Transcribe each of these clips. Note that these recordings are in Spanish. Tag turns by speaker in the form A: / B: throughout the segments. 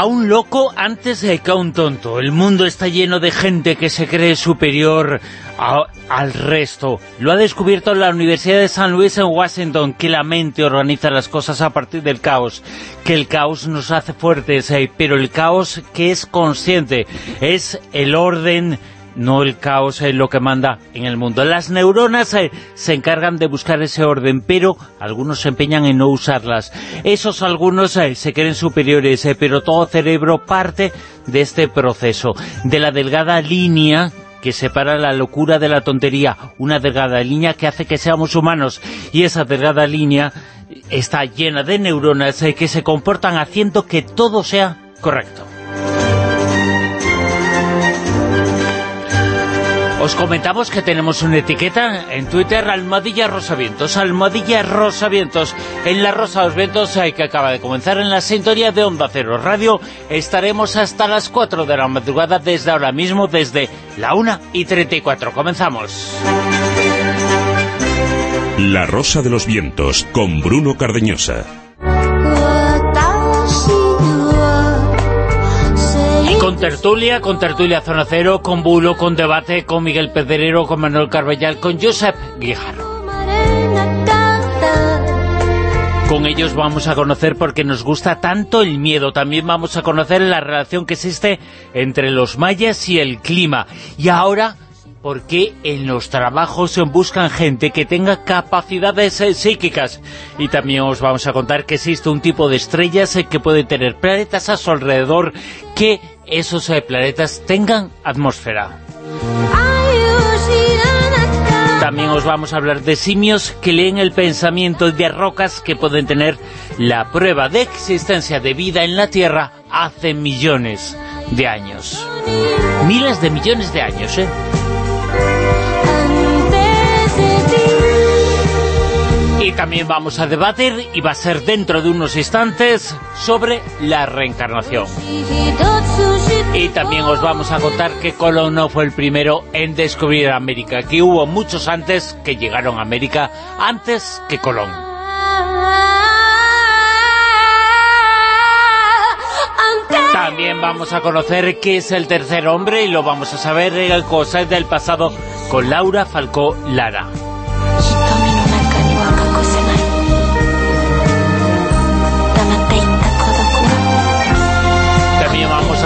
A: A un loco antes que a un tonto. El mundo está lleno de gente que se cree superior al resto. Lo ha descubierto la Universidad de San Luis en Washington, que la mente organiza las cosas a partir del caos, que el caos nos hace fuertes, eh, pero el caos que es consciente es el orden no el caos es lo que manda en el mundo. Las neuronas eh, se encargan de buscar ese orden, pero algunos se empeñan en no usarlas. Esos algunos eh, se creen superiores, eh, pero todo cerebro parte de este proceso, de la delgada línea que separa la locura de la tontería, una delgada línea que hace que seamos humanos, y esa delgada línea está llena de neuronas que se comportan haciendo que todo sea correcto. Os comentamos que tenemos una etiqueta en Twitter, Almadilla Rosavientos, Almadilla Rosavientos, en la Rosa los Vientos, que acaba de comenzar en la sintonía de Onda Cero Radio. Estaremos hasta las 4 de la madrugada, desde ahora mismo, desde la 1 y 34. Comenzamos.
B: La Rosa de los Vientos, con Bruno Cardeñosa.
A: Con tertulia, con tertulia Zona Cero, con bulo, con debate, con Miguel Pedrero, con Manuel Carballal, con Josep Guijarro. Con ellos vamos a conocer porque nos gusta tanto el miedo. También vamos a conocer la relación que existe entre los mayas y el clima. Y ahora por qué en los trabajos se buscan gente que tenga capacidades eh, psíquicas. Y también os vamos a contar que existe un tipo de estrellas eh, que puede tener planetas a su alrededor que esos eh, planetas tengan atmósfera. También os vamos a hablar de simios que leen el pensamiento de rocas que pueden tener la prueba de existencia de vida en la Tierra hace millones de años. Miles de millones de años, ¿eh? También vamos a debatir, y va a ser dentro de unos instantes, sobre la reencarnación. Y también os vamos a contar que Colón no fue el primero en descubrir América, que hubo muchos antes que llegaron a América, antes que Colón. También vamos a conocer qué es el tercer hombre y lo vamos a saber en cosas del pasado con Laura Falcó Lara.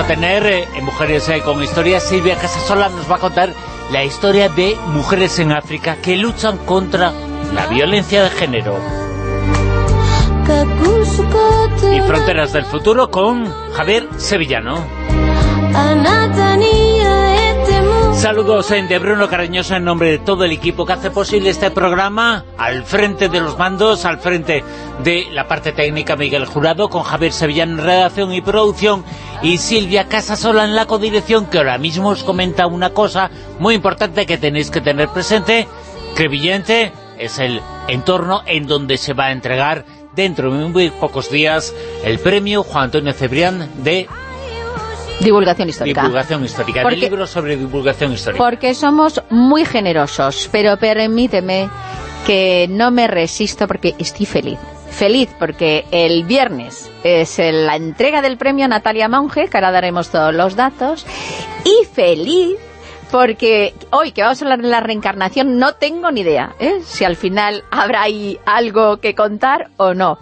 A: Tener eh, Mujeres con Historia, Silvia Casasola nos va a contar la historia de mujeres en África que luchan contra la violencia de género. Y Fronteras del Futuro con Javier Sevillano. Saludos de Bruno Cariñoso en nombre de todo el equipo que hace posible este programa, al frente de los mandos, al frente de la parte técnica Miguel Jurado, con Javier Sevillano en redacción y producción, y Silvia Casasola en la codirección, que ahora mismo os comenta una cosa muy importante que tenéis que tener presente, Crevillente es el entorno en donde se va a entregar dentro de muy pocos días el premio Juan Antonio Cebrián de
C: Divulgación histórica.
A: Divulgación histórica,
C: porque,
A: el libro sobre divulgación histórica.
C: Porque somos muy generosos, pero permíteme que no me resisto porque estoy feliz. Feliz porque el viernes es la entrega del premio Natalia Monge, que ahora daremos todos los datos, y feliz porque hoy que vamos a hablar de la reencarnación no tengo ni idea ¿eh? si al final habrá ahí algo que contar o no.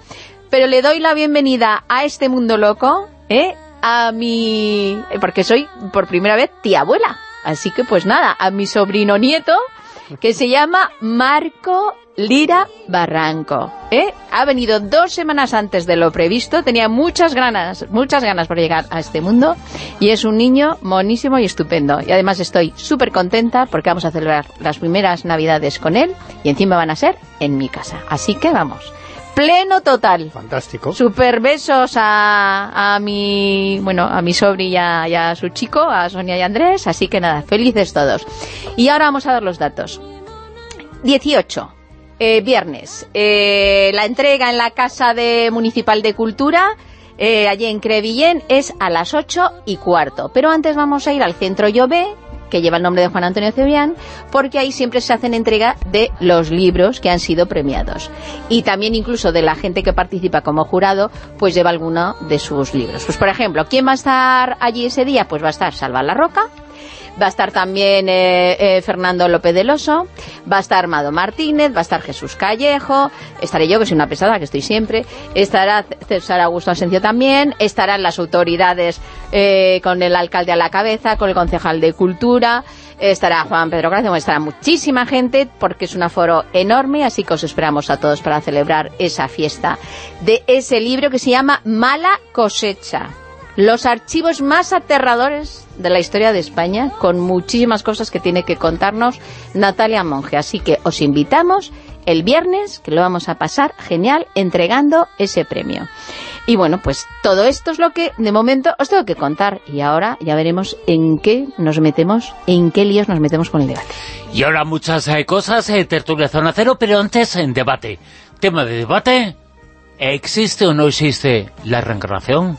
C: Pero le doy la bienvenida a este mundo loco, ¿eh? A mi... porque soy por primera vez tía abuela. Así que pues nada, a mi sobrino nieto que se llama Marco Lira Barranco. ¿eh? Ha venido dos semanas antes de lo previsto, tenía muchas ganas, muchas ganas por llegar a este mundo y es un niño monísimo y estupendo. Y además estoy súper contenta porque vamos a celebrar las primeras navidades con él y encima van a ser en mi casa. Así que vamos pleno total.
D: Fantástico.
C: Super besos a, a mi, bueno, a mi sobri y a, su chico, a Sonia y Andrés, así que nada, felices todos. Y ahora vamos a dar los datos. 18. Eh, viernes, eh, la entrega en la Casa de Municipal de Cultura, eh, allí en Crevillén, es a las 8 y cuarto. Pero antes vamos a ir al Centro Llobé, que lleva el nombre de Juan Antonio Cebrián, porque ahí siempre se hacen entrega de los libros que han sido premiados. Y también incluso de la gente que participa como jurado, pues lleva alguno de sus libros. Pues por ejemplo, ¿quién va a estar allí ese día? Pues va a estar Salva La Roca, va a estar también eh, eh, Fernando López del Oso, va a estar Mado Martínez, va a estar Jesús Callejo, estaré yo, que soy una pesada, que estoy siempre, estará César Augusto Asencio también, estarán las autoridades eh, con el alcalde a la cabeza, con el concejal de Cultura, estará Juan Pedro Gracia, estará muchísima gente, porque es un aforo enorme, así que os esperamos a todos para celebrar esa fiesta de ese libro que se llama Mala Cosecha los archivos más aterradores de la historia de España, con muchísimas cosas que tiene que contarnos Natalia Monge. Así que os invitamos el viernes, que lo vamos a pasar genial, entregando ese premio. Y bueno, pues todo esto es lo que de momento os tengo que contar. Y ahora ya veremos en qué nos metemos, en qué líos nos metemos con el debate.
A: Y ahora muchas eh, cosas, eh, tertulia zona cero, pero antes en debate. Tema de debate, ¿existe o no existe la reencarnación?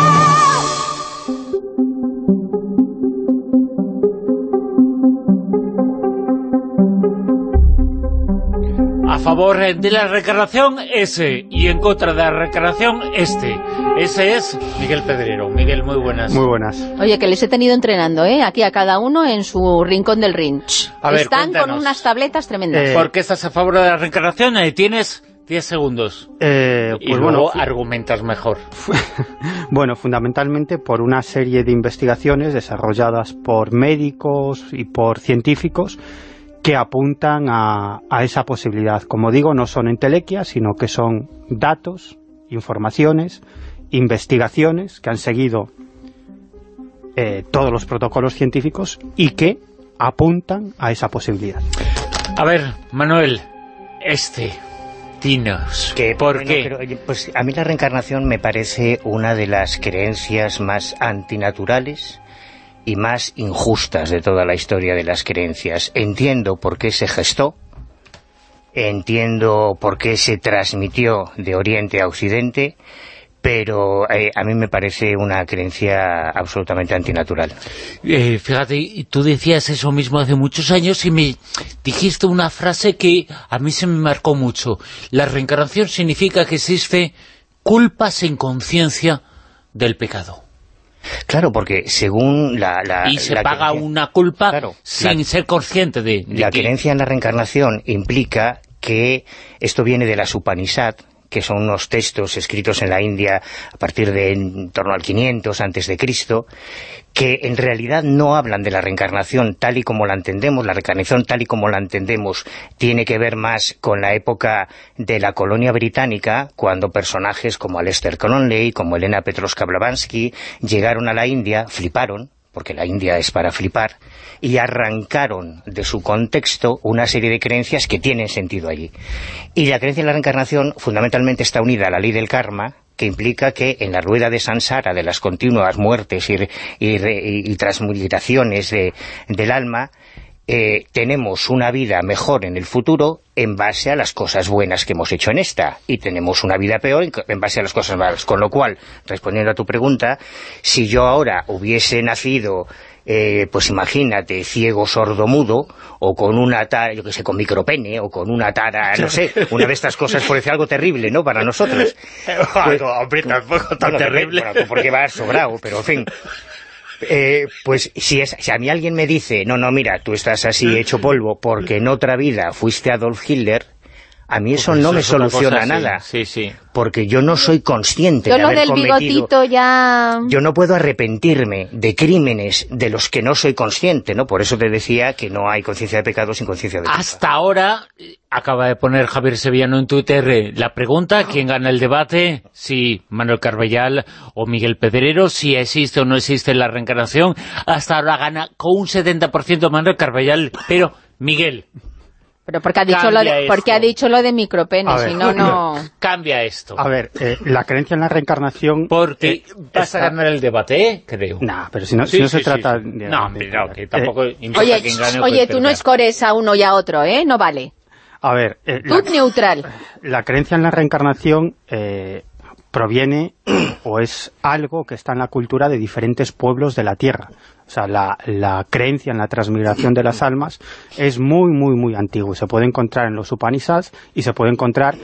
A: A favor de la reencarnación, ese, y en contra de la reencarnación, este. Ese es Miguel Pedrero. Miguel, muy buenas.
D: Muy buenas.
C: Oye, que les he tenido entrenando, ¿eh? Aquí a cada uno en su rincón del ring.
A: A ver,
C: Están con
A: cuéntanos.
C: unas tabletas tremendas.
D: Eh,
A: ¿Por qué estás a favor de la reencarnación? Eh, tienes 10 segundos.
D: Eh,
A: y
D: pues
A: luego
D: bueno,
A: argumentas mejor.
D: bueno, fundamentalmente por una serie de investigaciones desarrolladas por médicos y por científicos que apuntan a, a esa posibilidad. Como digo, no son entelequias, sino que son datos, informaciones, investigaciones que han seguido eh, todos los protocolos científicos y que apuntan a esa posibilidad.
A: A ver, Manuel, este, dinos,
E: Que,
A: ¿por
E: bueno,
A: qué?
E: pero, pues a mí la reencarnación me parece una de las creencias más antinaturales y más injustas de toda la historia de las creencias. Entiendo por qué se gestó, entiendo por qué se transmitió de Oriente a Occidente, pero eh, a mí me parece una creencia absolutamente antinatural.
A: Eh, fíjate, tú decías eso mismo hace muchos años y me dijiste una frase que a mí se me marcó mucho. La reencarnación significa que existe culpa sin conciencia del pecado.
E: Claro, porque según la... la
A: y se
E: la
A: paga
E: creencia-
A: una culpa
E: Claro,
A: sin
E: la-
A: ser consciente de, de
E: La
A: que-
E: creencia en la reencarnación implica que esto viene de las Upanishad, que son unos textos escritos en la India a partir de en torno al 500 antes de Cristo, que en realidad no hablan de la reencarnación tal y como la entendemos, la reencarnación tal y como la entendemos tiene que ver más con la época de la colonia británica, cuando personajes como Aleister Crowley, como Elena Petrovska Blavatsky llegaron a la India, fliparon, porque la India es para flipar, y arrancaron de su contexto una serie de creencias que tienen sentido allí. Y la creencia en la reencarnación fundamentalmente está unida a la ley del karma, que implica que en la rueda de Sansara, de las continuas muertes y, y, y transmutaciones de- del alma, eh, tenemos una vida mejor en el futuro en base a las cosas buenas que hemos hecho en esta y tenemos una vida peor en, base a las cosas malas. Con lo cual, respondiendo a tu pregunta, si yo ahora hubiese nacido, eh, pues imagínate, ciego, sordo, mudo, o con una tara, yo que sé, con micropene, o con una tara, no sé, una de estas cosas parece algo terrible, ¿no?, para nosotros.
A: Hombre, tampoco tan
E: Bueno,
A: terrible.
E: Bueno, porque sobrado, pero en fin. Eh, pues si, es, si a mí alguien me dice, no, no, mira, tú estás así hecho polvo porque en otra vida fuiste Adolf Hitler, a mí eso no me soluciona nada.
A: Sí, sí.
E: Porque yo no soy consciente
C: Yo
E: de
C: lo
E: haber
C: del
E: cometido...
C: bigotito ya...
E: Yo no puedo arrepentirme de crímenes de los que no soy consciente, ¿no? Por eso te decía que no hay conciencia de pecado sin conciencia de culpa.
A: Hasta ahora, eh, acaba de poner Javier Sevillano en Twitter eh, la pregunta, ¿quién gana el debate? Si Manuel Carballal o Miguel Pedrero, si existe o no existe la reencarnación. Hasta ahora gana con un 70% Manuel Carballal, pero Miguel,
C: Pero porque ha dicho, lo de, porque ha dicho lo de micropene, si no, no...
A: cambia esto.
D: A ver, eh, la creencia en la reencarnación...
A: Porque
D: eh,
A: vas a ganar el debate, ¿eh? creo.
D: Nah, pero si no,
A: Sí,
D: si no
A: sí,
D: se
A: sí,
D: trata...
A: sí.
D: de-
A: No,
D: de-
A: no, que tampoco
C: Oye,
A: gane
C: oye, tú no escores a uno y a otro, ¿eh? No vale.
D: A ver, eh,
C: Tú
D: la,
C: neutral.
D: la creencia en la reencarnación eh, proviene o es algo que está en la cultura de diferentes pueblos de la Tierra. O sea, la, la creencia en la transmigración de las almas es muy, muy, muy antiguo. Se puede encontrar en los Upanishads y se puede encontrar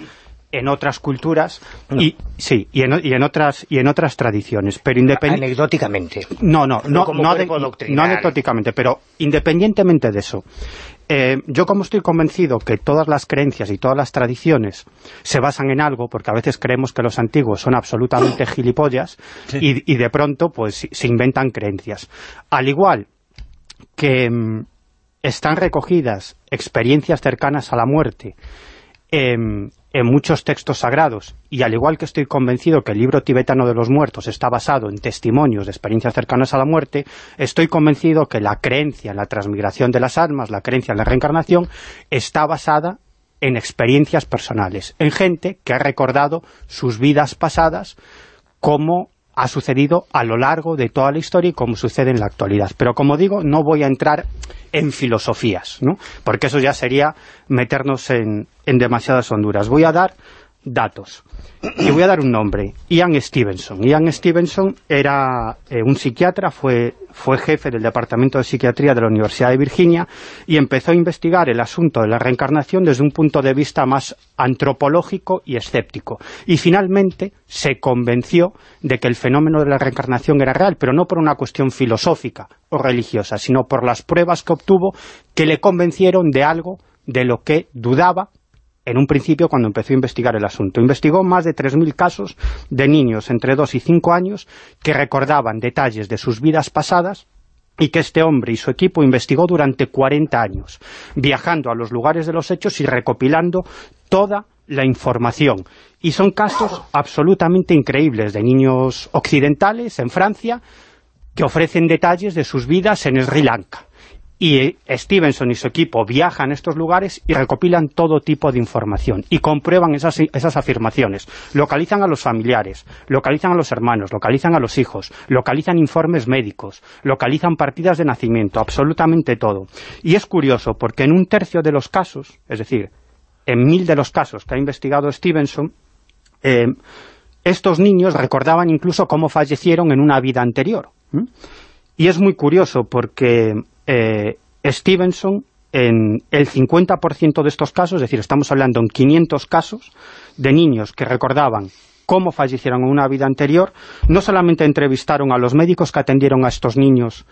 D: en otras culturas y sí y en, y en otras y en otras tradiciones pero independientemente
E: Anecdóticamente.
D: no, no, no, no, de- no
E: doctrinal.
D: anecdóticamente, pero independientemente de eso, eh, yo como estoy convencido que todas las creencias y todas las tradiciones se basan en algo, porque a veces creemos que los antiguos son absolutamente gilipollas, y, y de pronto pues se- inventan creencias. Al igual que mm, están recogidas experiencias cercanas a la muerte en, muchos textos sagrados, y al igual que estoy convencido que el libro tibetano de los muertos está basado en testimonios de experiencias cercanas a la muerte, estoy convencido que la creencia en la transmigración de las almas, la creencia en la reencarnación, está basada en experiencias personales, en gente que ha recordado sus vidas pasadas como ha sucedido a lo largo de toda la historia y como sucede en la actualidad. Pero como digo, no voy a entrar en filosofías, ¿no? porque eso ya sería meternos en, en demasiadas honduras. Voy a dar datos. Y voy a dar un nombre, Ian Stevenson. Ian Stevenson era eh, un psiquiatra, fue, fue jefe del Departamento de Psiquiatría de la Universidad de Virginia y empezó a investigar el asunto de la reencarnación desde un punto de vista más antropológico y escéptico. Y finalmente se convenció de que el fenómeno de la reencarnación era real, pero no por una cuestión filosófica o religiosa, sino por las pruebas que obtuvo que le convencieron de algo de lo que dudaba en un principio cuando empezó a investigar el asunto. Investigó más de 3.000 casos de niños entre 2 y 5 años que recordaban detalles de sus vidas pasadas y que este hombre y su equipo investigó durante 40 años, viajando a los lugares de los hechos y recopilando toda la información. Y son casos absolutamente increíbles de niños occidentales en Francia que ofrecen detalles de sus vidas en Sri Lanka. Y Stevenson y su equipo viajan a estos lugares y recopilan todo tipo de información y comprueban esas, esas afirmaciones. Localizan a los familiares, localizan a los hermanos, localizan a los hijos, localizan informes médicos, localizan partidas de nacimiento, absolutamente todo. Y es curioso porque en un tercio de los casos, es decir, en mil de los casos que ha investigado Stevenson, eh, estos niños recordaban incluso cómo fallecieron en una vida anterior. Y es muy curioso porque eh, Stevenson, en el 50% de estos casos, es decir, estamos hablando en 500 casos de niños que recordaban cómo fallecieron en una vida anterior, no solamente entrevistaron a los médicos que atendieron a estos niños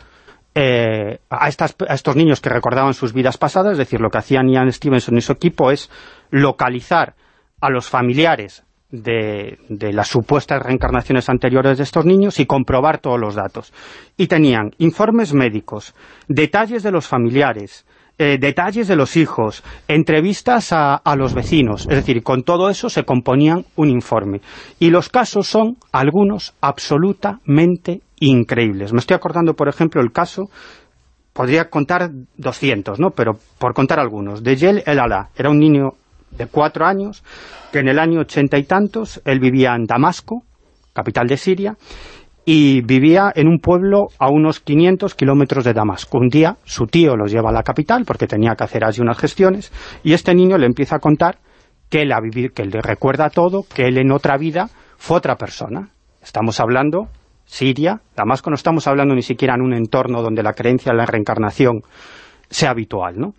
D: eh, a, a estos niños que recordaban sus vidas pasadas, es decir, lo que hacían Ian Stevenson y su equipo es localizar a los familiares de, de las supuestas reencarnaciones anteriores de estos niños y comprobar todos los datos. Y tenían informes médicos, detalles de los familiares, eh, detalles de los hijos, entrevistas a, a los vecinos, es decir, con todo eso se componían un informe. Y los casos son, algunos, absolutamente increíbles. Me estoy acordando, por ejemplo, el caso, podría contar 200, ¿no? Pero por contar algunos, de Yel El Alá, era un niño de cuatro años, que en el año ochenta y tantos, él vivía en Damasco, capital de Siria, y vivía en un pueblo a unos 500 kilómetros de Damasco. Un día su tío los lleva a la capital porque tenía que hacer allí unas gestiones y este niño le empieza a contar que él, ha vivido, que él le recuerda todo, que él en otra vida fue otra persona. Estamos hablando Siria, Damasco, no estamos hablando ni siquiera en un entorno donde la creencia en la reencarnación sea habitual, ¿no?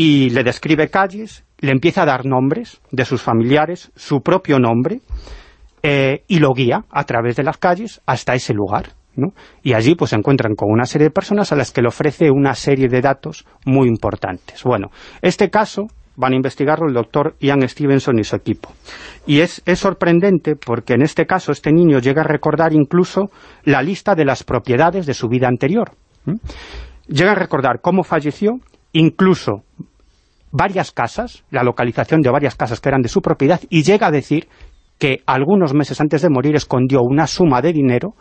D: Y le describe calles, le empieza a dar nombres de sus familiares, su propio nombre, eh, y lo guía a través de las calles hasta ese lugar. ¿no? Y allí pues se encuentran con una serie de personas a las que le ofrece una serie de datos muy importantes. Bueno, este caso van a investigarlo el doctor Ian Stevenson y su equipo. Y es, sorprendente porque en este caso este niño llega a recordar incluso la lista de las propiedades de su vida anterior. Llega a recordar cómo falleció, incluso varias casas, la localización de varias casas que eran de su propiedad, y llega a decir que algunos meses antes de morir escondió una suma de dinero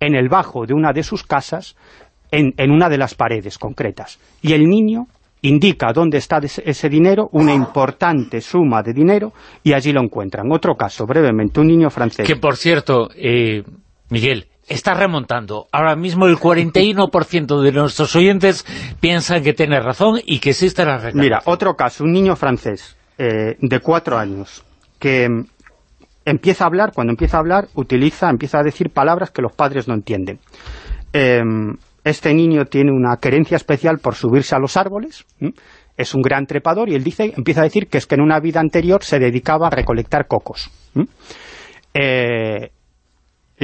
D: en el bajo de una de sus casas, en, en una de las paredes concretas. Y el niño indica dónde está ese dinero, una importante suma de dinero, y allí lo encuentran. Otro caso, brevemente, un niño francés.
A: Que, por cierto, eh, Miguel, está remontando. Ahora mismo el 41% de nuestros oyentes piensan que tiene razón y que existe la reclamación.
D: Mira, otro caso, un niño francés eh, de cuatro años que mm, empieza a hablar, cuando empieza a hablar, utiliza, empieza a decir palabras que los padres no entienden. Eh, este niño tiene una querencia especial por subirse a los árboles, es un gran trepador y él dice, empieza a decir que es que en una vida anterior se dedicaba a recolectar cocos.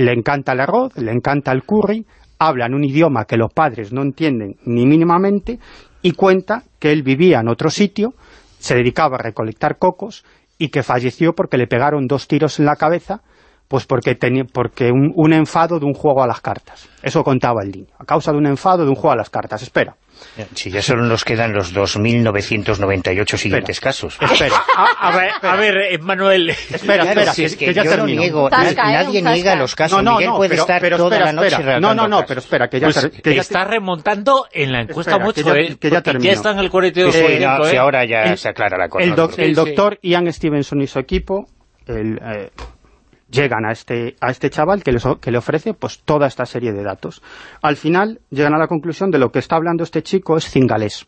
D: Le encanta el arroz, le encanta el curry, habla en un idioma que los padres no entienden ni mínimamente y cuenta que él vivía en otro sitio, se dedicaba a recolectar cocos y que falleció porque le pegaron dos tiros en la cabeza pues porque, tenía, porque un, enfado de un juego a las cartas. Eso contaba el niño. A causa de un enfado de un juego a las cartas. Espera.
E: Si ya solo nos quedan los 2.998 siguientes casos.
A: Espera. A, ver, a ver, Manuel.
D: Espera, espera, que, que, ya
E: yo niego, nadie niega los casos.
D: No, no,
E: Miguel puede
D: pero,
E: estar
D: pero
E: toda
D: espera,
E: la noche
D: espera. No, no, no, pero espera, que ya,
A: pues
D: que ya
A: está remontando en la encuesta
D: espera,
A: mucho,
D: que ya,
A: ¿eh?
D: que ya,
A: ya está en el 42%,
E: eh, no,
A: ¿eh?
E: Si ahora ya se aclara la cosa.
D: El, doc, el doctor Ian Stevenson y su equipo, el... Llegan a este, a este chaval que, que le ofrece pues toda esta serie de datos. Al final llegan a la conclusión de lo que está hablando este chico es cingalés.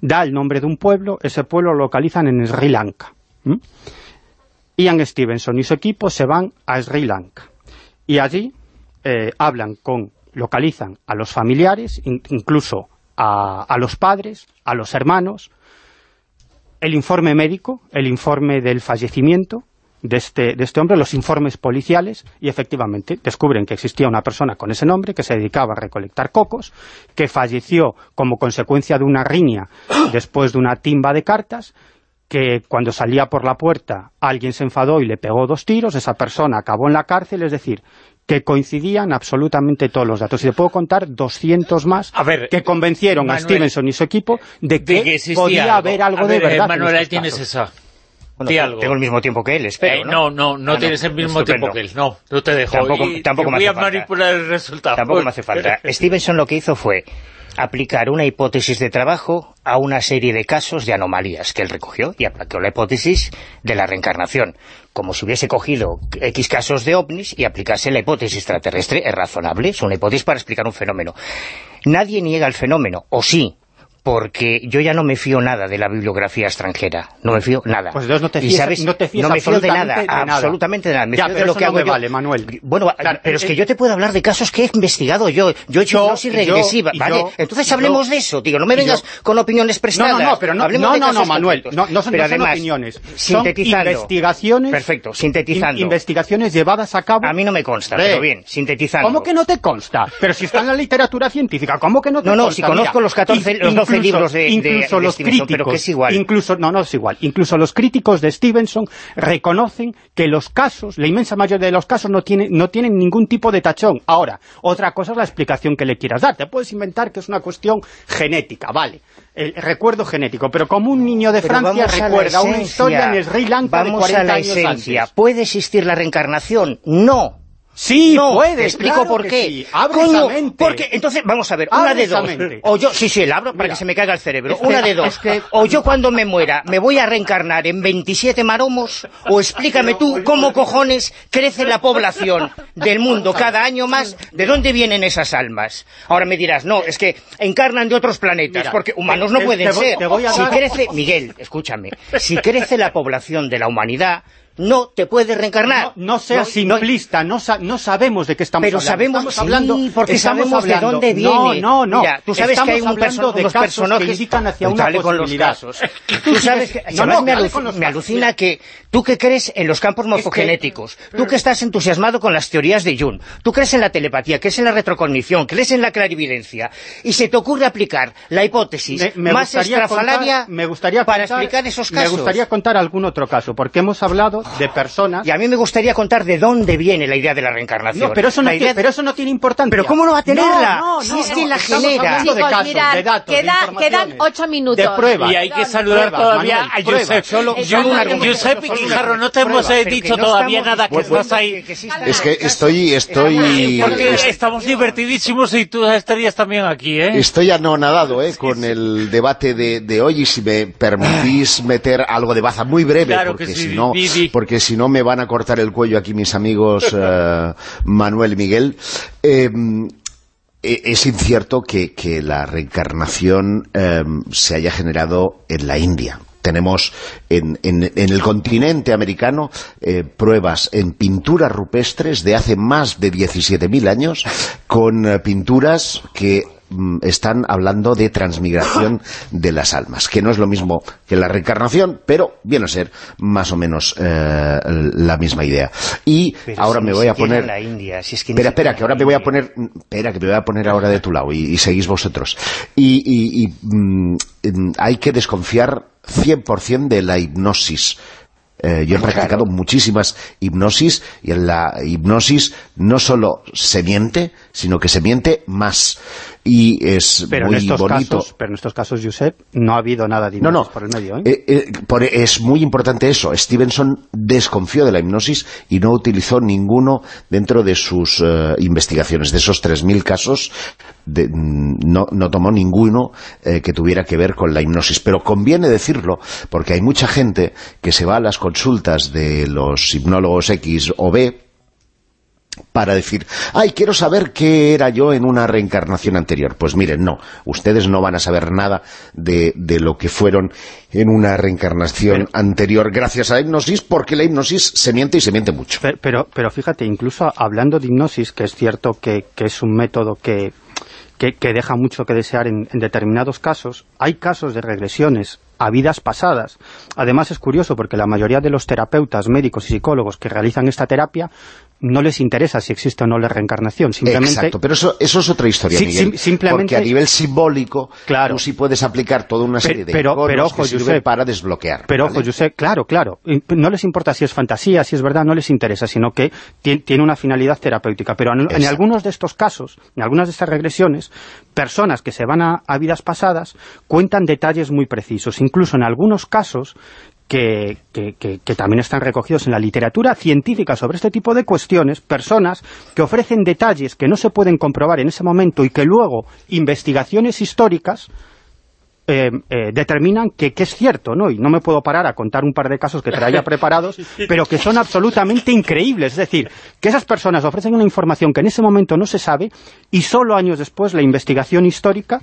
D: Da el nombre de un pueblo, ese pueblo lo localizan en Sri Lanka. Ian Stevenson y su equipo se van a Sri Lanka. Y allí eh, hablan con, localizan a los familiares, incluso a, a los padres, a los hermanos, el informe médico, el informe del fallecimiento, de este, de este hombre, los informes policiales, y efectivamente descubren que existía una persona con ese nombre que se dedicaba a recolectar cocos, que falleció como consecuencia de una riña después de una timba de cartas, que cuando salía por la puerta alguien se enfadó y le pegó dos tiros, esa persona acabó en la cárcel, es decir, que coincidían absolutamente todos los datos. Y le puedo contar 200 más que convencieron a Stevenson y su equipo de que, podía haber algo de verdad.
A: Manuel, ahí tienes esa.
E: Tengo el mismo tiempo que él, espero,
A: eh, ¿no? no, no, ah, tienes el mismo tiempo que él. No, no te dejo.
E: Tampoco, tampoco me
A: voy
E: hace
A: a manipular el resultado.
E: Tampoco me hace falta. Stevenson lo que hizo fue aplicar una hipótesis de trabajo a una serie de casos de anomalías que él recogió y aplicó la hipótesis de la reencarnación. Como si hubiese cogido X casos de ovnis y aplicase la hipótesis extraterrestre, es razonable, es una hipótesis para explicar un fenómeno. Nadie niega el fenómeno, o sí, porque yo ya no me fío nada de la bibliografía extranjera, no me fío nada.
D: Pues entonces no te fías,
E: no,
D: te
E: no me fío de nada, absolutamente de nada. Me
D: ya,
E: fío
D: de
E: lo
D: que
E: hago
D: me
E: yo.
D: vale, Manuel.
E: Bueno,
D: claro,
E: pero es
D: eh,
E: que yo te puedo hablar de casos que he investigado yo. Yo he hecho hipnosis regresiva,
D: yo,
E: ¿vale?
D: Yo,
E: entonces hablemos de eso, digo, no me vengas con opiniones prestadas.
D: No, no, no, pero no,
E: Hablemos
D: no,
E: de
D: no, no, Manuel, no, no son,
E: pero
D: no son opiniones,
E: sintetizando.
D: son investigaciones,
E: Perfecto, sintetizando.
D: In, investigaciones llevadas a cabo.
E: A mí no me consta, pero bien, sintetizando.
D: ¿Cómo que no te consta? Pero si está en la literatura científica, ¿cómo que no te
E: consta?
D: No,
E: no, si conozco los 14, los 12 libros de,
D: incluso los críticos,
E: pero que es igual.
D: Incluso, no, no es igual. Incluso los críticos de Stevenson reconocen que los casos, la inmensa mayoría de los casos, no tienen, no tienen ningún tipo de tachón. Ahora, otra cosa es la explicación que le quieras dar. Te puedes inventar que es una cuestión genética, vale. El recuerdo genético, pero como un niño de
E: pero
D: Francia recuerda una historia en Sri Lanka
E: vamos
D: de 40
E: a la
D: años
E: esencia.
D: antes.
E: ¿Puede existir la reencarnación? No.
D: Sí,
E: no,
D: puede,
E: te explico
D: claro
E: por qué.
D: sí. Abre
E: Coño,
D: esa mente.
E: porque entonces vamos a ver,
D: Abre
E: una de dos.
D: mente.
E: O yo, sí, sí, la abro para
D: Mira,
E: que se me caiga el cerebro.
D: es que-
E: una de dos.
D: es que-
E: O yo cuando me muera me voy a reencarnar en 27 maromos o explícame tú cómo cojones crece la población del mundo cada año más, ¿de dónde vienen esas almas? Ahora me dirás, no, es que encarnan de otros planetas,
D: Mira,
E: porque humanos no pueden
D: te voy-
E: ser.
D: te voy a
E: si
D: dar-
E: crece, Miguel, escúchame, si crece la población de la humanidad, no te puedes reencarnar.
D: No, no seas simplista, no, sa no, sabemos de qué estamos
E: pero
D: hablando.
E: sabemos,
D: estamos hablando,
E: sí, porque sabemos
D: hablando,
E: de dónde viene.
D: No, no, no.
E: Mira, tú sabes
D: estamos
E: que hay un
D: hablando de
E: unos
D: casos
E: personajes
D: que indican hacia una
E: Dale con los casos. Tú sabes que,
D: No,
E: además me, aluc- me alucina que tú que crees en los campos morfogenéticos, tú que estás entusiasmado con las teorías de Jung, tú crees en la telepatía, crees en la retrocognición, crees en la clarividencia, y se te ocurre aplicar la hipótesis
D: Me, me
E: más estrafalaria
D: contar- me gustaría
E: para
D: contar-
E: explicar esos
D: Me
E: casos.
D: gustaría contar algún otro caso, porque hemos hablado de personas...
E: Y a mí me gustaría contar de dónde viene la idea de la reencarnación.
D: No, pero eso no, tiene,
E: idea-
D: pero eso no tiene importancia.
E: ¿Pero cómo no va a tenerla?
D: No, no,
E: Si
D: no,
E: es que
D: no,
E: la
D: estamos
E: genera.
D: hablando de
C: Chicos,
D: casos,
C: mirad,
D: de datos, de
C: queda-
D: informaciones,
C: quedan ocho minutos.
D: De pruebas.
A: Y hay que saludar
D: Pruebas,
A: todavía
D: Manuel,
A: a
D: pruebas.
A: Josep.
D: Solo-
A: Josep Guijarro, no te hemos dicho
E: no
A: todavía nada, que estás ahí.
E: que- que exista
F: Es que estoy, estoy,
A: estamos divertidísimos y tú estarías también aquí, ¿eh?
F: estoy anonadado ¿eh? con el debate de, de hoy y si me permitís meter algo de baza muy breve,
A: Claro
F: porque,
A: que sí,
F: si no. Porque si no me van a cortar el cuello aquí mis amigos eh, Manuel y Miguel. Eh, eh, es incierto que, que la reencarnación eh, se haya generado en la India. Tenemos en, en- en el continente americano eh, pruebas en pinturas rupestres de hace más de 17.000 años con eh, pinturas que mm, están hablando de transmigración de las almas, que no es lo mismo que la reencarnación, pero viene a ser más o menos eh, la misma idea. Y
E: Pero
F: ahora
E: si
F: me voy a poner...
E: en la India, si es que ni
F: Espera, espera, que ahora me voy a poner... Espera, que me voy a poner ahora de tu lado y, y seguís vosotros. Y, y- y, mm, hay que desconfiar 100% de la hipnosis. Eh, yo he practicado muchísimas hipnosis y en la hipnosis no solo se miente, sino que se miente más. Y es
D: Pero
F: muy
D: en estos
F: bonito.
D: casos, pero en estos casos, Josep, no ha habido nada de
F: No, no.
D: hipnosis por el medio, ¿eh?
F: Eh, eh, por- es muy importante eso. Stevenson desconfió de la hipnosis y no utilizó ninguno dentro de sus eh, investigaciones. De esos 3.000 casos, de- mm, no, no tomó ninguno que tuviera que ver con la hipnosis. Pero conviene decirlo porque hay mucha gente que se va a las consultas de los hipnólogos X o B para decir, ay, quiero saber qué era yo en una reencarnación anterior. Pues miren, no, ustedes no van a saber nada de, de lo que fueron en una reencarnación anterior gracias a la hipnosis, porque la hipnosis se miente y se miente mucho.
D: Pe- Pero, pero fíjate, incluso hablando de hipnosis, que es cierto que, que es un método que, que, que deja mucho que desear en, en determinados casos, hay casos de regresiones a vidas pasadas. Además es curioso porque la mayoría de los terapeutas, médicos y psicólogos que realizan esta terapia no les interesa si existe o no la reencarnación, simplemente...
F: Exacto, pero eso, eso es otra historia,
D: Sí,
F: Miguel,
D: sim- simplemente-
F: porque a nivel simbólico
D: Claro.
F: tú sí puedes aplicar toda una serie de
D: pero, pero ojo,
F: que sirven
D: Josep,
F: para desbloquear.
D: Pero
F: ¿vale?
D: ojo, Josep, claro, claro. No les importa si es fantasía, si es verdad, no les interesa, sino que tien- tiene una finalidad terapéutica. Pero en, en algunos de estos casos, en algunas de estas regresiones, personas que se van a, a vidas pasadas cuentan detalles muy precisos. Incluso en algunos casos que, que- que- que también están recogidos en la literatura científica sobre este tipo de cuestiones, personas que ofrecen detalles que no se pueden comprobar en ese momento y que luego investigaciones históricas eh, eh, determinan que, que es cierto, ¿no? Y no me puedo parar a contar un par de casos que traía preparados, pero que son absolutamente increíbles. Es decir, que esas personas ofrecen una información que en ese momento no se sabe y solo años después la investigación histórica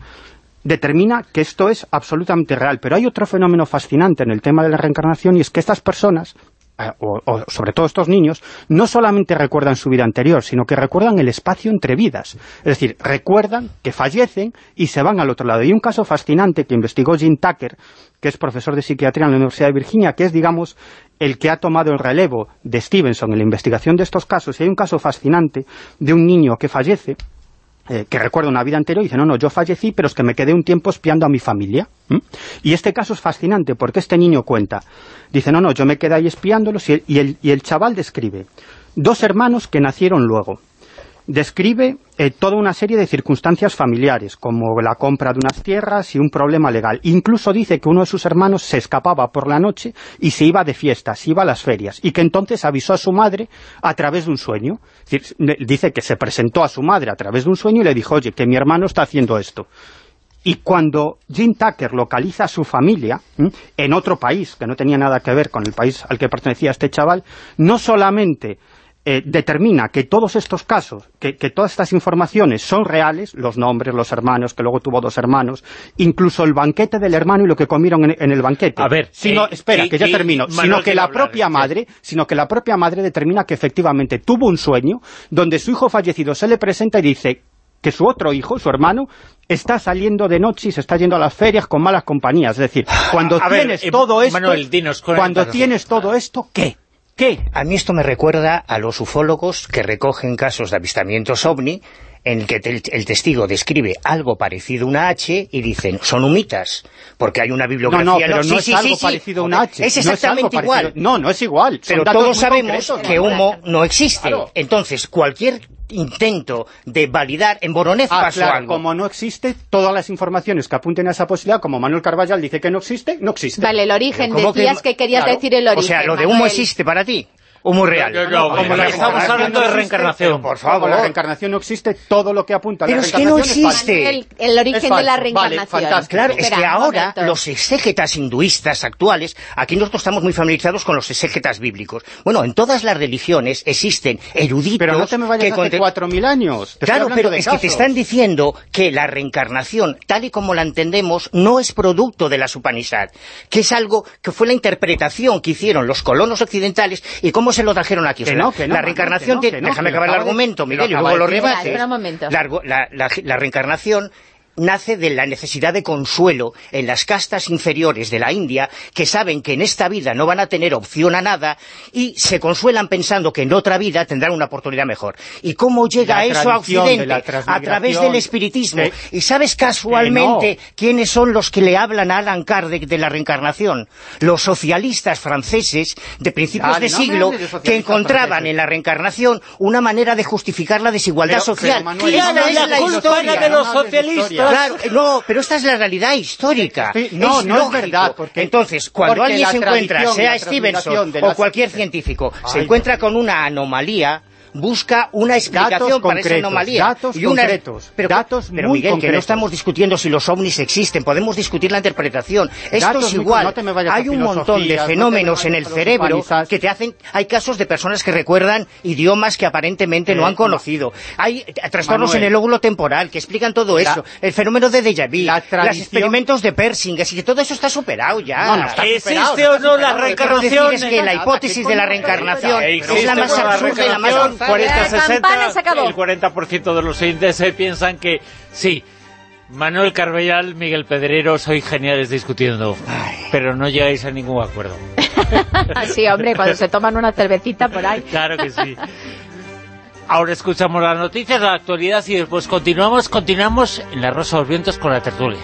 D: determina que esto es absolutamente real. Pero hay otro fenómeno fascinante en el tema de la reencarnación y es que estas personas, eh, o, o sobre todo estos niños, no solamente recuerdan su vida anterior, sino que recuerdan el espacio entre vidas. Es decir, recuerdan que fallecen y se van al otro lado. Y un caso fascinante que investigó Jim Tucker, que es profesor de psiquiatría en la Universidad de Virginia, que es, digamos, el que ha tomado el relevo de Stevenson en la investigación de estos casos. Y hay un caso fascinante de un niño que fallece, eh, que recuerda una vida anterior y dice, no, no, yo fallecí, pero es que me quedé un tiempo espiando a mi familia. Y este caso es fascinante porque este niño cuenta, dice, no, no, yo me quedé ahí espiándolos y el, y el, y el chaval describe dos hermanos que nacieron luego. Describe eh, toda una serie de circunstancias familiares, como la compra de unas tierras y un problema legal. Incluso dice que uno de sus hermanos se escapaba por la noche y se iba de fiesta, se iba a las ferias, y que entonces avisó a su madre a través de un sueño. Dice que se presentó a su madre a través de un sueño y le dijo, oye, que mi hermano está haciendo esto. Y cuando Jim Tucker localiza a su familia en otro país, que no tenía nada que ver con el país al que pertenecía este chaval, no solamente eh, determina que todos estos casos, que, todas estas informaciones son reales, los nombres, los hermanos, que luego tuvo dos hermanos, incluso el banquete del hermano y lo que comieron en, el banquete.
A: A ver,
D: sino, espera, que ya termino, sino que la propia madre, sino que la propia madre determina que efectivamente tuvo un sueño donde su hijo fallecido se le presenta y dice que su otro hijo, su hermano, está saliendo de noche y se está yendo a las ferias con malas compañías. Es decir, cuando tienes todo esto, cuando tienes todo esto, ¿qué? ¿Qué?
E: A mí esto me recuerda a los ufólogos que recogen casos de avistamientos ovni en el que el, testigo describe algo parecido a una H y dicen, son humitas, porque hay una bibliografía...
D: No, no, pero no, es algo parecido a una H.
E: Es exactamente igual.
D: No, no es igual.
E: Pero todos sabemos que humo no existe. Entonces, cualquier intento de validar, en Boronez ah, pasó
D: claro, como no existe, todas las informaciones que apunten a esa posibilidad, como Manuel Carballal dice que no existe, no existe.
C: Vale, el origen, decías que, querías decir el origen.
E: O sea, lo de humo existe para ti o muy real.
A: estamos hablando de reencarnación.
D: Por favor, la reencarnación no existe, todo lo que apunta a la
E: reencarnación
C: es que no existe. el, origen de la reencarnación.
E: claro, es que ahora los exégetas hinduistas actuales, aquí nosotros estamos muy familiarizados con los exégetas bíblicos. Bueno, en todas las religiones existen eruditos...
D: Pero no te me vayas hace cuatro mil años.
E: claro, pero es que te están diciendo que la reencarnación, tal y como la entendemos, no es producto de la Upanishad, que es algo que fue la interpretación que hicieron los colonos occidentales y cómo se lo trajeron aquí? la reencarnación... déjame acabar el argumento, Miguel, y luego lo rebates. la reencarnación nace de la necesidad de consuelo en las castas inferiores de la India, que saben que en esta vida no van a tener opción a nada, y se consuelan pensando que en otra vida tendrán una oportunidad mejor. ¿Y cómo llega eso a Occidente? A través del espiritismo. ¿Y sabes casualmente quiénes son los que le hablan a Alan Kardec de la reencarnación? Los socialistas franceses de principios de siglo que encontraban en la reencarnación una manera de justificar la desigualdad social.
A: es la, historia de los socialistas?
E: Claro, no, pero esta es la realidad histórica.
D: no, no es verdad.
E: Porque, Entonces, cuando alguien se encuentra, sea Stevenson o cualquier científico, se encuentra con una anomalía busca una explicación para esa anomalía.
D: Datos y una... concretos.
E: Pero,
D: datos
E: pero Miguel, que no estamos discutiendo si los ovnis existen, podemos discutir la interpretación. Esto es igual. hay un montón de fenómenos en el cerebro que te hacen... Hay casos de personas que recuerdan idiomas que aparentemente no han conocido. Hay trastornos en el óvulo temporal que explican todo eso. El fenómeno de déjà vu, los experimentos de Persing, así que todo eso está superado ya.
A: ¿Existe o no la reencarnación?
E: Es que la hipótesis de la reencarnación es la más absurda y la más
A: 40-60, el 40% de los oyentes eh, piensan que sí, Manuel Carbellal, Miguel Pedrero, sois geniales discutiendo, pero no llegáis a ningún acuerdo.
C: sí, hombre, cuando se toman una cervecita por ahí.
A: Claro que sí. Ahora escuchamos las noticias, la actualidad y después continuamos, continuamos en la Rosa de los Vientos con la tertulia.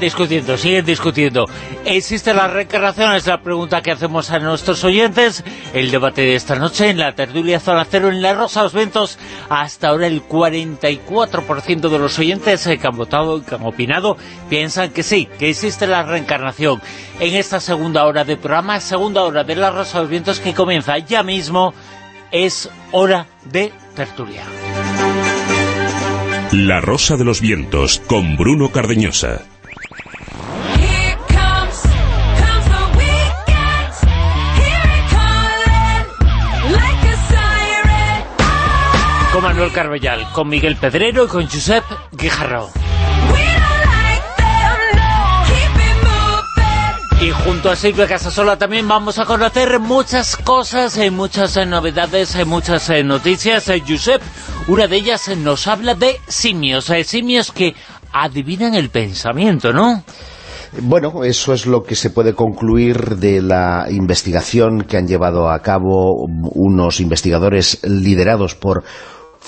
A: Discutiendo, siguen discutiendo. ¿Existe la reencarnación? Es la pregunta que hacemos a nuestros oyentes. El debate de esta noche en la tertulia Zona Cero en La Rosa los Ventos. Hasta ahora el 44% de los oyentes que han votado y que han opinado piensan que sí, que existe la reencarnación. En esta segunda hora de programa, segunda hora de La Rosa los Vientos que comienza ya mismo, es hora de tertulia.
B: La Rosa de los Vientos con Bruno Cardeñosa.
A: Manuel Carbellal, con Miguel Pedrero y con Josep Guijarro. Y junto a Silvia Casasola también vamos a conocer muchas cosas, y muchas eh, novedades, y muchas eh, noticias. Eh, Josep, una de ellas nos habla de simios, simios que adivinan el pensamiento, ¿no?
F: Bueno, eso es lo que se puede concluir de la investigación que han llevado a cabo unos investigadores liderados por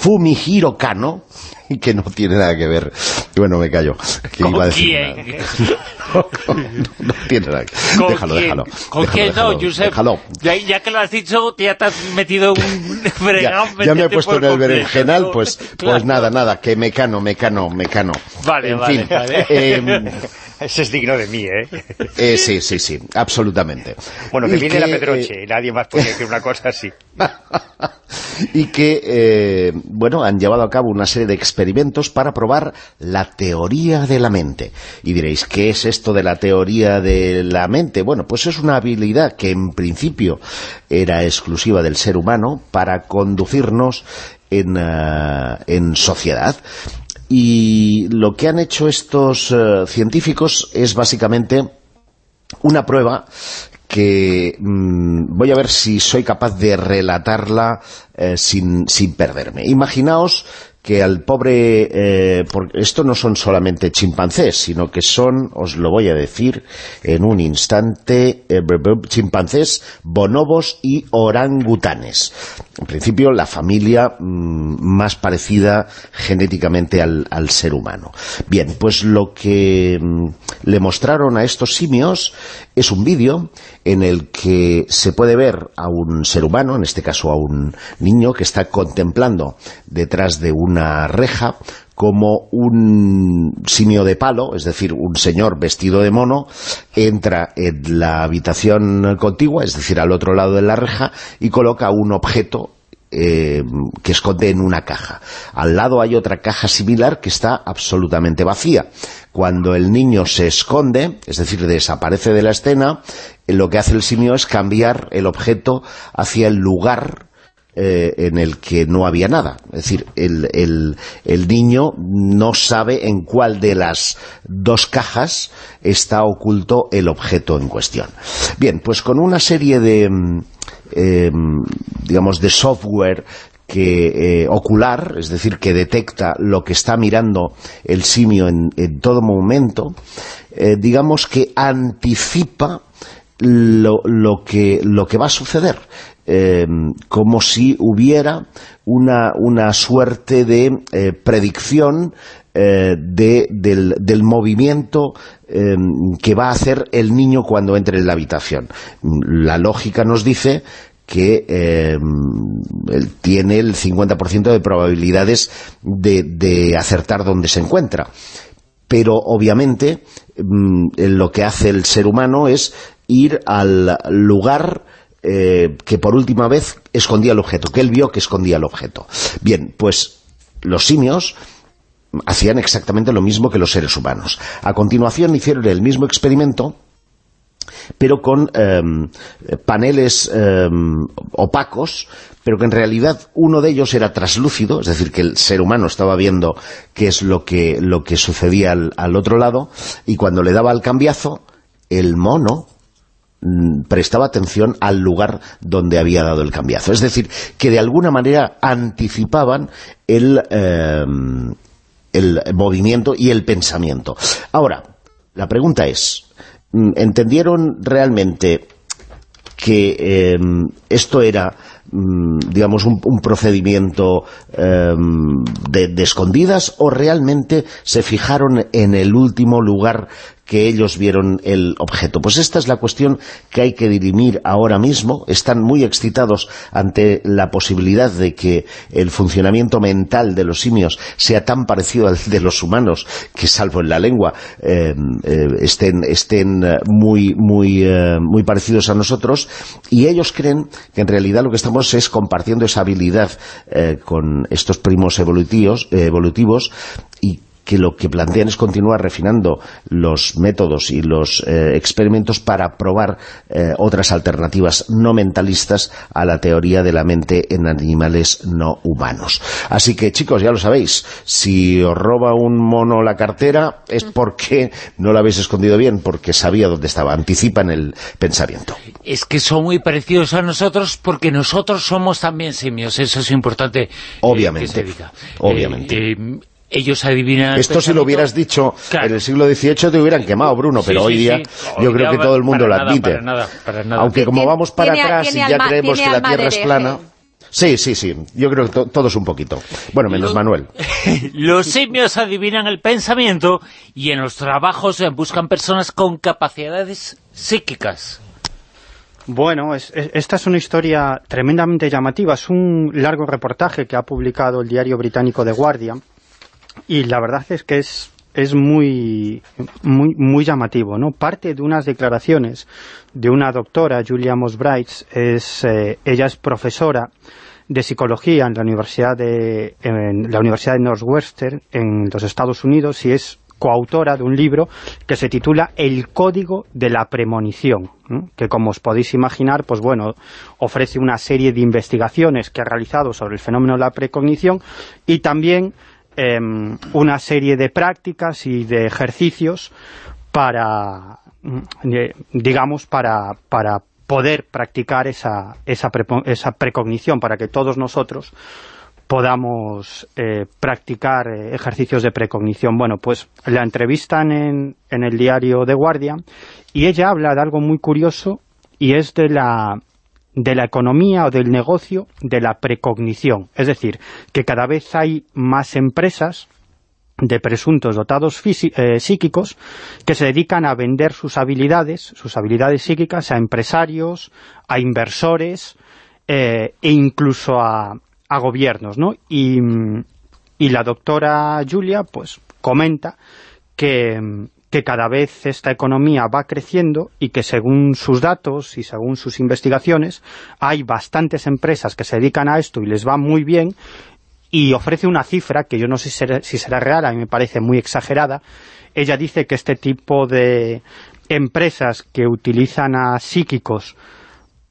F: Fumihiro Kano, que no tiene nada que ver. Bueno, me callo.
A: Que iba a decir
F: no tiene nada que
A: ¿Con
F: Déjalo,
A: quién?
F: déjalo.
A: ¿Con
F: déjalo,
A: quién no, Josep?
F: déjalo.
A: Ya, ya que lo has dicho, ya te has metido un fregado.
F: Ya, ya me he puesto en el
A: completo,
F: berenjenal, pues,
A: Claro.
F: pues nada, nada, que mecano, mecano, mecano.
A: Vale,
F: en
A: vale,
F: fin,
A: vale.
F: em,
E: Ese es digno de mí, ¿eh?
F: eh, sí, sí, sí, absolutamente.
E: Bueno, que
F: Y
E: viene la
F: eh,
E: Pedroche, y nadie más puede decir una cosa así.
F: y que, eh, bueno, han llevado a cabo una serie de experimentos para probar la teoría de la mente. Y diréis, ¿qué es esto de la teoría de la mente? Bueno, pues es una habilidad que en principio era exclusiva del ser humano para conducirnos en, eh, en sociedad. Y lo que han hecho estos eh, científicos es básicamente una prueba que mm, voy a ver si soy capaz de relatarla eh, sin, sin perderme. Imaginaos que al pobre... eh, porque esto no son solamente chimpancés, sino que son, os lo voy a decir en un instante, chimpancés, bonobos y orangutanes. En principio, la familia mm, más parecida genéticamente al, ser humano. Bien, pues lo que mm, le mostraron a estos simios es un vídeo en el que se puede ver a un ser humano, en este caso a un niño, que está contemplando detrás de una reja como un simio de palo, es decir, un señor vestido de mono, entra en la habitación contigua, es decir, al otro lado de la reja, y coloca un objeto eh, que esconde en una caja. Al lado hay otra caja similar que está absolutamente vacía. Cuando el niño se esconde, es decir, desaparece de la escena, lo que hace el simio es cambiar el objeto hacia el lugar eh, en el que no había nada. Es decir, el, el- niño no sabe en cuál de las dos cajas está oculto el objeto en cuestión. Bien, pues con una serie de, mm, eh, digamos, de software que eh, ocular, es decir, que detecta lo que está mirando el simio en, en todo momento, digamos que anticipa lo, lo que, lo que va a suceder. Eh, como si hubiera una, una suerte de eh, predicción eh, de, del, del movimiento eh, que va a hacer el niño cuando entre en la habitación. La lógica nos dice que eh, él tiene el 50% de probabilidades de, de acertar donde se encuentra pero obviamente lo que hace el ser humano es ir al lugar eh, que por última vez escondía el objeto, que él vio que escondía el objeto. Bien, pues los simios hacían exactamente lo mismo que los seres humanos. A continuación hicieron el mismo experimento pero con em, paneles em, opacos, pero que en realidad uno de ellos era traslúcido, es decir, que el ser humano estaba viendo qué es lo que, lo que sucedía al, al otro lado, y cuando le daba el cambiazo, el mono prestaba atención al lugar donde había dado el cambiazo. Es decir, que de alguna manera anticipaban el, em, movimiento y el pensamiento. Ahora, la pregunta es, mm, ¿entendieron realmente que eh, esto era, mm, digamos, un, procedimiento de, de escondidas o realmente se fijaron en el último lugar que ellos vieron el objeto. Pues esta es la cuestión que hay que dirimir ahora mismo. Están muy excitados ante la posibilidad de que el funcionamiento mental de los simios sea tan parecido al de los humanos, que salvo en la lengua eh, eh, estén, eh, eh, muy parecidos a nosotros, y ellos creen que en realidad lo que estamos es compartiendo esa habilidad eh, con estos primos evolutivos y que lo que plantean es continuar refinando los métodos y los eh, experimentos para probar eh, otras alternativas no mentalistas a la teoría de la mente en animales no humanos. Así que chicos, ya lo sabéis, si os roba un mono la cartera es porque no la habéis escondido bien, porque sabía dónde estaba, anticipan el pensamiento.
A: Es que son muy parecidos a nosotros porque nosotros somos también simios, eso es importante eh,
F: Obviamente,
A: que se diga.
F: obviamente.
A: Ellos adivinan...
F: Esto si lo hubieras dicho
A: Claro.
F: en el siglo XVIII te hubieran quemado, Bruno, pero
A: Sí,
F: hoy día
A: sí.
F: yo
A: Hoy
F: creo que todo el mundo lo
A: nada,
F: admite.
A: para nada, para nada.
F: Aunque como vamos para
C: tiene
F: atrás y ya
C: alma-
F: creemos que la Tierra es plana... Sí, sí, sí. Yo creo que to- todos un poquito. Bueno, menos
A: Lo-
F: Manuel.
A: Los simios adivinan el pensamiento y en los trabajos buscan personas con capacidades psíquicas.
D: Bueno, es- es- esta es una historia tremendamente llamativa. Es un largo reportaje que ha publicado el diario británico The Guardian y la verdad es que es, es muy, muy, muy llamativo. ¿no? Parte de unas declaraciones de una doctora, Julia Mosbright, es, eh, ella es profesora de psicología en la Universidad de, la Universidad de Northwestern en los Estados Unidos y es coautora de un libro que se titula El Código de la Premonición, que como os podéis imaginar, pues bueno, ofrece una serie de investigaciones que ha realizado sobre el fenómeno de la precognición y también em, una serie de prácticas y de ejercicios para, mm, digamos, para, para poder practicar esa, esa, prepo- esa precognición, para que todos nosotros podamos eh, practicar eh, ejercicios de precognición. Bueno, pues la entrevistan en, en el diario The Guardian y ella habla de algo muy curioso y es de la, de la economía o del negocio de la precognición. Es decir, que cada vez hay más empresas de presuntos dotados eh, psíquicos que se dedican a vender sus habilidades, sus habilidades psíquicas a empresarios, a inversores eh, e incluso a, a gobiernos, ¿no? Y, y la doctora Julia, pues, comenta que, que cada vez esta economía va creciendo y que según sus datos y según sus investigaciones hay bastantes empresas que se dedican a esto y les va muy bien y ofrece una cifra que yo no sé si será, si será real, a mí me parece muy exagerada. Ella dice que este tipo de empresas que utilizan a psíquicos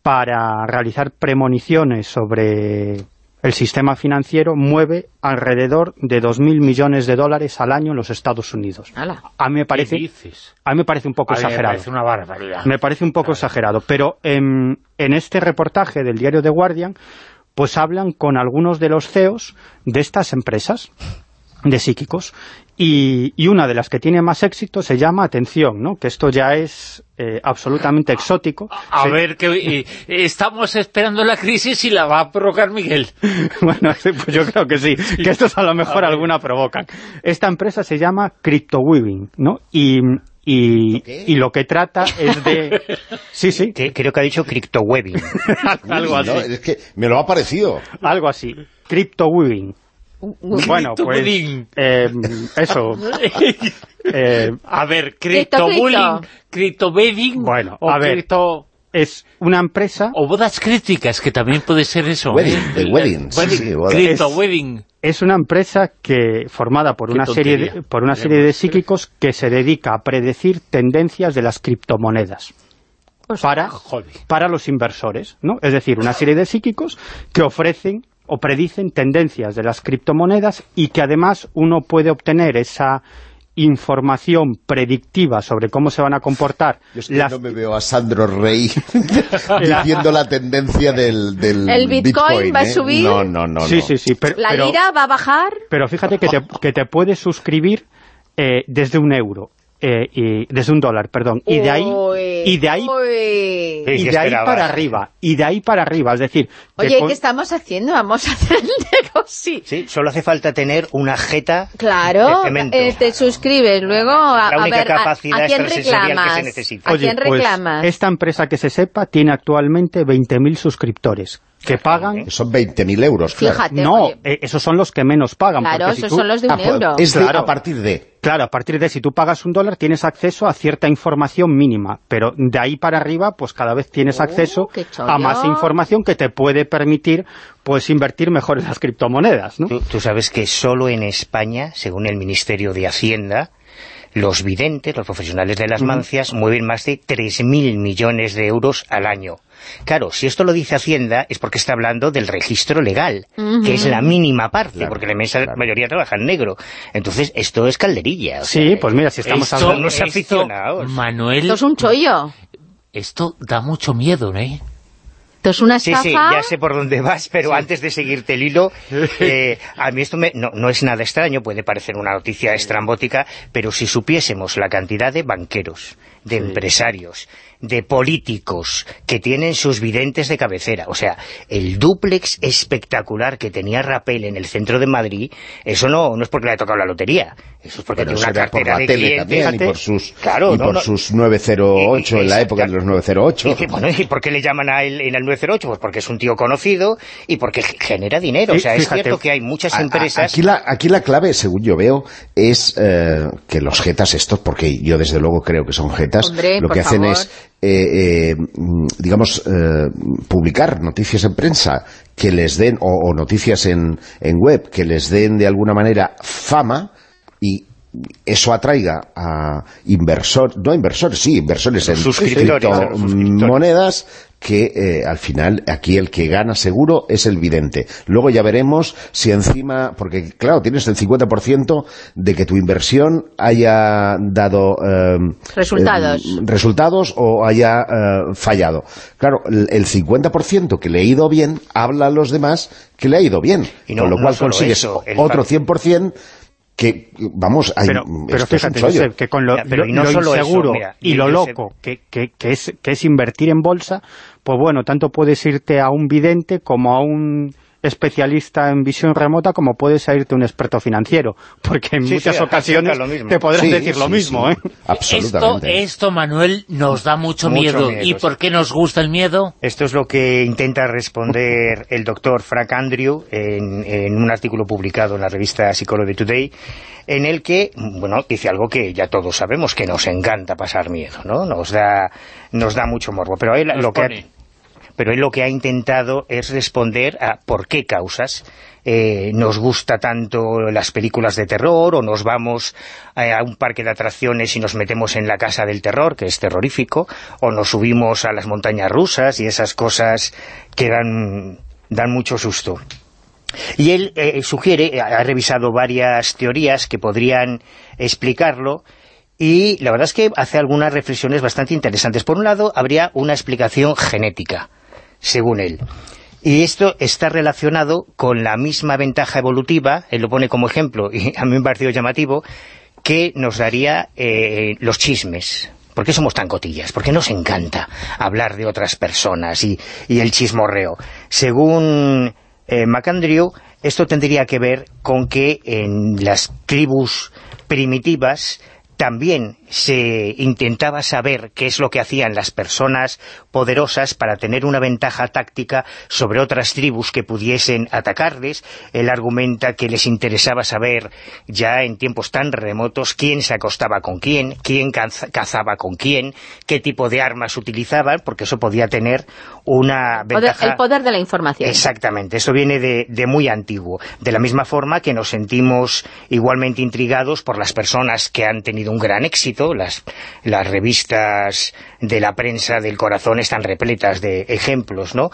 D: para realizar premoniciones sobre el sistema financiero mueve alrededor de 2.000 millones de dólares al año en los Estados Unidos. A mí me
A: ¿Qué
D: parece,
A: dices?
D: a mí me parece un poco
A: mí me
D: exagerado.
A: parece una barbaridad.
D: Me parece un poco exagerado, pero en, en este reportaje del diario The Guardian, pues hablan con algunos de los CEOs de estas empresas de psíquicos y, y una de las que tiene más éxito se llama Atención, ¿no? que esto ya es eh, absolutamente exótico.
A: A ver, que eh, estamos esperando la crisis y la va a provocar Miguel.
D: bueno, pues yo creo que sí, que estos a lo mejor alguna provocan. Esta empresa se llama CryptoWeaving, ¿no? Y, y, y lo que trata es de... Sí, sí,
E: Que- creo que ha dicho criptowebbing.
D: algo así.
F: no, es que me lo ha parecido.
D: Algo así. CryptoWeaving. Bueno, pues... Eh, eso. eh,
A: A ver,
C: Cripto,
A: criptobullying, criptobedding
D: Bueno, a ver.
A: cripto...
D: es una empresa...
A: O bodas críticas, que también puede ser eso.
F: Wedding,
A: ¿eh?
F: de wedding, sí, sí, bodas.
A: Crypto
D: Es-
A: wedding.
D: Es una empresa que formada por
A: Qué
D: una serie de, por una serie de psíquicos que se dedica a predecir tendencias de las criptomonedas para,
A: Joder.
D: para los inversores, ¿no? Es decir, una serie de psíquicos que ofrecen o predicen tendencias de las criptomonedas y que además uno puede obtener esa información predictiva sobre cómo se van a comportar
F: Yo es que
D: las
F: no me veo a Sandro Rey diciendo la tendencia del, del
C: ¿El Bitcoin va a
F: ¿eh?
C: subir?
F: No, no, no.
D: sí,
F: no.
D: sí, sí, pero,
C: ¿La
D: pero-
C: lira va a bajar?
D: Pero fíjate que te, que te puedes suscribir eh, desde un euro, eh, y, desde un dólar, perdón, y de ahí,
C: Uy,
D: y de ahí, y
E: ¿qué
D: de ahí para arriba, y de ahí para arriba, es decir...
C: Oye,
D: pon-
C: ¿qué estamos haciendo? Vamos a hacer el negocio.
E: Sí, solo hace falta tener una jeta
C: Claro,
E: de cemento.
C: eh, te suscribes, luego a,
E: La
C: a
E: única
C: ver, a-
E: capacidad
C: a, quién
E: extrasensorial que se
C: reclamas?
E: necesita.
C: ¿A
D: Oye,
C: quién
D: pues,
C: reclamas?
D: esta empresa que se sepa tiene actualmente 20.000 suscriptores, que pagan...
F: Son 20.000 euros, claro.
C: Fíjate,
D: No,
C: oye.
D: eh, esos son los que menos pagan.
C: Claro,
D: si
C: esos
D: tú-
C: son los de un
F: Ah, pues,
C: euro.
F: Es de-
D: Claro.
F: a partir de...
D: Claro, a partir de si tú pagas un dólar tienes acceso a cierta información mínima, pero de ahí para arriba pues cada vez tienes
C: Oh,
D: acceso a más información que te puede permitir pues invertir mejor en las criptomonedas, ¿no?
E: Tú, tú sabes que solo en España, según el Ministerio de Hacienda, los videntes, los profesionales de las mancias, mueven más de 3.000 millones de euros al año. Claro, si esto lo dice Hacienda es porque está hablando del registro legal, que es la mínima parte,
F: Claro,
E: porque la inmensa
F: claro.
E: mayoría trabaja en negro. Entonces, esto es calderilla. o
D: Sí,
E: sea,
D: pues mira, si estamos
A: Esto,
D: hablando...
E: unos
A: esto,
E: aficionados.
A: Manuel,
C: Esto es un chollo.
A: esto da mucho miedo, ¿eh?
C: Esto es una
E: Sí,
C: estafa.
E: sí, ya sé por dónde vas, pero antes de seguirte el hilo, eh, a mí esto me- no, no es nada extraño, puede parecer una noticia estrambótica, pero si supiésemos la cantidad de banqueros, de empresarios, de políticos que tienen sus videntes de cabecera. O sea, el dúplex espectacular que tenía Rapel en el centro de Madrid, eso no, no es porque le haya tocado la lotería, eso es porque
F: Pero
E: tiene una
F: será por
E: cartera
F: la
E: de
F: tele
E: clientes.
F: también, y por sus,
E: Claro,
F: y
E: no,
F: por
E: no.
F: sus 908 en la
E: Eh,
F: época de los
E: Y
F: 908.
E: que, bueno, ¿y por qué le llaman a él en el 908? Pues porque es un tío conocido y porque genera dinero.
D: Sí,
E: o sea, es
D: fíjate.
E: cierto que hay muchas
F: A- a-
E: empresas...
F: Aquí la, aquí la clave, según yo veo, es eh, que los jetas estos, porque yo desde luego creo que son jetas,
C: Hombre,
F: lo que hacen
C: favor.
F: es, eh, eh, digamos, eh, publicar noticias en prensa que les den, o, o noticias en, en web, que les den de alguna manera fama y eso atraiga a inversores, no inversores, sí, inversores en
E: suscriptores,
F: que eh, al final aquí el que gana seguro es el vidente. Luego ya veremos si encima, porque claro, tienes el 50% de que tu inversión haya dado eh,
C: Resultados.
F: eh, resultados o haya eh, fallado. Claro, el, el 50% que le ha ido bien habla a los demás que le ha ido bien,
E: Y no-
F: con lo
E: no
F: cual consigues
E: eso,
F: otro
E: fac-
F: 100% que, vamos, hay,
D: pero, pero
F: esto es un
D: fíjate. Josep, que con lo,
E: Ya, pero
D: lo-
E: y no
D: lo
E: solo eso,
D: inseguro
E: mira,
D: y lo
E: Josep-
D: loco que, que, que es, que es invertir en bolsa, pues bueno, tanto puedes irte a un vidente como a un especialista en visión remota como puedes a irte a un experto financiero, porque en
E: Sí,
D: muchas
E: sí,
D: ocasiones
E: acerca lo mismo.
D: te podrán
F: Sí,
D: decir lo mismo,
F: sí.
D: ¿eh?
A: Esto,
F: Absolutamente.
A: esto, Manuel, nos da mucho,
E: Mucho
A: miedo.
E: miedo,
A: ¿Y por qué nos gusta el miedo?
E: Esto es lo que intenta responder el doctor Frank Andrew en, en un artículo publicado en la revista Psychology Today, en el que, bueno, dice algo que ya todos sabemos, que nos encanta pasar miedo, ¿no? Nos da, nos da mucho morbo. Pero él
A: Nos
E: lo que... pero él lo que ha intentado es responder a por qué causas eh, nos gusta tanto las películas de terror o nos vamos eh, a un parque de atracciones y nos metemos en la casa del terror, que es terrorífico, o nos subimos a las montañas rusas y esas cosas que dan, mucho susto. Y él eh, sugiere, ha revisado varias teorías que podrían explicarlo, y la verdad es que hace algunas reflexiones bastante interesantes. Por un lado, habría una explicación genética, según él. Y esto está relacionado con la misma ventaja evolutiva, él lo pone como ejemplo, y a mí me ha parecido llamativo, que nos daría eh, los chismes. ¿Por qué somos tan cotillas? ¿Por qué nos encanta hablar de otras personas y, y el chismorreo? Según eh, esto tendría que ver con que en las tribus primitivas también se intentaba saber qué es lo que hacían las personas poderosas para tener una ventaja táctica sobre otras tribus que pudiesen atacarles. Él argumenta que les interesaba saber ya en tiempos tan remotos quién se acostaba con quién, quién caza- cazaba con quién, qué tipo de armas utilizaban, porque eso podía tener una ventaja...
C: el poder de la información.
E: Exactamente, eso viene de, de muy antiguo. De la misma forma que nos sentimos igualmente intrigados por las personas que han tenido un gran éxito, las, las revistas de la prensa del corazón están repletas de ejemplos, ¿no?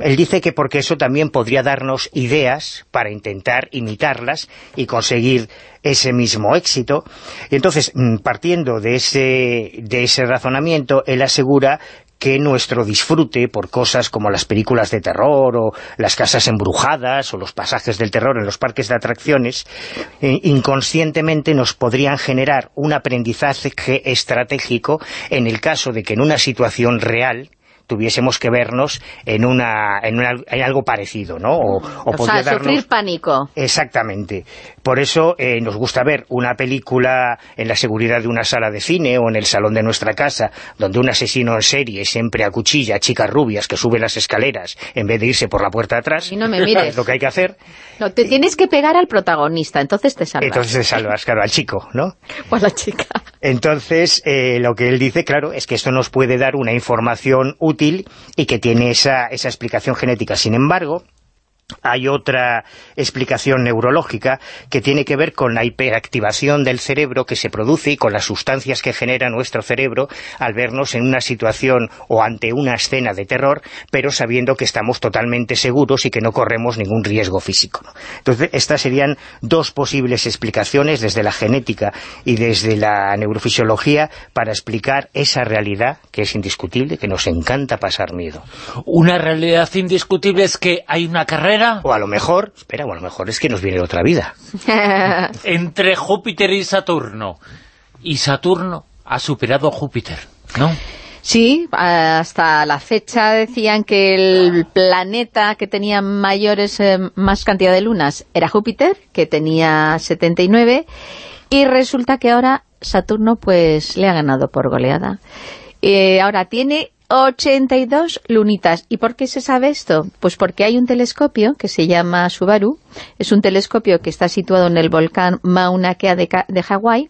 E: Él dice que porque eso también podría darnos ideas para intentar imitarlas y conseguir ese mismo éxito. Y entonces, mm, partiendo de ese, de ese razonamiento, él asegura que nuestro disfrute por cosas como las películas de terror o las casas embrujadas o los pasajes del terror en los parques de atracciones, eh, inconscientemente nos podrían generar un aprendizaje estratégico en el caso de que en una situación real tuviésemos que vernos en una en, una- en algo parecido, ¿no? O, o
C: sea, sufrir pánico.
E: Exactamente. Por eso eh, nos gusta ver una película en la seguridad de una sala de cine o en el salón de nuestra casa, donde un asesino en serie siempre acuchilla a chicas rubias que suben las escaleras en vez de irse por la puerta de atrás.
C: Y no me mires.
E: Es lo que hay que hacer.
C: No, te tienes que pegar al protagonista, entonces te salvas.
E: Entonces te salvas, claro, al chico, ¿no?
C: O a la chica.
E: Entonces, eh, lo que él dice, claro, es que esto nos puede dar una información útil y que tiene esa, esa explicación genética. Sin embargo, hay otra explicación neurológica que tiene que ver con la hiperactivación del cerebro que se produce y con las sustancias que genera nuestro cerebro al vernos en una situación o ante una escena de terror, pero sabiendo que estamos totalmente seguros y que no corremos ningún riesgo físico. Entonces, estas serían dos posibles explicaciones desde la genética y desde la neurofisiología para explicar esa realidad que es indiscutible, que nos encanta pasar miedo.
A: Una realidad indiscutible es que hay una carrera
E: O a lo mejor, espera, o a lo mejor es que nos viene otra vida.
A: entre Júpiter y Saturno. Y Saturno ha superado a Júpiter. ¿no?
C: Sí, hasta la fecha decían que el planeta que tenía mayores eh, más cantidad de lunas era Júpiter, que tenía 79, y resulta que ahora Saturno pues le ha ganado por goleada. Eh, ahora tiene 82 lunitas. ¿Y por qué se sabe esto? Pues porque hay un telescopio que se llama Subaru, es un telescopio que está situado en el volcán Mauna Kea de, de Hawái,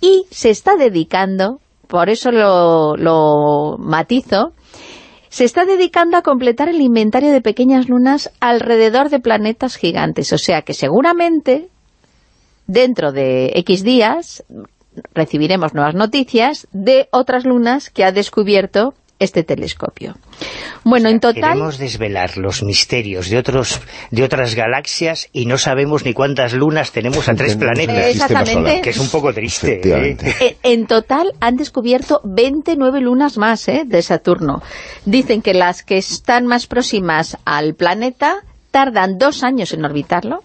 C: y se está dedicando por eso lo, matizo, se está dedicando a completar el inventario de pequeñas lunas alrededor de planetas gigantes. O sea que seguramente, dentro de X días, recibiremos nuevas noticias de otras lunas que ha descubierto este telescopio. Bueno, en total...
E: Queremos desvelar los misterios de otros de otras galaxias y no sabemos ni cuántas lunas tenemos a tres planetas.
C: Exactamente.
E: Que es un poco triste.
C: ¿eh? En, total han descubierto 29 lunas más ¿eh? de Saturno. Dicen que las que están más próximas al planeta tardan dos años en orbitarlo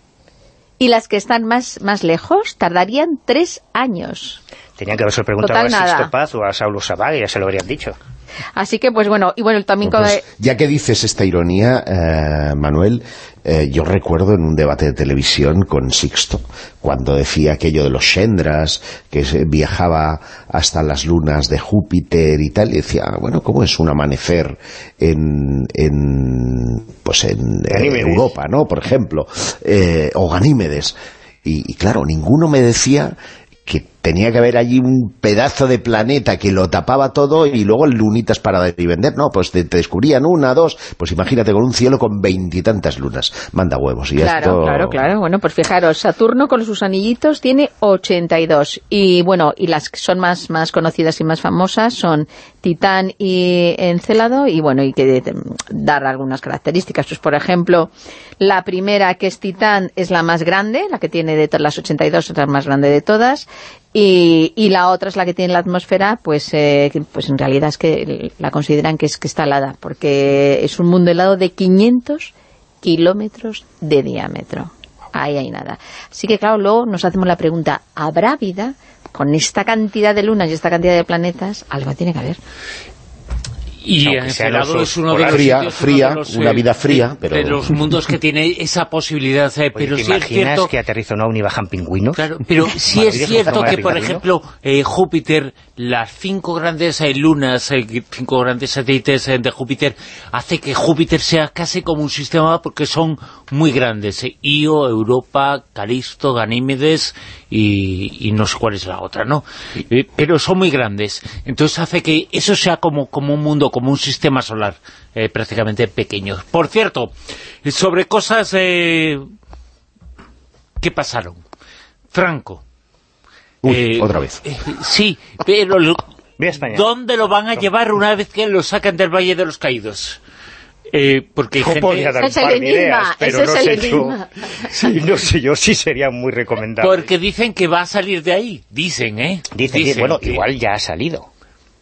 C: y las que están más, más lejos tardarían tres años.
E: Tenían que haberse preguntado a Sixto Paz o a Saulo Sabag y ya se lo habrían dicho.
C: Así que, pues bueno, y bueno, también...
F: Pues, ya que dices esta ironía, eh, Manuel, eh, yo recuerdo en un debate de televisión con Sixto, cuando decía aquello de los Shendras, que viajaba hasta las lunas de Júpiter y tal, y decía, bueno, ¿cómo es un amanecer en, en pues en, Europa, ¿no? Por ejemplo, eh, o Ganímedes. y claro, ninguno me decía que tenía que haber allí un pedazo de planeta que lo tapaba todo y luego lunitas para vender. No, pues te, descubrían una, dos, pues imagínate con un cielo con veintitantas lunas. Manda huevos. Y
C: claro, claro, claro. Bueno, pues fijaros, Saturno con sus anillitos tiene 82. Y bueno, y las que son más, más conocidas y más famosas son Titán y Encélado, y bueno, y que dar algunas características. Pues por ejemplo, la primera que es Titán es la más grande, la que tiene de todas las 82 es la más grande de todas, y, la otra es la que tiene la atmósfera, pues, eh, pues en realidad es que la consideran que es que está helada, porque es un mundo helado de 500 kilómetros de diámetro. Ahí hay nada. Así que claro, luego nos hacemos la pregunta, ¿habrá vida con esta cantidad de lunas y esta cantidad de planetas? Algo tiene que haber.
A: Y Encelado es uno de los
F: fría, fría una vida eh, fría, pero...
A: de los mundos que tiene esa posibilidad. Eh, pero
E: si es cierto que aterriza una y bajan pingüinos?
A: Claro, pero sí es cierto que, por ejemplo, eh, Júpiter, las cinco grandes lunas, cinco grandes satélites de Júpiter, hace que Júpiter sea casi como un sistema porque son muy grandes. Io, Europa, Calisto, Ganímedes y, no sé cuál es la otra, ¿no? pero son muy grandes. Entonces hace que eso sea como, como un mundo como un sistema solar eh, prácticamente pequeño. Por cierto, sobre cosas eh, que pasaron. Franco.
F: Uy, eh, otra vez.
A: sí, pero ¿dónde lo van a llevar una vez que lo sacan del Valle de los Caídos? Eh, porque
E: yo podría dar un par de ideas, pero no sé, yo, sí, no sé yo sí sería muy recomendable.
A: Porque dicen que va a salir de ahí, dicen, ¿eh?
E: Dicen,
A: dicen
E: bueno, igual ya ha salido.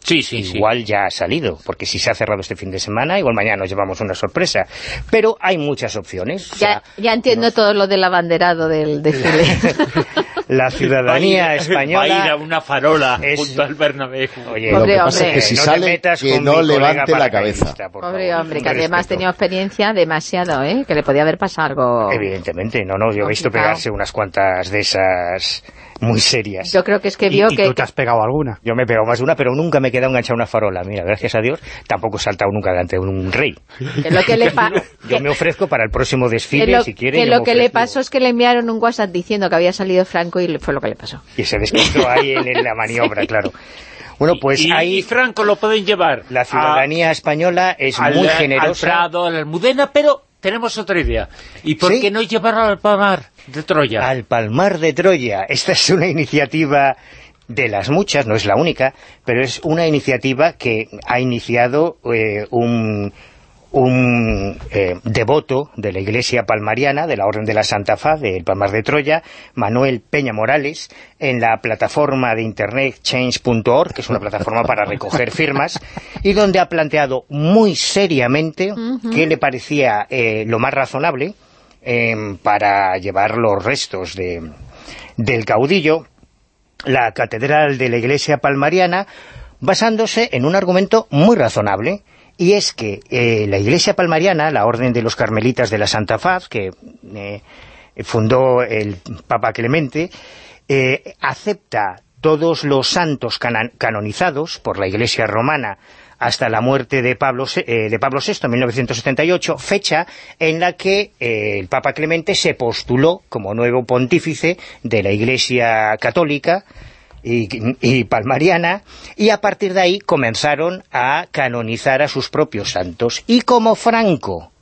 A: Sí, sí,
E: igual ya ha salido, porque si se ha cerrado este fin de semana, igual mañana nos llevamos una sorpresa. Pero hay muchas opciones.
C: Ya, ya entiendo todo lo del abanderado del desfile.
E: la ciudadanía española...
A: Va a ir a una farola junto al Bernabéu.
F: Oye, lo que pasa es que si no sale, que no levante la cabeza.
C: Pobre hombre, que además tenía experiencia demasiado, ¿eh? Que le podía haber pasado algo...
E: Evidentemente, no, no, yo he visto pegarse unas cuantas de esas muy serias.
C: Yo creo que es que vio que...
D: ¿Y tú te has pegado alguna?
E: Yo me he pegado más de una, pero nunca me he quedado enganchado una farola. Mira, gracias a Dios, tampoco he saltado nunca delante de un rey.
C: lo que le
E: yo me ofrezco para el próximo desfile, si quiere.
C: Que lo que le pasó es que le enviaron un WhatsApp diciendo que había salido Franco y fue lo que le pasó.
E: Y se despertó ahí en, la maniobra, claro. Bueno, pues ahí...
A: Franco lo pueden llevar.
E: La ciudadanía española es muy generosa. Al
A: Prado, a la Almudena, pero tenemos otra idea. ¿Y por qué no llevarlo al Palmar de Troya?
E: Al Palmar de Troya. Esta es una iniciativa de las muchas, no es la única, pero es una iniciativa que ha iniciado eh, un un eh, devoto de la iglesia palmariana, de la Orden de la Santa Faz, del Palmar de Troya, Manuel Peña Morales, en la plataforma de internet change.org, que es una plataforma para recoger firmas, y donde ha planteado muy seriamente qué le parecía eh, lo más razonable em, para llevar los restos de, del caudillo, la catedral de la iglesia palmariana, basándose en un argumento muy razonable, y es que eh, la Iglesia Palmariana, la Orden de los Carmelitas de la Santa Faz, que eh, fundó el Papa Clemente, eh, acepta todos los santos canonizados por la Iglesia romana hasta la muerte de Pablo, de Pablo VI en 1978, fecha en la que el Papa Clemente se postuló como nuevo pontífice de la Iglesia Católica, y, palmariana, y a partir de ahí comenzaron a canonizar a sus propios santos. Y como Franco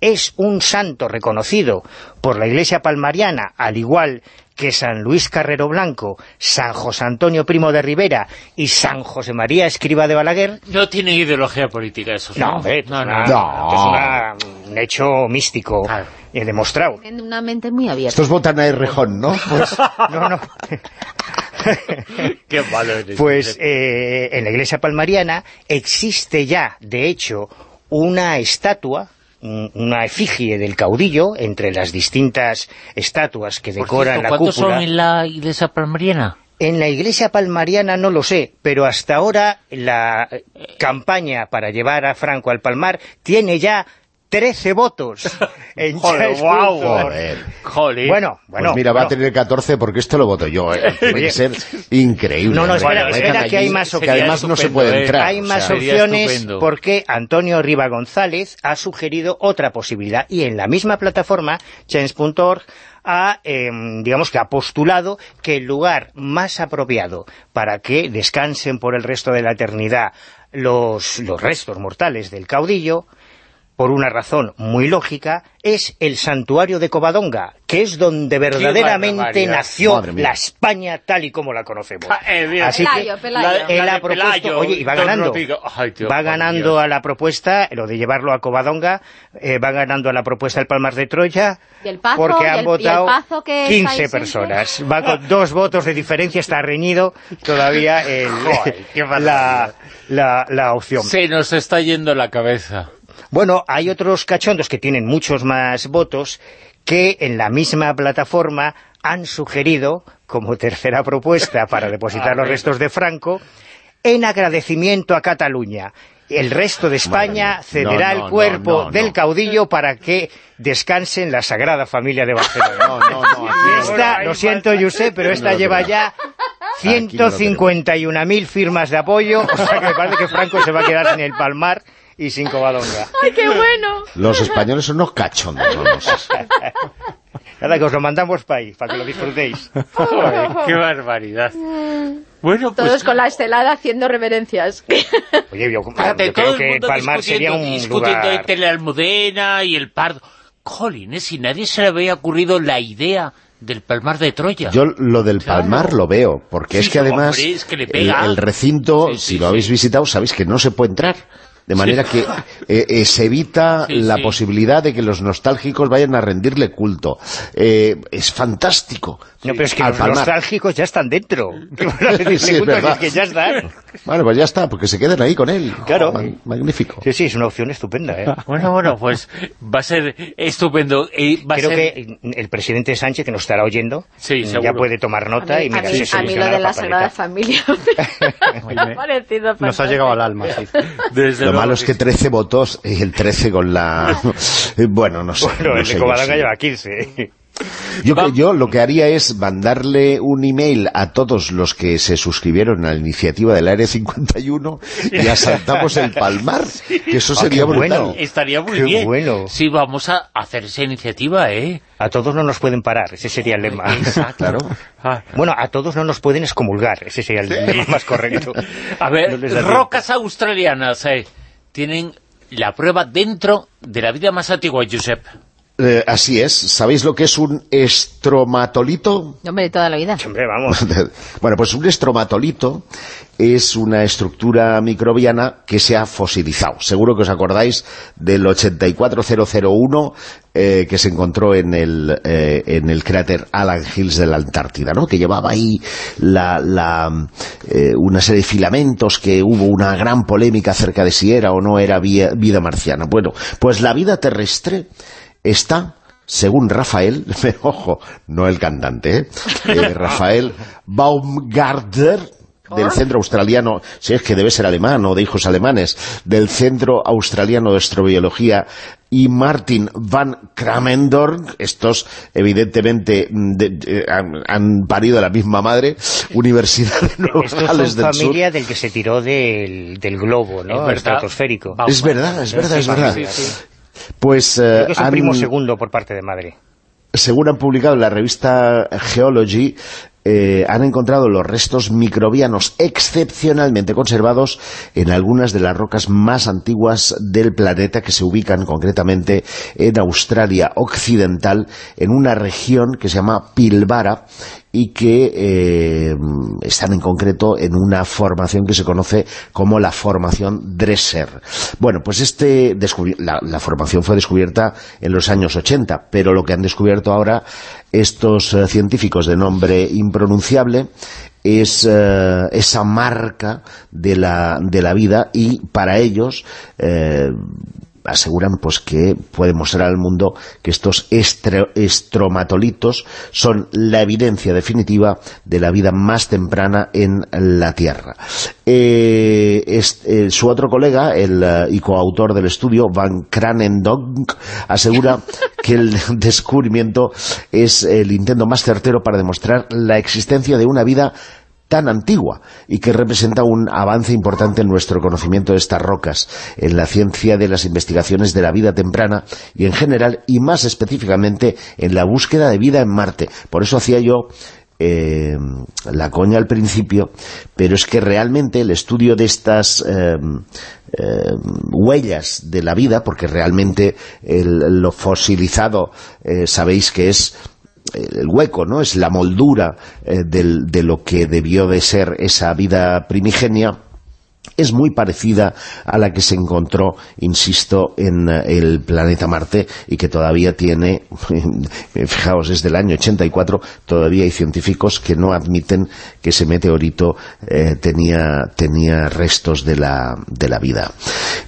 E: es un santo reconocido por la Iglesia palmariana, al igual que San Luis Carrero Blanco, San José Antonio Primo de Rivera y San José María Escriba de Balaguer...
A: No tiene ideología política eso.
E: No, no, no, es un hecho místico y demostrado.
C: Tiene una mente muy abierta.
F: Estos votan a Errejón, ¿no?
E: Pues, no, no.
A: Qué malo
E: Pues eh, en la iglesia palmariana existe ya, de hecho, una estatua una efigie del caudillo entre las distintas estatuas que decoran la cúpula.
A: ¿Cuántos son en la iglesia palmariana?
E: En la iglesia palmariana no lo sé, pero hasta ahora la campaña para llevar a Franco al Palmar tiene ya 13 votos en
A: Joder, wow.
E: Joder. Bueno, bueno.
F: Pues mira,
E: va
F: a tener 14 porque esto lo voto yo. ¿eh? Puede ser increíble.
E: No, no, espera, espera que hay más
F: que además no se puede ¿eh? entrar.
E: Hay más opciones porque Antonio Riva González ha sugerido otra posibilidad y en la misma plataforma, change.org, ha, em, digamos que ha postulado que el lugar más apropiado para que descansen por el resto de la eternidad los, los restos mortales del caudillo por una razón muy lógica, es el santuario de Covadonga, que es donde verdaderamente nació la España tal y como la conocemos.
C: Eh, Así que
E: él ha propuesto, oye, y va ganando, va ganando a la propuesta, lo de llevarlo a Covadonga, eh, va ganando a la propuesta el Palmar de Troya, porque han votado 15 personas. Va con dos votos de diferencia, está reñido todavía la, la, la opción.
A: Se nos está yendo la cabeza.
E: Bueno, hay otros cachondos que tienen muchos más votos que en la misma plataforma han sugerido, como tercera propuesta para depositar los restos de Franco, en agradecimiento a Cataluña. El resto de España cederá el cuerpo del caudillo para que descanse en la Sagrada Familia de Barcelona. esta, lo siento, José, pero esta lleva ya 151.000 firmas de apoyo, o sea que me parece que Franco se va a quedar en el Palmar y sin covadonga.
C: ¡Ay, qué bueno!
F: Los españoles son unos cachondos.
E: Nada, que os lo mandamos para ahí, para que lo disfrutéis.
A: ¡Qué barbaridad! Bueno,
C: pues... Todos con la estelada haciendo reverencias.
E: Oye, yo, creo que Palmar sería un
A: discutiendo lugar... entre la Almudena y el Pardo. Jolines, si nadie se le había ocurrido la idea del Palmar de Troya.
F: Yo lo del Palmar lo veo, porque es que además el, recinto, si lo habéis visitado, sabéis que no se puede entrar. De manera que eh, eh, se evita la posibilidad de que los nostálgicos vayan a rendirle culto. Eh, es fantástico.
E: No, pero es que los nostálgicos ya están dentro.
F: sí, es
E: que ya están.
F: Bueno, pues ya está, porque se queden ahí con él.
E: Claro.
F: magnífico.
E: Sí, sí, es una opción estupenda. ¿eh?
A: Bueno, bueno, pues va a ser estupendo. Va
E: Creo que el presidente Sánchez, que nos estará oyendo, ya puede tomar nota y mira,
C: a mí, a mí lo de la Sagrada Familia me ha parecido
D: Nos ha llegado al alma, sí.
F: Desde malo es que 13 votos y el 13 con la... bueno, no sé.
E: Bueno,
F: no
E: el
F: sé,
E: de Covadonga lleva 15.
F: Yo, yo lo que haría es mandarle un email a todos los que se suscribieron a la iniciativa del Área 51 y asaltamos el Palmar, que eso ah, sería brutal.
A: Bueno. Estaría muy bien.
E: bueno.
A: Sí, vamos a hacer esa iniciativa, ¿eh?
E: A todos no nos pueden parar, ese sería el lema.
F: Claro.
E: Ah. Bueno, a todos no nos pueden excomulgar, ese sería el lema más correcto.
A: A ver, rocas australianas, eh tienen la prueba dentro de la vida más antigua, Josep.
F: Eh, así es. ¿Sabéis lo que es un estromatolito?
C: Hombre, de toda la vida.
E: Hombre, vamos.
F: bueno, pues un estromatolito es una estructura microbiana que se ha fosilizado. Seguro que os acordáis del 84001 eh, que se encontró en el, eh, en el cráter Alan Hills de la Antártida, ¿no? que llevaba ahí la, eh, una serie de filamentos que hubo una gran polémica acerca de si era o no era vida marciana. Bueno, pues la vida terrestre está según Rafael, ojo, no el cantante, ¿eh? Rafael Baumgartner, del Centro Australiano, si es que debe ser alemán o de hijos alemanes, del Centro Australiano de Astrobiología y Martin van Kramendorn, estos evidentemente han, parido a la misma madre, Universidad de Nueva Gales del
E: familia del que se tiró del, globo, ¿no? Es estratosférico.
F: Es verdad, es verdad, es verdad. Pues eh,
E: es un primo segundo por parte de madre.
F: Según han publicado en la revista Geology, eh, han encontrado los restos microbianos excepcionalmente conservados en algunas de las rocas más antiguas del planeta que se ubican concretamente en Australia Occidental, en una región que se llama Pilbara y que eh, están en concreto en una formación que se conoce como la formación Dresser. Bueno, pues este la, formación fue descubierta en los años 80, pero lo que han descubierto ahora estos eh, científicos de nombre impronunciable es eh, esa marca de la, de la vida y para ellos aseguran pues que puede mostrar al mundo que estos estromatolitos son la evidencia definitiva de la vida más temprana en la Tierra. Eh, eh, su otro colega, el eh, y coautor del estudio, Van Kranendonk, asegura que el descubrimiento es el intento más certero para demostrar la existencia de una vida tan antigua y que representa un avance importante en nuestro conocimiento de estas rocas, en la ciencia de las investigaciones de la vida temprana y en general, y más específicamente, en la búsqueda de vida en Marte. Por eso hacía yo eh, la coña al principio, pero es que realmente el estudio de estas eh, eh, huellas de la vida, porque realmente lo fosilizado sabéis que es el hueco, ¿no? Es la moldura eh, de lo que debió de ser esa vida primigenia es muy parecida a la que se encontró, insisto, en eh, el planeta Marte y que todavía tiene, fijaos, desde el año 84 todavía hay científicos que no admiten que ese meteorito eh, tenía, tenía restos de la, de la vida.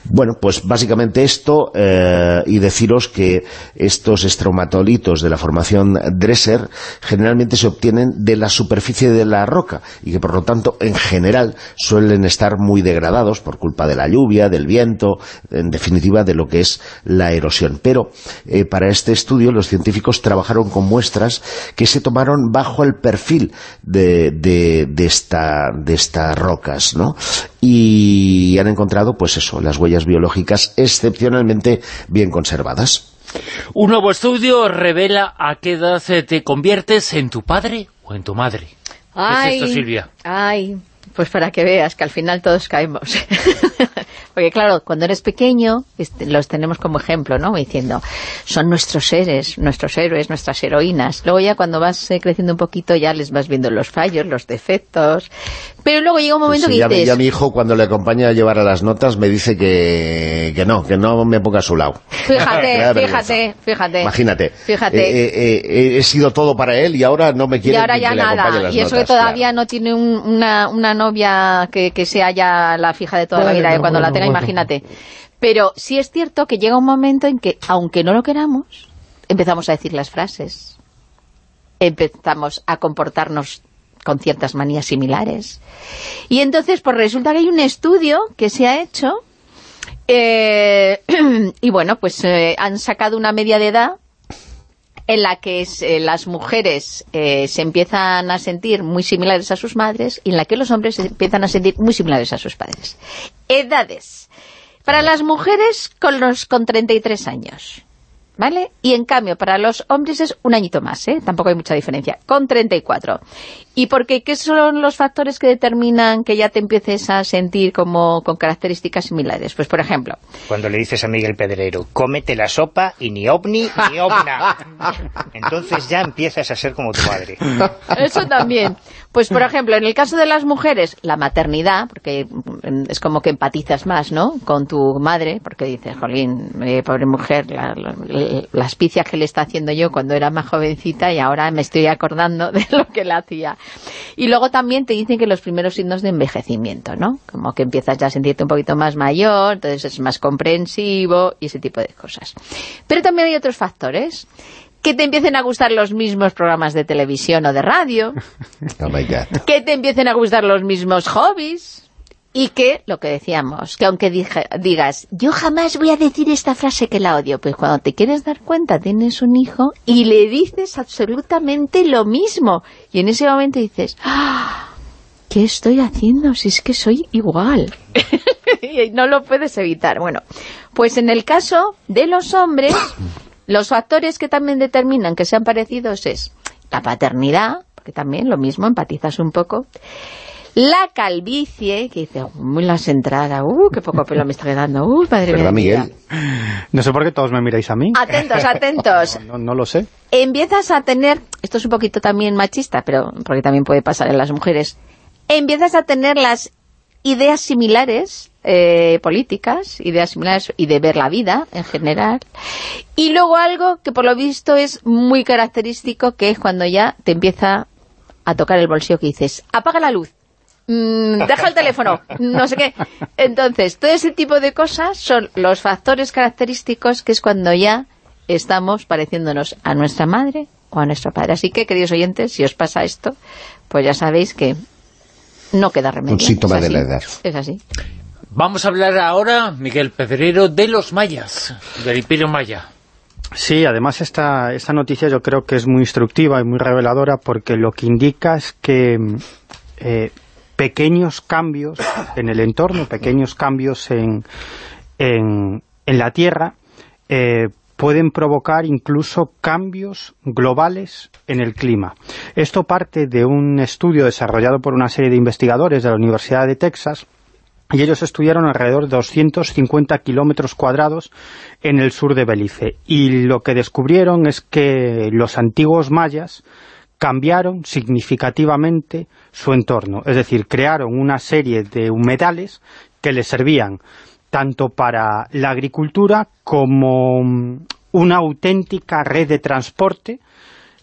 F: Bueno, pues básicamente esto eh, y deciros que estos estromatolitos de la formación Dresser generalmente se obtienen de la superficie de la roca y que por lo tanto en general suelen estar muy degradados por culpa de la lluvia, del viento, en definitiva de lo que es la erosión. Pero eh, para este estudio los científicos trabajaron con muestras que se tomaron bajo el perfil de, de, de, esta, de estas rocas, ¿no? Y han encontrado, pues eso, las huellas biológicas excepcionalmente bien conservadas.
A: Un nuevo estudio revela a qué edad te conviertes en tu padre o en tu madre.
C: Ay,
A: ¿Qué es esto, Silvia?
C: Ay, pues para que veas que al final todos caemos. Porque claro, cuando eres pequeño, este, los tenemos como ejemplo, ¿no? Diciendo, son nuestros seres, nuestros héroes, nuestras heroínas. Luego ya cuando vas eh, creciendo un poquito ya les vas viendo los fallos, los defectos. Pero luego llega un momento
F: pues
C: que dices...
F: Ya mi hijo cuando le acompaña a llevar a las notas me dice que, que no, que no me ponga a su lado.
C: Fíjate, fíjate, fíjate.
F: Imagínate.
C: Fíjate.
F: Eh, eh, he sido todo para él y ahora no me quiere
C: y ahora ya nada. y eso que todavía no tiene una, una novia que, que sea ya la fija de toda la vida, cuando la tenga imagínate. Pero sí es cierto que llega un momento en que, aunque no lo queramos, empezamos a decir las frases, empezamos a comportarnos con ciertas manías similares. Y entonces, pues resulta que hay un estudio que se ha hecho eh, y bueno, pues eh, han sacado una media de edad en la que eh, las mujeres se empiezan a sentir muy similares a sus madres y en la que los hombres se empiezan a sentir muy similares a sus padres. Edades. Para las mujeres con los con 33 años. ¿Vale? Y en cambio, para los hombres es un añito más, ¿eh? Tampoco hay mucha diferencia, con 34. ¿Y por qué? ¿Qué son los factores que determinan que ya te empieces a sentir como con características similares? Pues, por ejemplo...
E: Cuando le dices a Miguel Pedrero, cómete la sopa y ni ovni ni ovna. Entonces ya empiezas a ser como tu madre.
C: Eso también. Pues, por ejemplo, en el caso de las mujeres, la maternidad, porque es como que empatizas más, ¿no?, con tu madre, porque dices, jolín, eh, pobre mujer, la, las picias que le está haciendo yo cuando era más jovencita y ahora me estoy acordando de lo que le hacía. Y luego también te dicen que los primeros signos de envejecimiento, ¿no?, como que empiezas ya a sentirte un poquito más mayor, entonces es más comprensivo y ese tipo de cosas. Pero también hay otros factores que te empiecen a gustar los mismos programas de televisión o de radio,
F: Oh my God.
C: que te empiecen a gustar los mismos hobbies y que, lo que decíamos, que aunque digas, yo jamás voy a decir esta frase que la odio, pues cuando te quieres dar cuenta tienes un hijo y le dices absolutamente lo mismo y en ese momento dices, ¡Ah! ¿qué estoy haciendo? Si es que soy igual. y no lo puedes evitar. Bueno, pues en el caso de los hombres, los factores que también determinan que sean parecidos es la paternidad, porque también lo mismo, empatizas un poco, la calvicie, que dice, muy las entradas, uh, qué poco pelo me está quedando, uh, madre
F: ¿Verdad,
C: mía.
F: Miguel?
D: No sé por qué todos me miráis a mí.
C: Atentos, atentos.
D: No, no lo sé.
C: empiezas a tener, esto es un poquito también machista, pero porque también puede pasar en las mujeres, empiezas a tener las ideas similares, eh, políticas, ideas similares y de ver la vida en general. Y luego algo que por lo visto es muy característico, que es cuando ya te empieza a tocar el bolsillo que dices, apaga la luz, mm, deja el teléfono, no sé qué. Entonces, todo ese tipo de cosas son los factores característicos que es cuando ya estamos pareciéndonos a nuestra madre o a nuestro padre. Así que, queridos oyentes, si os pasa esto, pues ya sabéis que no queda remedio.
F: Un síntoma de la edad.
C: Es así.
A: Vamos a hablar ahora, Miguel Pedrero, de los mayas, del Imperio Maya.
D: Sí, además esta, esta noticia yo creo que es muy instructiva y muy reveladora porque lo que indica es que eh, pequeños cambios en el entorno, pequeños cambios en, en, en la Tierra eh, pueden provocar incluso cambios globales en el clima. Esto parte de un estudio desarrollado por una serie de investigadores de la Universidad de Texas y ellos estudiaron alrededor de 250 kilómetros cuadrados en el sur de Belice. Y lo que descubrieron es que los antiguos mayas cambiaron significativamente su entorno. Es decir, crearon una serie de humedales que les servían tanto para la agricultura como mm, una auténtica red de transporte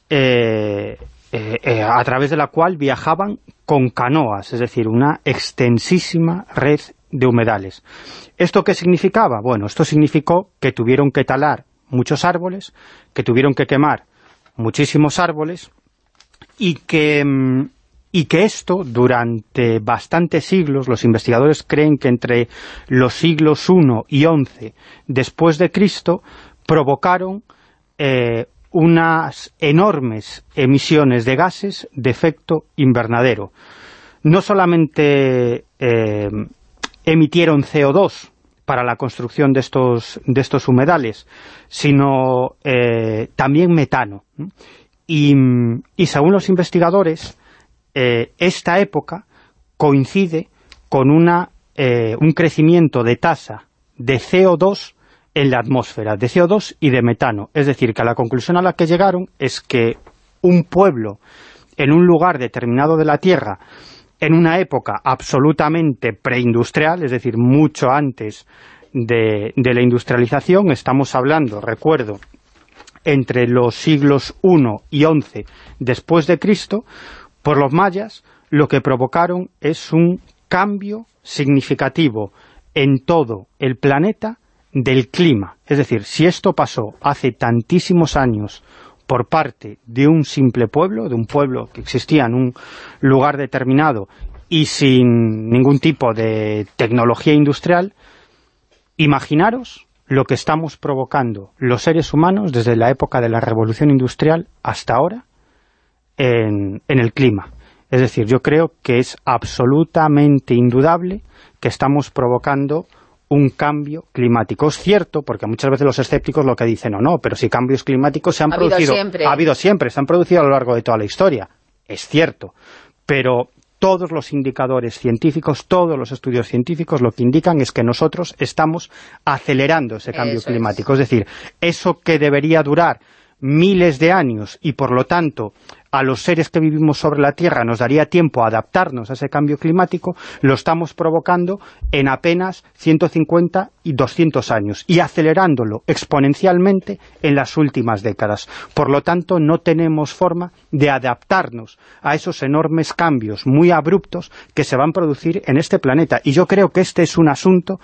D: eh, eh, eh, a través de la cual viajaban con canoas, es decir, una extensísima red de humedales. ¿Esto qué significaba? Bueno, esto significó que tuvieron que talar muchos árboles, que tuvieron que quemar muchísimos árboles y que, mm, y que esto durante bastantes siglos, los investigadores creen que entre los siglos I y XI después de Cristo, provocaron eh, unas enormes emisiones de gases de efecto invernadero. No solamente eh, emitieron CO2 para la construcción de estos, de estos humedales, sino eh, también metano. Y, según los investigadores, eh, esta época coincide con una, eh, un crecimiento de tasa de CO2 en la atmósfera, de CO2 y de metano. Es decir, que la conclusión a la que llegaron es que un pueblo en un lugar determinado de la Tierra, en una época absolutamente preindustrial, es decir, mucho antes de la industrialización, estamos hablando, recuerdo, entre los siglos I y XI después de Cristo, por los mayas, lo que provocaron es un cambio significativo en todo el planeta del clima. Es decir, si esto pasó hace tantísimos años por parte de un simple pueblo, de un pueblo que existía en un lugar determinado y sin ningún tipo de tecnología industrial, imaginaros lo que estamos provocando los seres humanos desde la época de la revolución industrial hasta ahora en, en el clima. Es decir, yo creo que es absolutamente indudable que estamos provocando un cambio climático. Es cierto, porque muchas veces los escépticos lo que dicen, no, no, pero si cambios climáticos se han
C: Ha habido
D: producido...
C: siempre.
D: Ha habido siempre, se han producido a lo largo de toda la historia. Es cierto, pero todos los indicadores científicos, todos los estudios científicos lo que indican es que nosotros estamos acelerando ese cambio
C: Eso es.
D: climático. Es decir, eso que debería durar miles de años y por lo tanto a los seres que vivimos sobre la Tierra nos daría tiempo a adaptarnos a ese cambio climático, lo estamos provocando en apenas 150 y 200 años y acelerándolo exponencialmente en las últimas décadas. Por lo tanto, no tenemos forma de adaptarnos a esos enormes cambios muy abruptos que se van a producir en este planeta. Y yo creo que este es un asunto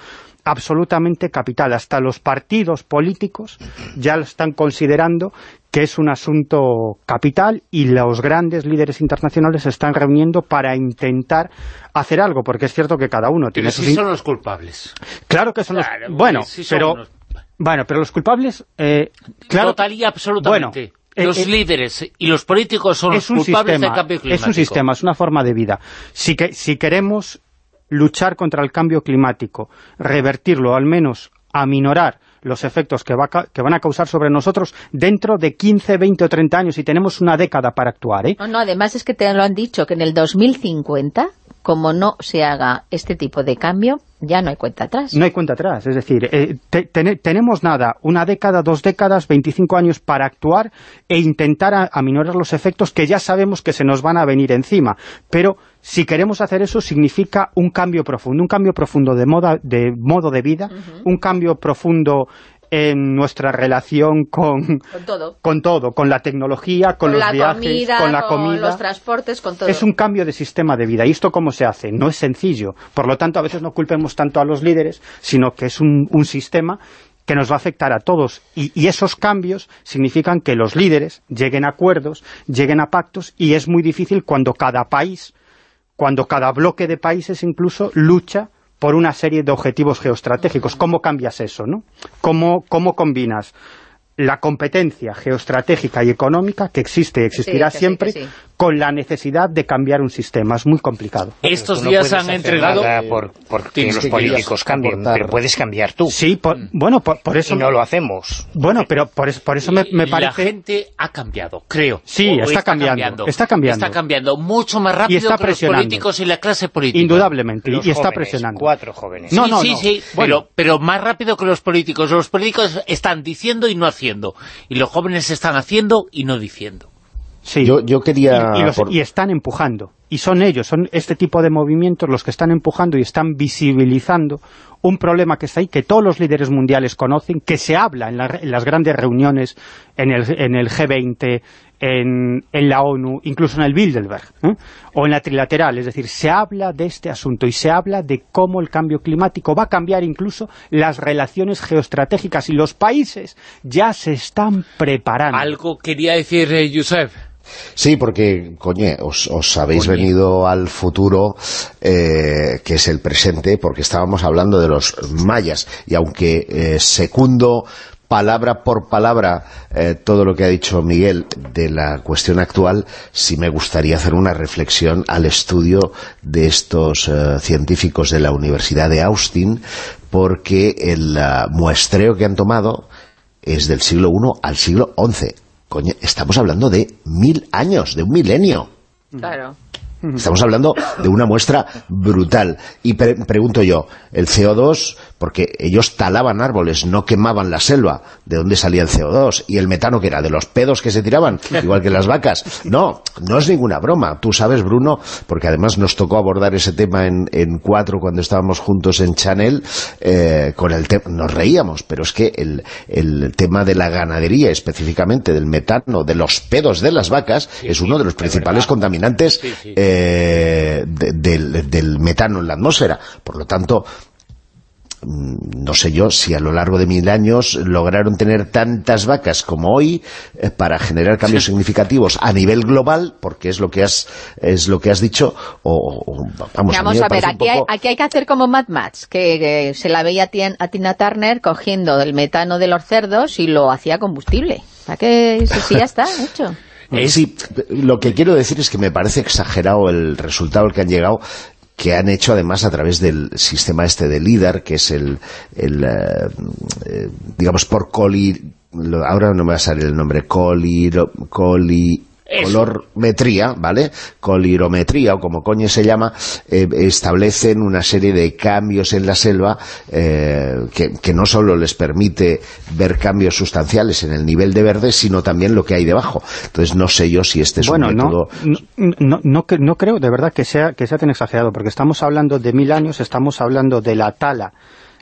D: absolutamente capital. Hasta los partidos políticos ya lo están considerando que es un asunto capital y los grandes líderes internacionales se están reuniendo para intentar hacer algo, porque es cierto que cada uno tiene
A: pero
D: sus...
A: sí son los culpables.
D: Claro que son
A: Claro,
D: los... Bueno,
A: sí son
D: pero...
A: unos-
D: Bueno, pero los culpables... eh, claro,
A: Total y absolutamente.
D: Bueno, eh,
A: los
D: eh,
A: líderes y los políticos son los culpables
D: sistema,
A: del cambio climático.
D: es un sistema, es una forma de vida. Si, que, si queremos luchar contra el cambio climático, revertirlo, al menos aminorar los efectos que, va que van a causar sobre nosotros dentro de 15, 20 o 30 años, y tenemos una década para actuar, ¿eh?
C: No, no, además es que te lo han dicho, que en el 2050, como no se haga este tipo de cambio, ya no hay cuenta atrás.
D: No hay cuenta atrás, es decir, eh, te- tene- tenemos nada, una década, dos décadas, 25 años para actuar e intentar a- aminorar los efectos que ya sabemos que se nos van a venir encima. Pero si queremos hacer eso significa un cambio profundo, un cambio profundo de, moda, de modo de vida, un cambio profundo en nuestra relación con,
C: Con todo.
D: con todo, con la tecnología, con, los viajes,
C: comida,
D: con la comida.
C: los transportes, con todo.
D: Es un cambio de sistema de vida. ¿Y esto cómo se hace? No es sencillo. Por lo tanto, a veces no culpemos tanto a los líderes, sino que es un, un sistema que nos va a afectar a todos. Y, y esos cambios significan que los líderes lleguen a acuerdos, lleguen a pactos, y es muy difícil cuando cada país, cuando cada bloque de países incluso lucha por una serie de objetivos geoestratégicos. ¿Cómo cambias eso? ¿no? ¿Cómo, ¿Cómo combinas la competencia geoestratégica y económica que existe y existirá
C: que sí,
D: siempre
C: que sí.
D: con la necesidad de cambiar un sistema? Es muy complicado.
A: Estos
E: no
A: días han entregado...
E: por, porque los
A: que
E: políticos cambien, pero puedes cambiar tú.
D: Sí, por- bueno, por, por eso...
E: Y no lo hacemos.
D: Bueno, pero por, es- por eso me, me
A: La
D: parece...
A: gente ha cambiado, creo.
D: Sí, está cambiando, está cambiando.
A: Está cambiando mucho más rápido
D: está
A: que los políticos y la clase política.
D: Indudablemente, y,
E: Los
D: y está presionando.
E: Cuatro jóvenes.
D: No,
A: sí,
D: no,
A: sí,
D: no.
A: sí,
D: Bueno.
A: pero, pero más rápido que los políticos. Los políticos están diciendo y no haciendo. Y los jóvenes están haciendo y no diciendo.
D: Sí.
F: Yo, yo quería...
D: y, y los-
F: por-
D: y están empujando. Y son ellos, son este tipo de movimientos los que están empujando y están visibilizando un problema que está ahí, que todos los líderes mundiales conocen, que se habla en, la- en las grandes reuniones, en el, en el G20, en, en la ONU, incluso en el Bilderberg, ¿eh? o en la trilateral. Es decir, se habla de este asunto y se habla de cómo el cambio climático va a cambiar incluso las relaciones geoestratégicas y los países ya se están preparando.
A: Algo quería decir, eh, Josep.
F: Sí, porque, coñe, os, os habéis
A: Coñe.
F: venido al futuro, eh, que es el presente, porque estábamos hablando de los mayas, y aunque eh, secundo palabra por palabra eh, todo lo que ha dicho Miguel de la cuestión actual, sí me gustaría hacer una reflexión al estudio de estos eh, científicos de la Universidad de Austin, porque el ah, muestreo que han tomado es del siglo I al siglo XI. Coño, estamos hablando de mil años, de un milenio.
C: Claro.
F: Estamos hablando de una muestra brutal. Y pre- pregunto yo, el CO2, porque ellos talaban árboles, no quemaban la selva, ¿de dónde salía el CO2? ¿Y el metano que era? ¿De los pedos que se tiraban? Igual que las vacas. No, no es ninguna broma. Tú sabes, Bruno, porque además nos tocó abordar ese tema en, en cuatro cuando estábamos juntos en Chanel, eh, con el tema, nos reíamos, pero es que el, el tema de la ganadería, específicamente del metano, de los pedos de las vacas, es uno de los principales contaminantes
A: Sí,
F: eh, de- del, del metano en la atmósfera. Por lo tanto, no sé yo si a lo largo de mil años lograron tener tantas vacas como hoy eh, para generar cambios significativos a nivel global, porque es lo que has es lo que has dicho, o, o- vamos, a,
C: Vamos
F: me
C: a ver, aquí hay, aquí hay que hacer como Mad Max, que, que se la veía a Tien- a Tina Turner cogiendo el metano de los cerdos y lo hacía combustible. ¿Para qué? Sí, sí, ya está, hecho.
F: Sí, lo que quiero decir es que me parece exagerado el resultado al que han llegado que han hecho además a través del sistema este de LIDAR, que es el, el eh, eh, digamos, por coli... Ahora no me va a salir el nombre, coliro, coli... Colormetría, ¿vale? Colirometría, o como coño se llama, eh, establecen una serie de cambios en la selva eh, que, que no solo les permite ver cambios sustanciales en el nivel de verde, sino también lo que hay debajo. Entonces no sé yo si este es
D: bueno,
F: un
D: no,
F: método...
D: no, no, no no creo de verdad que sea, que sea tan exagerado, porque estamos hablando de mil años, estamos hablando de la tala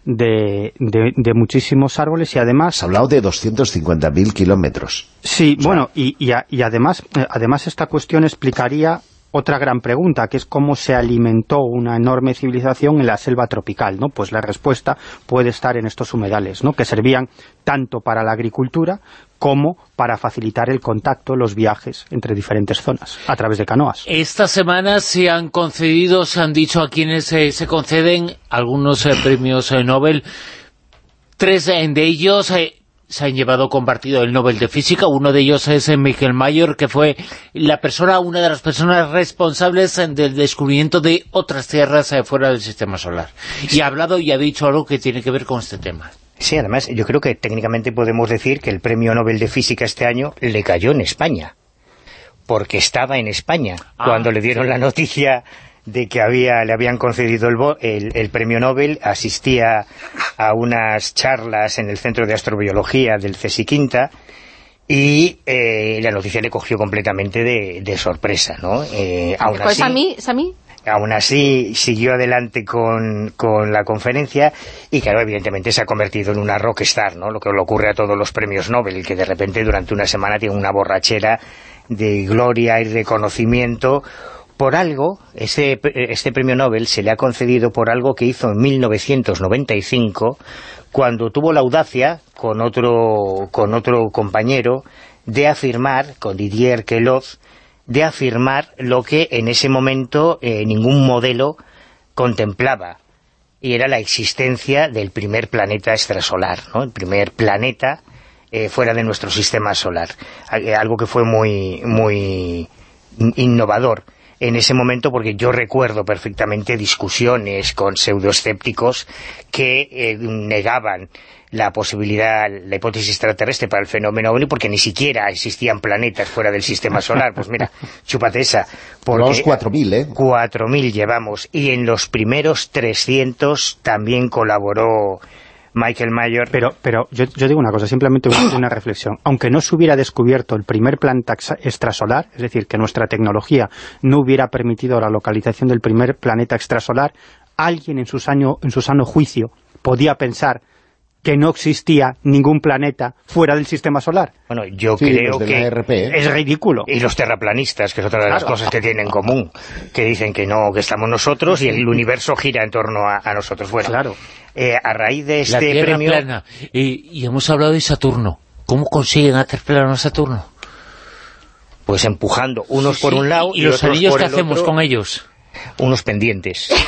D: de, de, de muchísimos árboles y además...
F: Se ha hablado de 250.000 kilómetros.
D: Sí, bueno, y, y, a- y además, eh, además esta cuestión explicaría otra gran pregunta, que es cómo se alimentó una enorme civilización en la selva tropical, ¿no? Pues la respuesta puede estar en estos humedales, ¿no? Que servían tanto para la agricultura como para facilitar el contacto, los viajes entre diferentes zonas, a través de canoas.
A: Esta semana se han concedido, se han dicho a quienes eh, se conceden algunos eh, premios eh, Nobel, tres de ellos se han llevado compartido el Nobel de Física. Uno de ellos es eh, Michael Mayer, que fue la persona, una de las personas responsables eh, del descubrimiento de otras tierras eh, fuera del Sistema Solar. Y ha hablado y ha dicho algo que tiene que ver con este tema.
E: Sí, además, yo creo que técnicamente podemos decir que el Premio Nobel de Física este año le cayó en España. Porque estaba en España ah. cuando le dieron la noticia de que había, le habían concedido el, el, premio Nobel, asistía a unas charlas en el Centro de Astrobiología del CSI Quinta y eh, la noticia le cogió completamente de, sorpresa, ¿no?
C: Eh, aún pues a mí, a mí
E: aún así siguió adelante con, con, la conferencia y claro, evidentemente se ha convertido en una rockstar, ¿no? Lo que le ocurre a todos los premios Nobel, que de repente durante una semana tiene una borrachera de gloria y reconocimiento por algo, este, este premio Nobel se le ha concedido por algo que hizo en 1995, cuando tuvo la audacia, con otro, con otro compañero, de afirmar, con Didier Queloz, de afirmar lo que en ese momento eh, ningún modelo contemplaba, y era la existencia del primer planeta extrasolar, ¿no? el primer planeta eh, fuera de nuestro sistema solar, eh, algo que fue muy, muy innovador en ese momento porque yo recuerdo perfectamente discusiones con pseudoescépticos que eh, negaban la posibilidad, la hipótesis extraterrestre para el fenómeno OVNI porque ni siquiera existían planetas fuera del sistema solar. Pues mira, chúpate esa.
F: Porque los 4.000, ¿eh?
E: 4.000 llevamos. Y en los primeros 300 también colaboró Michael Mayer.
D: Pero, pero yo, digo una cosa, simplemente una, reflexión. Aunque no se hubiera descubierto el primer planeta extrasolar, es decir, que nuestra tecnología no hubiera permitido la localización del primer planeta extrasolar, alguien en su, en su sano juicio podía pensar que no existía ningún planeta fuera del sistema solar.
E: Bueno, yo creo que
D: ¿eh? es ridículo.
E: Y los terraplanistas, que es otra de las cosas que tienen en común, que dicen que no, que estamos nosotros y el universo gira en torno a, nosotros. Bueno,
D: claro.
E: Eh, a raíz de este premio...
A: Plana. Y, hemos hablado de Saturno. ¿Cómo consiguen hacer plano a Saturno?
E: Pues empujando unos por un lado
A: y, los anillos que hacemos con ellos.
E: Unos pendientes.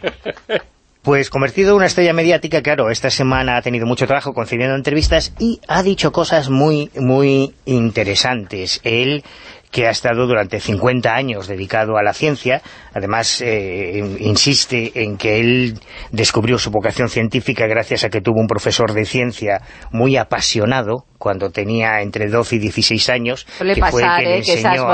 E: Pues convertido en una estrella mediática, claro, esta semana ha tenido mucho trabajo concediendo entrevistas y ha dicho cosas muy, muy interesantes. Él que ha estado durante 50 años dedicado a la ciencia, además eh, insiste en que él descubrió su vocación científica gracias a que tuvo un profesor de ciencia muy apasionado cuando tenía entre 12 y 16 años,
C: que fue el que le enseñó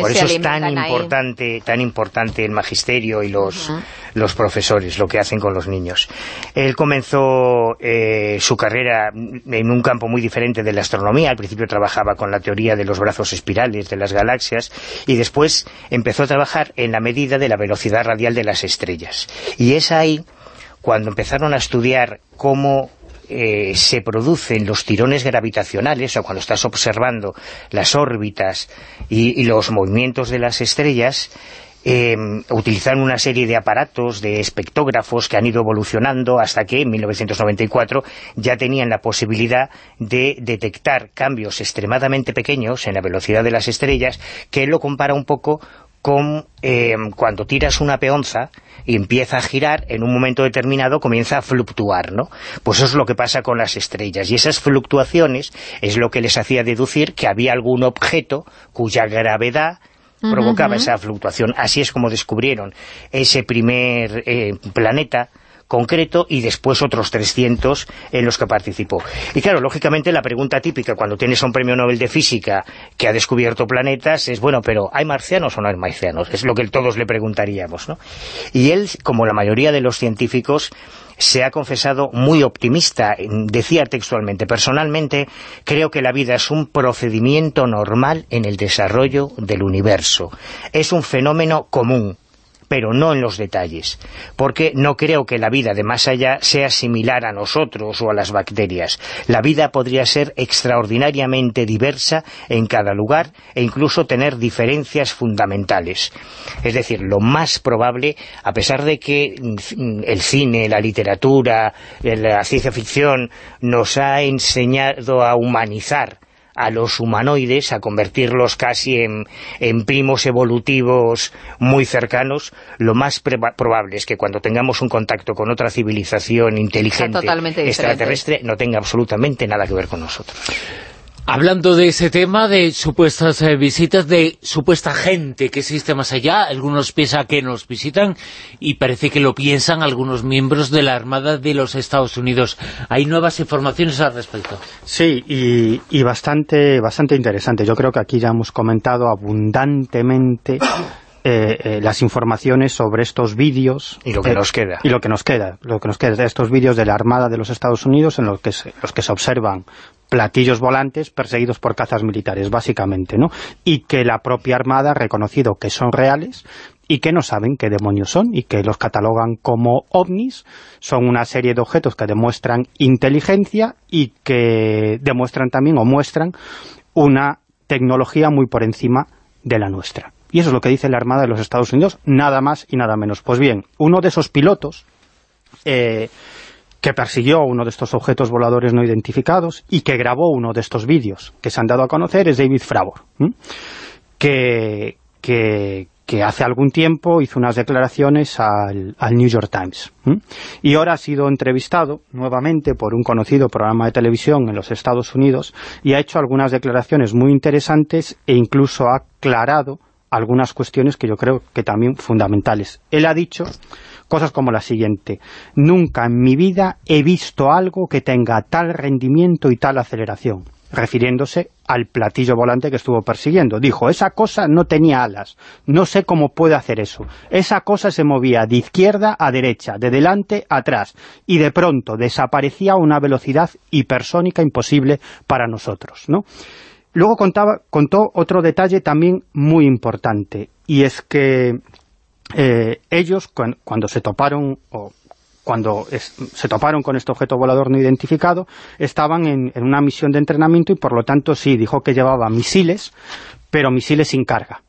E: por eso es tan importante, tan importante el magisterio y los, los profesores, lo que hacen con los niños. Él comenzó eh, su carrera en un campo muy diferente de la astronomía, al principio trabajaba con la teoría de los brazos espirales de las galaxias y después empezó a trabajar en la medida de la velocidad radial de las estrellas. Y es ahí cuando empezaron a estudiar cómo eh, se producen los tirones gravitacionales, o cuando estás observando las órbitas y, los movimientos de las estrellas, eh, una serie de aparatos, de espectógrafos que han ido evolucionando hasta que en 1994 ya tenían la posibilidad de detectar cambios extremadamente pequeños en la velocidad de las estrellas, que lo compara un poco con eh, cuando tiras una peonza y empieza a girar, en un momento determinado comienza a fluctuar, ¿no? Pues eso es lo que pasa con las estrellas, y esas fluctuaciones es lo que les hacía deducir que había algún objeto cuya gravedad provocaba esa fluctuación. Así es como descubrieron ese primer eh, planeta concreto y después otros 300 en los que participó. Y claro, lógicamente la pregunta típica cuando tienes un premio Nobel de Física que ha descubierto planetas es, bueno, pero ¿hay marcianos o no hay marcianos? Es lo que todos le preguntaríamos, ¿no? Y él, como la mayoría de los científicos, se ha confesado muy optimista, decía textualmente, personalmente creo que la vida es un procedimiento normal en el desarrollo del universo, es un fenómeno común, pero no en los detalles, porque no creo que la vida de más allá sea similar a nosotros o a las bacterias. La vida podría ser extraordinariamente diversa en cada lugar e incluso tener diferencias fundamentales. Es decir, lo más probable, a pesar de que mm, el cine, la literatura, la ciencia ficción nos ha enseñado a humanizar a los humanoides, a convertirlos casi en, primos evolutivos muy cercanos, lo más probable es que cuando tengamos un contacto con otra civilización inteligente extraterrestre no tenga absolutamente nada que ver con nosotros.
A: Hablando de ese tema, de supuestas eh, visitas, de supuesta gente que existe más allá, algunos piensan que nos visitan y parece que lo piensan algunos miembros de la Armada de los Estados Unidos. ¿Hay nuevas informaciones al respecto?
D: Sí, y, bastante, bastante interesante. Yo creo que aquí ya hemos comentado abundantemente eh, eh, las informaciones sobre estos vídeos
E: y lo que nos queda
D: y lo que nos queda lo que nos queda de estos vídeos de la Armada de los Estados Unidos en los que los que se observan platillos volantes perseguidos por cazas militares, básicamente, ¿no? Y que la propia Armada ha reconocido que son reales y que no saben qué demonios son y que los catalogan como ovnis, son una serie de objetos que demuestran inteligencia y que demuestran también o muestran una tecnología muy por encima de la nuestra. Y eso es lo que dice la Armada de los Estados Unidos, nada más y nada menos. Pues bien, uno de esos pilotos eh, que persiguió uno de estos objetos voladores no identificados y que grabó uno de estos vídeos que se han dado a conocer es David Fravor, que, hace algún tiempo hizo unas declaraciones al, New York Times. Y ahora ha sido entrevistado nuevamente por un conocido programa de televisión en los Estados Unidos y ha hecho algunas declaraciones muy interesantes e incluso ha aclarado algunas cuestiones que yo creo que también fundamentales. Él ha dicho Cosas como la siguiente. Nunca en mi vida he visto algo que tenga tal rendimiento y tal aceleración refiriéndose al platillo volante que estuvo persiguiendo. Dijo, esa cosa no tenía alas, no sé cómo puede hacer eso. Esa cosa se movía de izquierda a derecha, de delante a atrás, y de pronto desaparecía a una velocidad hipersónica imposible para nosotros. ¿no? Luego contaba, contó otro detalle también muy importante, y es que eh, ellos cuando se toparon o cuando se toparon con este objeto volador no identificado, estaban en, una misión de entrenamiento y por lo tanto sí, dijo que llevaba misiles, pero misiles sin carga.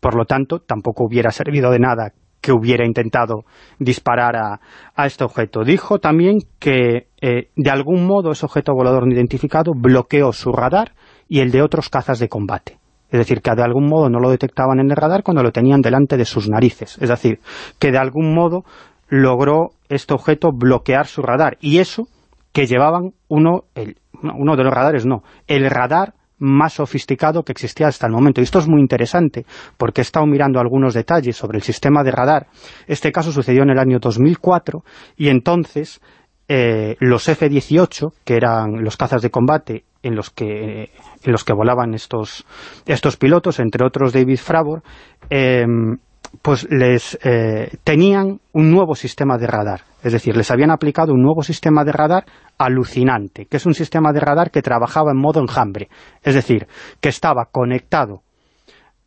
D: Por lo tanto, tampoco hubiera servido de nada que hubiera intentado disparar a, este objeto. Dijo también que eh, de algún modo ese objeto volador no identificado bloqueó su radar y el de otros cazas de combate. Es decir, que de algún modo no lo detectaban en el radar cuando lo tenían delante de sus narices. Es decir, que de algún modo logró este objeto bloquear su radar. Y eso que llevaban uno, el, uno de los radares, no, el radar más sofisticado que existía hasta el momento. Y esto es muy interesante, porque he estado mirando algunos detalles sobre el sistema de radar. Este caso sucedió en el año 2004, y entonces eh, los F-18, que eran los cazas de combate en los que, en los que volaban estos, estos pilotos, entre otros David Fravor, em, pues les eh, tenían un nuevo sistema de radar. Es decir, les habían aplicado un nuevo sistema de radar alucinante, que es un sistema de radar que trabajaba en modo enjambre. Es decir, que estaba conectado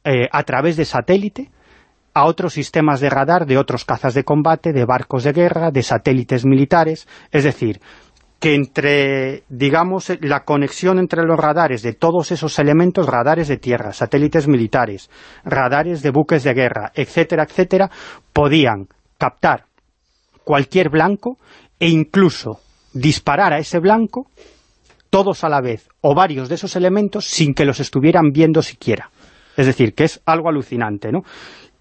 D: eh, a través de satélite a otros sistemas de radar de otros cazas de combate, de barcos de guerra, de satélites militares. Es decir, que entre, digamos, la conexión entre los radares de todos esos elementos, radares de tierra, satélites militares, radares de buques de guerra, etcétera, etcétera, podían captar cualquier blanco e incluso disparar a ese blanco todos a la vez, o varios de esos elementos, sin que los estuvieran viendo siquiera. Es decir, que es algo alucinante, ¿no?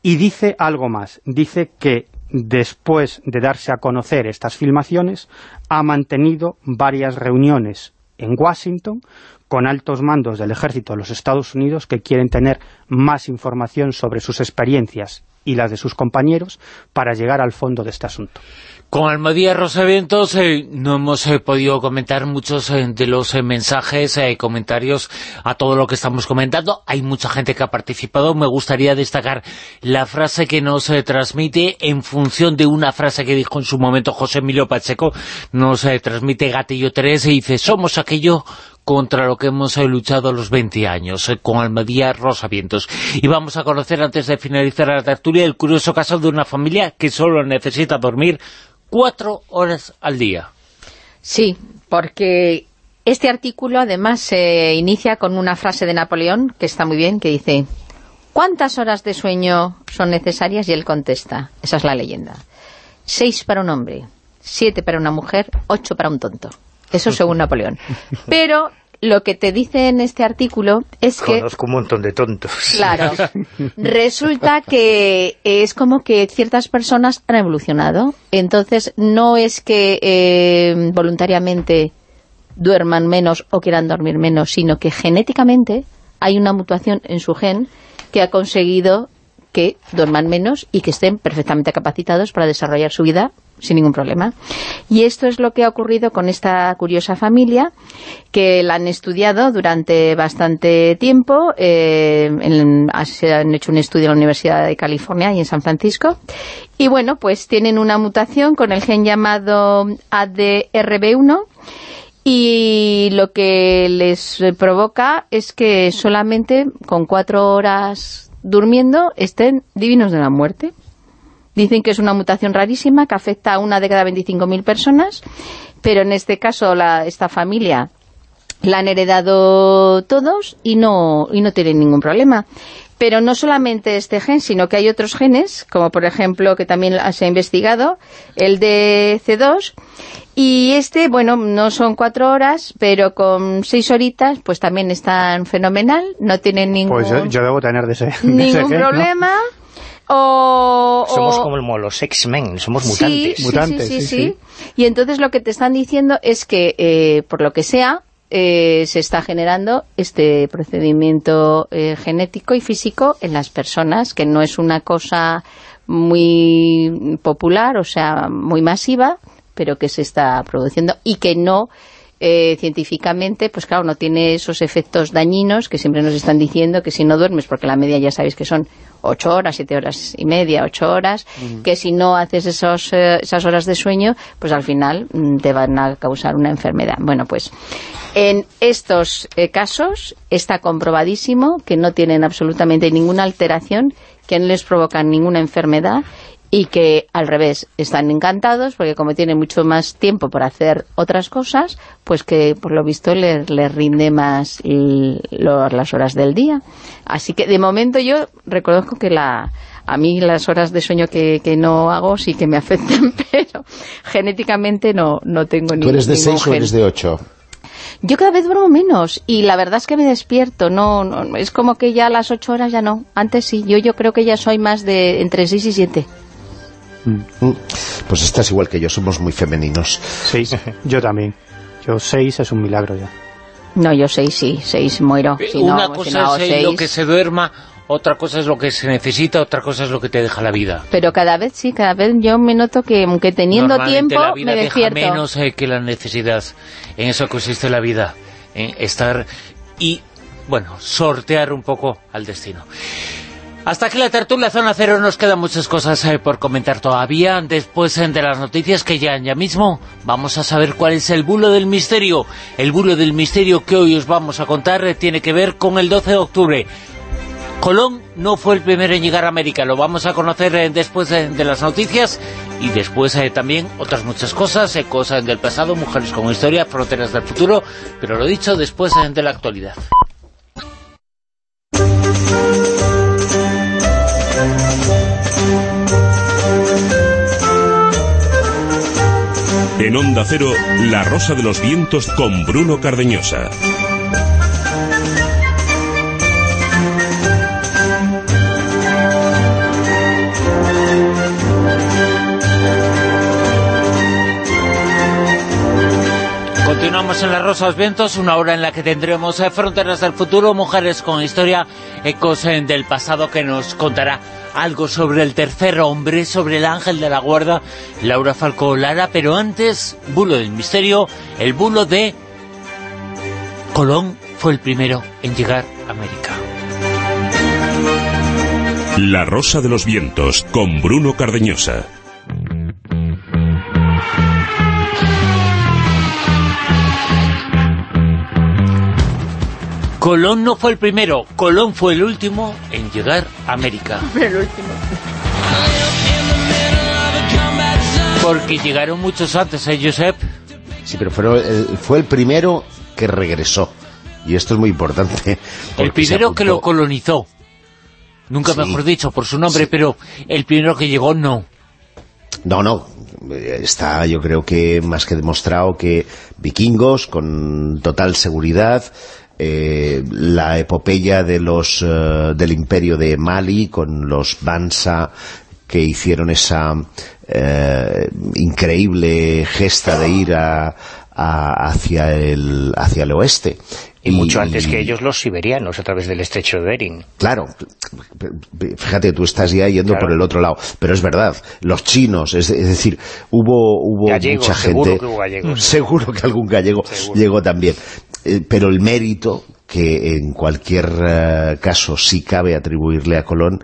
D: Y dice algo más, dice que después de darse a conocer estas filmaciones, ha mantenido varias reuniones en Washington con altos mandos del ejército de los Estados Unidos que quieren tener más información sobre sus experiencias y las de sus compañeros para llegar al fondo de este asunto.
A: Con Almadía Rosavientos eh, no hemos eh, podido comentar muchos eh, de los mensajes, comentarios a todo lo que estamos comentando. Hay mucha gente que ha participado. Me gustaría destacar la frase que nos transmite en función de una frase que dijo en su momento José Emilio Pacheco. Nos transmite Gatillo 3 y dice, somos aquello contra lo que hemos luchado los 20 años, eh, con Almadía Rosavientos. Y vamos a conocer, antes de finalizar la tertulia, el curioso caso de una familia que solo necesita dormir cuatro horas al día.
C: Sí, porque este artículo además se inicia con una frase de Napoleón, que está muy bien, que dice ¿Cuántas horas de sueño son necesarias? Y él contesta, esa es la leyenda. Seis para un hombre, siete para una mujer, ocho para un tonto. Eso según Napoleón. Pero lo que te dice en este artículo es que...
E: Conozco un montón de tontos.
C: Claro. Resulta que es como que ciertas personas han evolucionado. Entonces, no es que eh, voluntariamente duerman menos o quieran dormir menos, sino que genéticamente hay una mutación en su gen que ha conseguido que duerman menos y que estén perfectamente capacitados para desarrollar su vida sin ningún problema. Y esto es lo que ha ocurrido con esta curiosa familia, que la han estudiado durante bastante tiempo, eh, se han hecho un estudio en la Universidad de California y en San Francisco, y bueno, pues tienen una mutación con el gen llamado ADRB1, y lo que les provoca es que solamente con cuatro horas durmiendo estén divinos de la muerte. Dicen que es una mutación rarísima que afecta a una de cada 25.000 personas, pero en este caso la, esta familia la han heredado todos y no, y no tienen ningún problema. Pero no solamente este gen, sino que hay otros genes, como por ejemplo, que también se ha investigado, el de C2, y este, bueno, no son cuatro horas, pero con seis horitas, pues también están fenomenal, no tienen ningún...
D: Pues yo, debo tener de ese,
C: ningún problema. O,
E: somos como los X-Men, somos mutantes.
C: Sí, mutantes sí, sí, Y entonces lo que te están diciendo es que, eh, por lo que sea, eh, se está generando este procedimiento eh, genético y físico en las personas, que no es una cosa muy popular, o sea, muy masiva, pero que se está produciendo y que no eh, científicamente, pues claro, no tiene esos efectos dañinos que siempre nos están diciendo que si no duermes, porque la media ya sabéis que son ocho horas, siete horas y media, ocho horas, que si no haces esos, eh, esas horas de sueño, pues al final mm, te van a causar una enfermedad. Bueno, pues en estos eh, casos está comprobadísimo que no tienen absolutamente ninguna alteración, que no les provocan ninguna enfermedad y que al revés están encantados porque como tienen mucho más tiempo para hacer otras cosas, pues que por lo visto les, rinde más las horas del día. Así que de momento yo reconozco que la, a mí las horas de sueño que, no hago sí que me afectan, pero genéticamente no, no tengo ningún
F: ¿Tú eres de seis o eres de ocho?
C: Yo cada vez duermo menos y la verdad es que me despierto, no, no es como que ya a las ocho horas ya no, antes sí, yo yo creo que ya soy más de entre seis y siete.
F: Mm. Pues estás igual que yo, somos muy femeninos.
D: Seis, yo también. Yo seis es un milagro ya.
C: No, yo seis sí, seis muero.
A: Una cosa es lo que se duerma, otra cosa es lo que se necesita, otra cosa es lo que te deja la vida.
C: Pero cada vez sí, cada vez yo me noto que aunque teniendo tiempo
A: la vida
C: me despierto.
A: Deja menos eh, que la necesidad. En eso consiste la vida, en estar y, bueno, sortear un poco al destino. Hasta aquí la tertulia Zona Cero, nos quedan muchas cosas eh, por comentar todavía. Después eh, de las noticias que llegan ya mismo, vamos a saber cuál es el bulo del misterio. El bulo del misterio que hoy os vamos a contar eh, tiene que ver con el 12 de octubre. Colón no fue el primero en llegar a América, lo vamos a conocer después de, las noticias y después también otras muchas cosas, cosas del pasado, mujeres con historia, fronteras del futuro, pero lo dicho después de la actualidad.
B: En Onda Cero, La Rosa de los Vientos con Bruno Cardeñosa.
A: Continuamos en La Rosa de los Vientos, una hora en la que tendremos eh, Fronteras del Futuro, mujeres con historia, ecos eh, del pasado que nos contará algo sobre el tercer hombre, sobre el ángel de la guarda, Laura Falcó Lara, pero antes, bulo del misterio, el bulo de Colón fue el primero en llegar a América.
B: La Rosa de los Vientos, con Bruno Cardeñosa.
A: Colón no fue el primero, Colón fue el último en llegar a América.
C: el último.
A: Porque llegaron muchos antes, ¿eh, Josep?
F: Sí, pero fue el, fue el primero que regresó. Y esto es muy importante.
A: El primero que lo colonizó. Nunca
F: Sí.
A: mejor dicho, por su nombre,
F: Sí.
A: pero el primero que llegó no.
F: No, no, eh, está yo creo que más que demostrado que vikingos con total seguridad, eh, la epopeya de los eh, del imperio de Mali con los Bansa que hicieron esa eh, increíble gesta de ir a, a- hacia el hacia el oeste
E: Y mucho antes que ellos los siberianos a través del estrecho de Bering.
F: Claro, fíjate, tú estás ya yendo
E: Claro.
F: por el otro lado, pero es verdad, los chinos, es, es decir, hubo, hubo
E: Gallegos,
F: mucha
E: seguro
F: gente...
E: que hubo gallegos.
F: Seguro que algún gallego
E: Seguro.
F: llegó también. Eh, pero el mérito, que en cualquier eh, caso sí cabe atribuirle a Colón,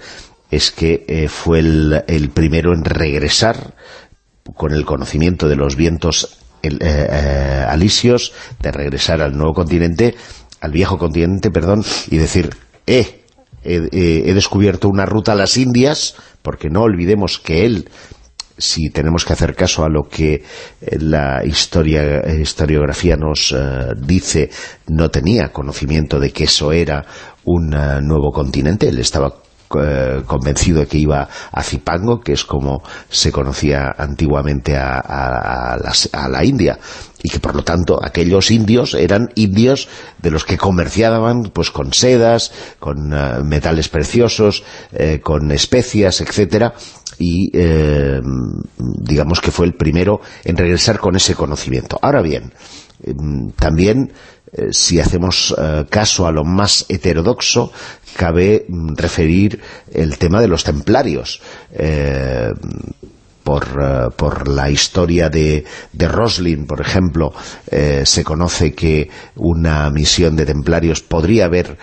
F: es que eh, fue el, primero en regresar con el conocimiento de los vientos alisios, de regresar al nuevo continente, al viejo continente, perdón, y decir, eh, he descubierto una ruta a las Indias, porque no olvidemos que él, si tenemos que hacer caso a lo que eh, la historia, eh, historiografía nos eh, dice, no tenía conocimiento de que eso era un nuevo continente, él estaba eh, convencido de que iba a Zipango, que es como se conocía antiguamente a, a- a las- a la India, y que por lo tanto aquellos indios eran indios de los que comerciaban pues con sedas, con eh, metales preciosos, eh, con especias, etcétera, y digamos que fue el primero en regresar con ese conocimiento. Ahora bien, eh, también eh, si hacemos eh, caso a lo más heterodoxo, cabe mm, referir el tema de los templarios. Eh, por, por la historia de, de Roslin, por ejemplo, se conoce que una misión de templarios podría haber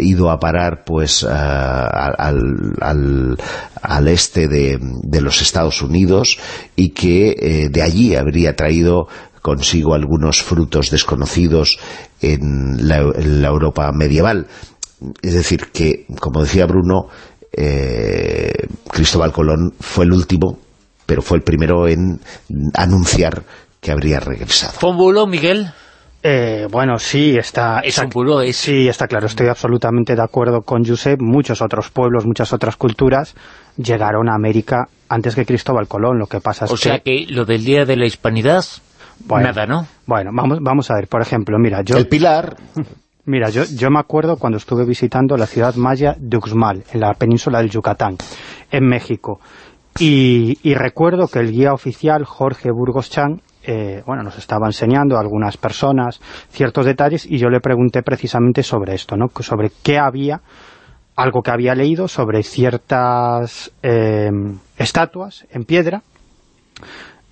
F: ido a parar pues al, al, al este de, de los Estados Unidos y que de allí habría traído consigo algunos frutos desconocidos en la, en la Europa medieval. Es decir, que, como decía Bruno, eh, Cristóbal Colón fue el último, pero fue el primero en anunciar que habría regresado.
A: ¿Fue un bulo, Miguel?
D: Eh, bueno, sí, está...
A: Es
D: está-
A: un bulo, es...
D: Sí, está claro, estoy absolutamente de acuerdo con Josep. Muchos otros pueblos, muchas otras culturas llegaron a América antes que Cristóbal Colón. Lo que pasa es
A: O sea que lo del Día de la Hispanidad,
D: Bueno.
A: nada, ¿no?
D: Bueno, vamos, vamos a ver, por ejemplo, mira, yo...
F: El Pilar,
D: Mira, yo, yo me acuerdo cuando estuve visitando la ciudad maya de Uxmal, en la península del Yucatán, en México. Y, y recuerdo que el guía oficial, Jorge Burgos Chan, eh, bueno, nos estaba enseñando a algunas personas ciertos detalles y yo le pregunté precisamente sobre esto, ¿no? Sobre qué había, algo que había leído sobre ciertas eh, estatuas en piedra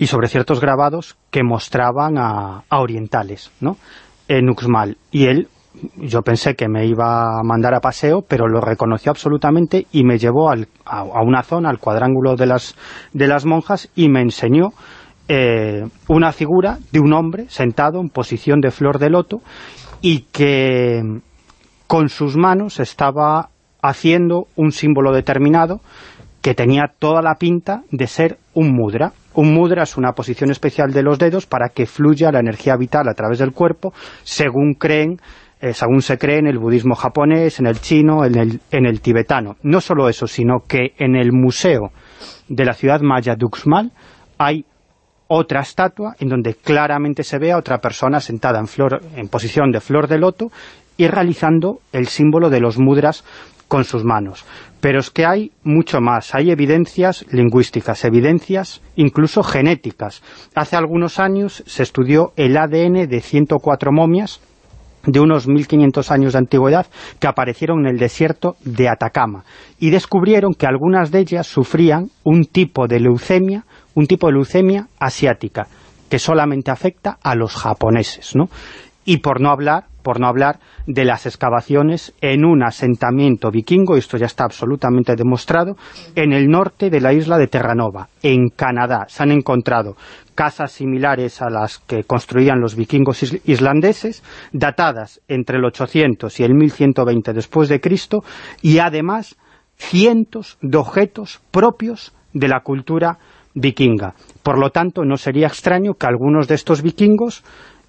D: y sobre ciertos grabados que mostraban a, a orientales, ¿no? En Uxmal. Y él, yo pensé que me iba a mandar a paseo, pero lo reconoció absolutamente y me llevó al- a, una zona, al cuadrángulo de las, de las monjas, y me enseñó eh, una figura de un hombre sentado en posición de flor de loto y que con sus manos estaba haciendo un símbolo determinado que tenía toda la pinta de ser un mudra. Un mudra es una posición especial de los dedos para que fluya la energía vital a través del cuerpo, según creen, eh, según se cree en el budismo japonés, en el chino, en el, en el tibetano. No solo eso, sino que en el museo de la ciudad maya de Uxmal hay otra estatua en donde claramente se ve a otra persona sentada en, flor, en posición de flor de loto y realizando el símbolo de los mudras con sus manos. Pero es que hay mucho más, hay evidencias lingüísticas, evidencias incluso genéticas. Hace algunos años se estudió el ADN de 104 momias de unos 1500 años de antigüedad que aparecieron en el desierto de Atacama y descubrieron que algunas de ellas sufrían un tipo de leucemia, un tipo de leucemia asiática que solamente afecta a los japoneses, ¿no? Y por no hablar por no hablar de las excavaciones en un asentamiento vikingo, esto ya está absolutamente demostrado, en el norte de la isla de Terranova, en Canadá. Se han encontrado casas similares a las que construían los vikingos islandeses, datadas entre el 800 y el 1120 después de Cristo, y además cientos de objetos propios de la cultura vikinga. Por lo tanto, no sería extraño que algunos de estos vikingos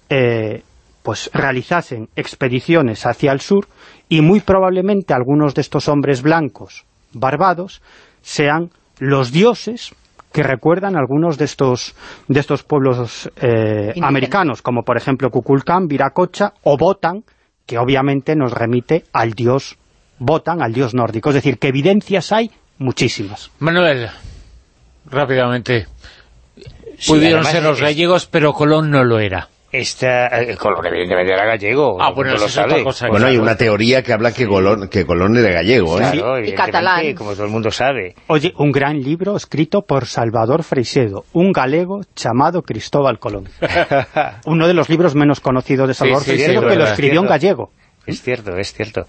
D: eh, pues realizasen expediciones hacia el sur y muy probablemente algunos de estos hombres blancos barbados sean los dioses que recuerdan algunos de estos de estos pueblos eh, americanos, como por ejemplo Kukulkan, Viracocha o Botan, que obviamente nos remite al dios Botan, al dios nórdico. Es decir, que evidencias hay muchísimas.
A: Manuel, rápidamente, pudieron ser los gallegos, pero Colón no lo era.
E: Esta, eh, Colón evidentemente era gallego.
A: Ah, bueno,
E: lo sabe.
F: bueno, hay una teoría que habla que Colón, que Colón era gallego,
E: ¿eh? y catalán. como todo el mundo sabe.
D: Oye, un gran libro escrito por Salvador Freixedo, un galego llamado Cristóbal Colón. Uno de los libros menos conocidos de Salvador Freixedo, que lo escribió en gallego.
E: Es cierto, es cierto.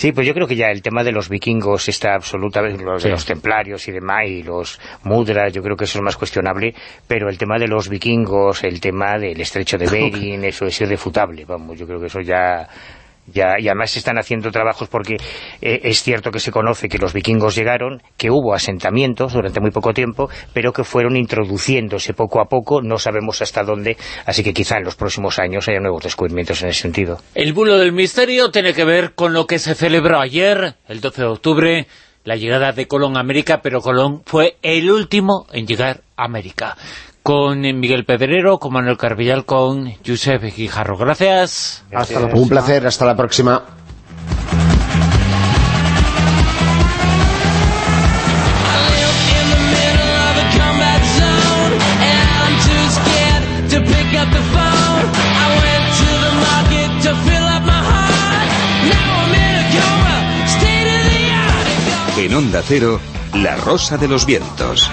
E: Sí, pues yo creo que ya el tema de los vikingos está absolutamente, los de los templarios y demás, y los mudras, yo creo que eso es más cuestionable, pero el tema de los vikingos, el tema del estrecho de Bering, eso es irrefutable, vamos, yo creo que eso ya ya, y además se están haciendo trabajos porque eh, es cierto que se conoce que los vikingos llegaron, que hubo asentamientos durante muy poco tiempo, pero que fueron introduciéndose poco a poco, no sabemos hasta dónde, así que quizá en los próximos años haya nuevos descubrimientos en ese sentido.
A: El bulo del misterio tiene que ver con lo que se celebró ayer, el 12 de octubre, la llegada de Colón a América, pero Colón fue el último en llegar a América con Miguel Pedrero, con Manuel Carbillal, con Josep Guijarro. Gracias.
F: Hasta Un placer, hasta la próxima.
B: En Onda Cero, La Rosa de los Vientos.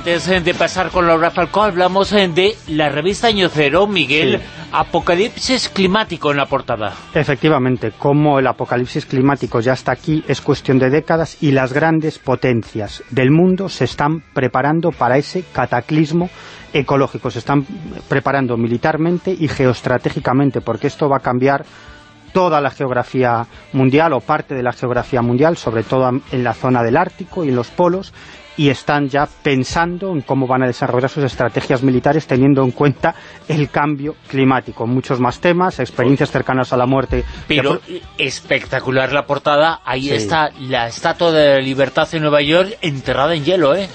A: Antes eh, de pasar con Laura Falcón, hablamos eh, de la revista Año Cero, Miguel, Apocalipsis Climático en la portada.
D: Efectivamente, como el apocalipsis climático ya está aquí, es cuestión de décadas y las grandes potencias del mundo se están preparando para ese cataclismo ecológico, se están preparando militarmente y geoestratégicamente, porque esto va a cambiar toda la geografía mundial o parte de la geografía mundial, sobre todo en la zona del Ártico y en los polos, y están ya pensando en cómo van a desarrollar sus estrategias militares teniendo en cuenta el cambio climático. Muchos más temas, experiencias cercanas a la muerte.
A: Pero espectacular la portada, ahí está la Estatua de la Libertad en Nueva York enterrada en hielo, ¿eh?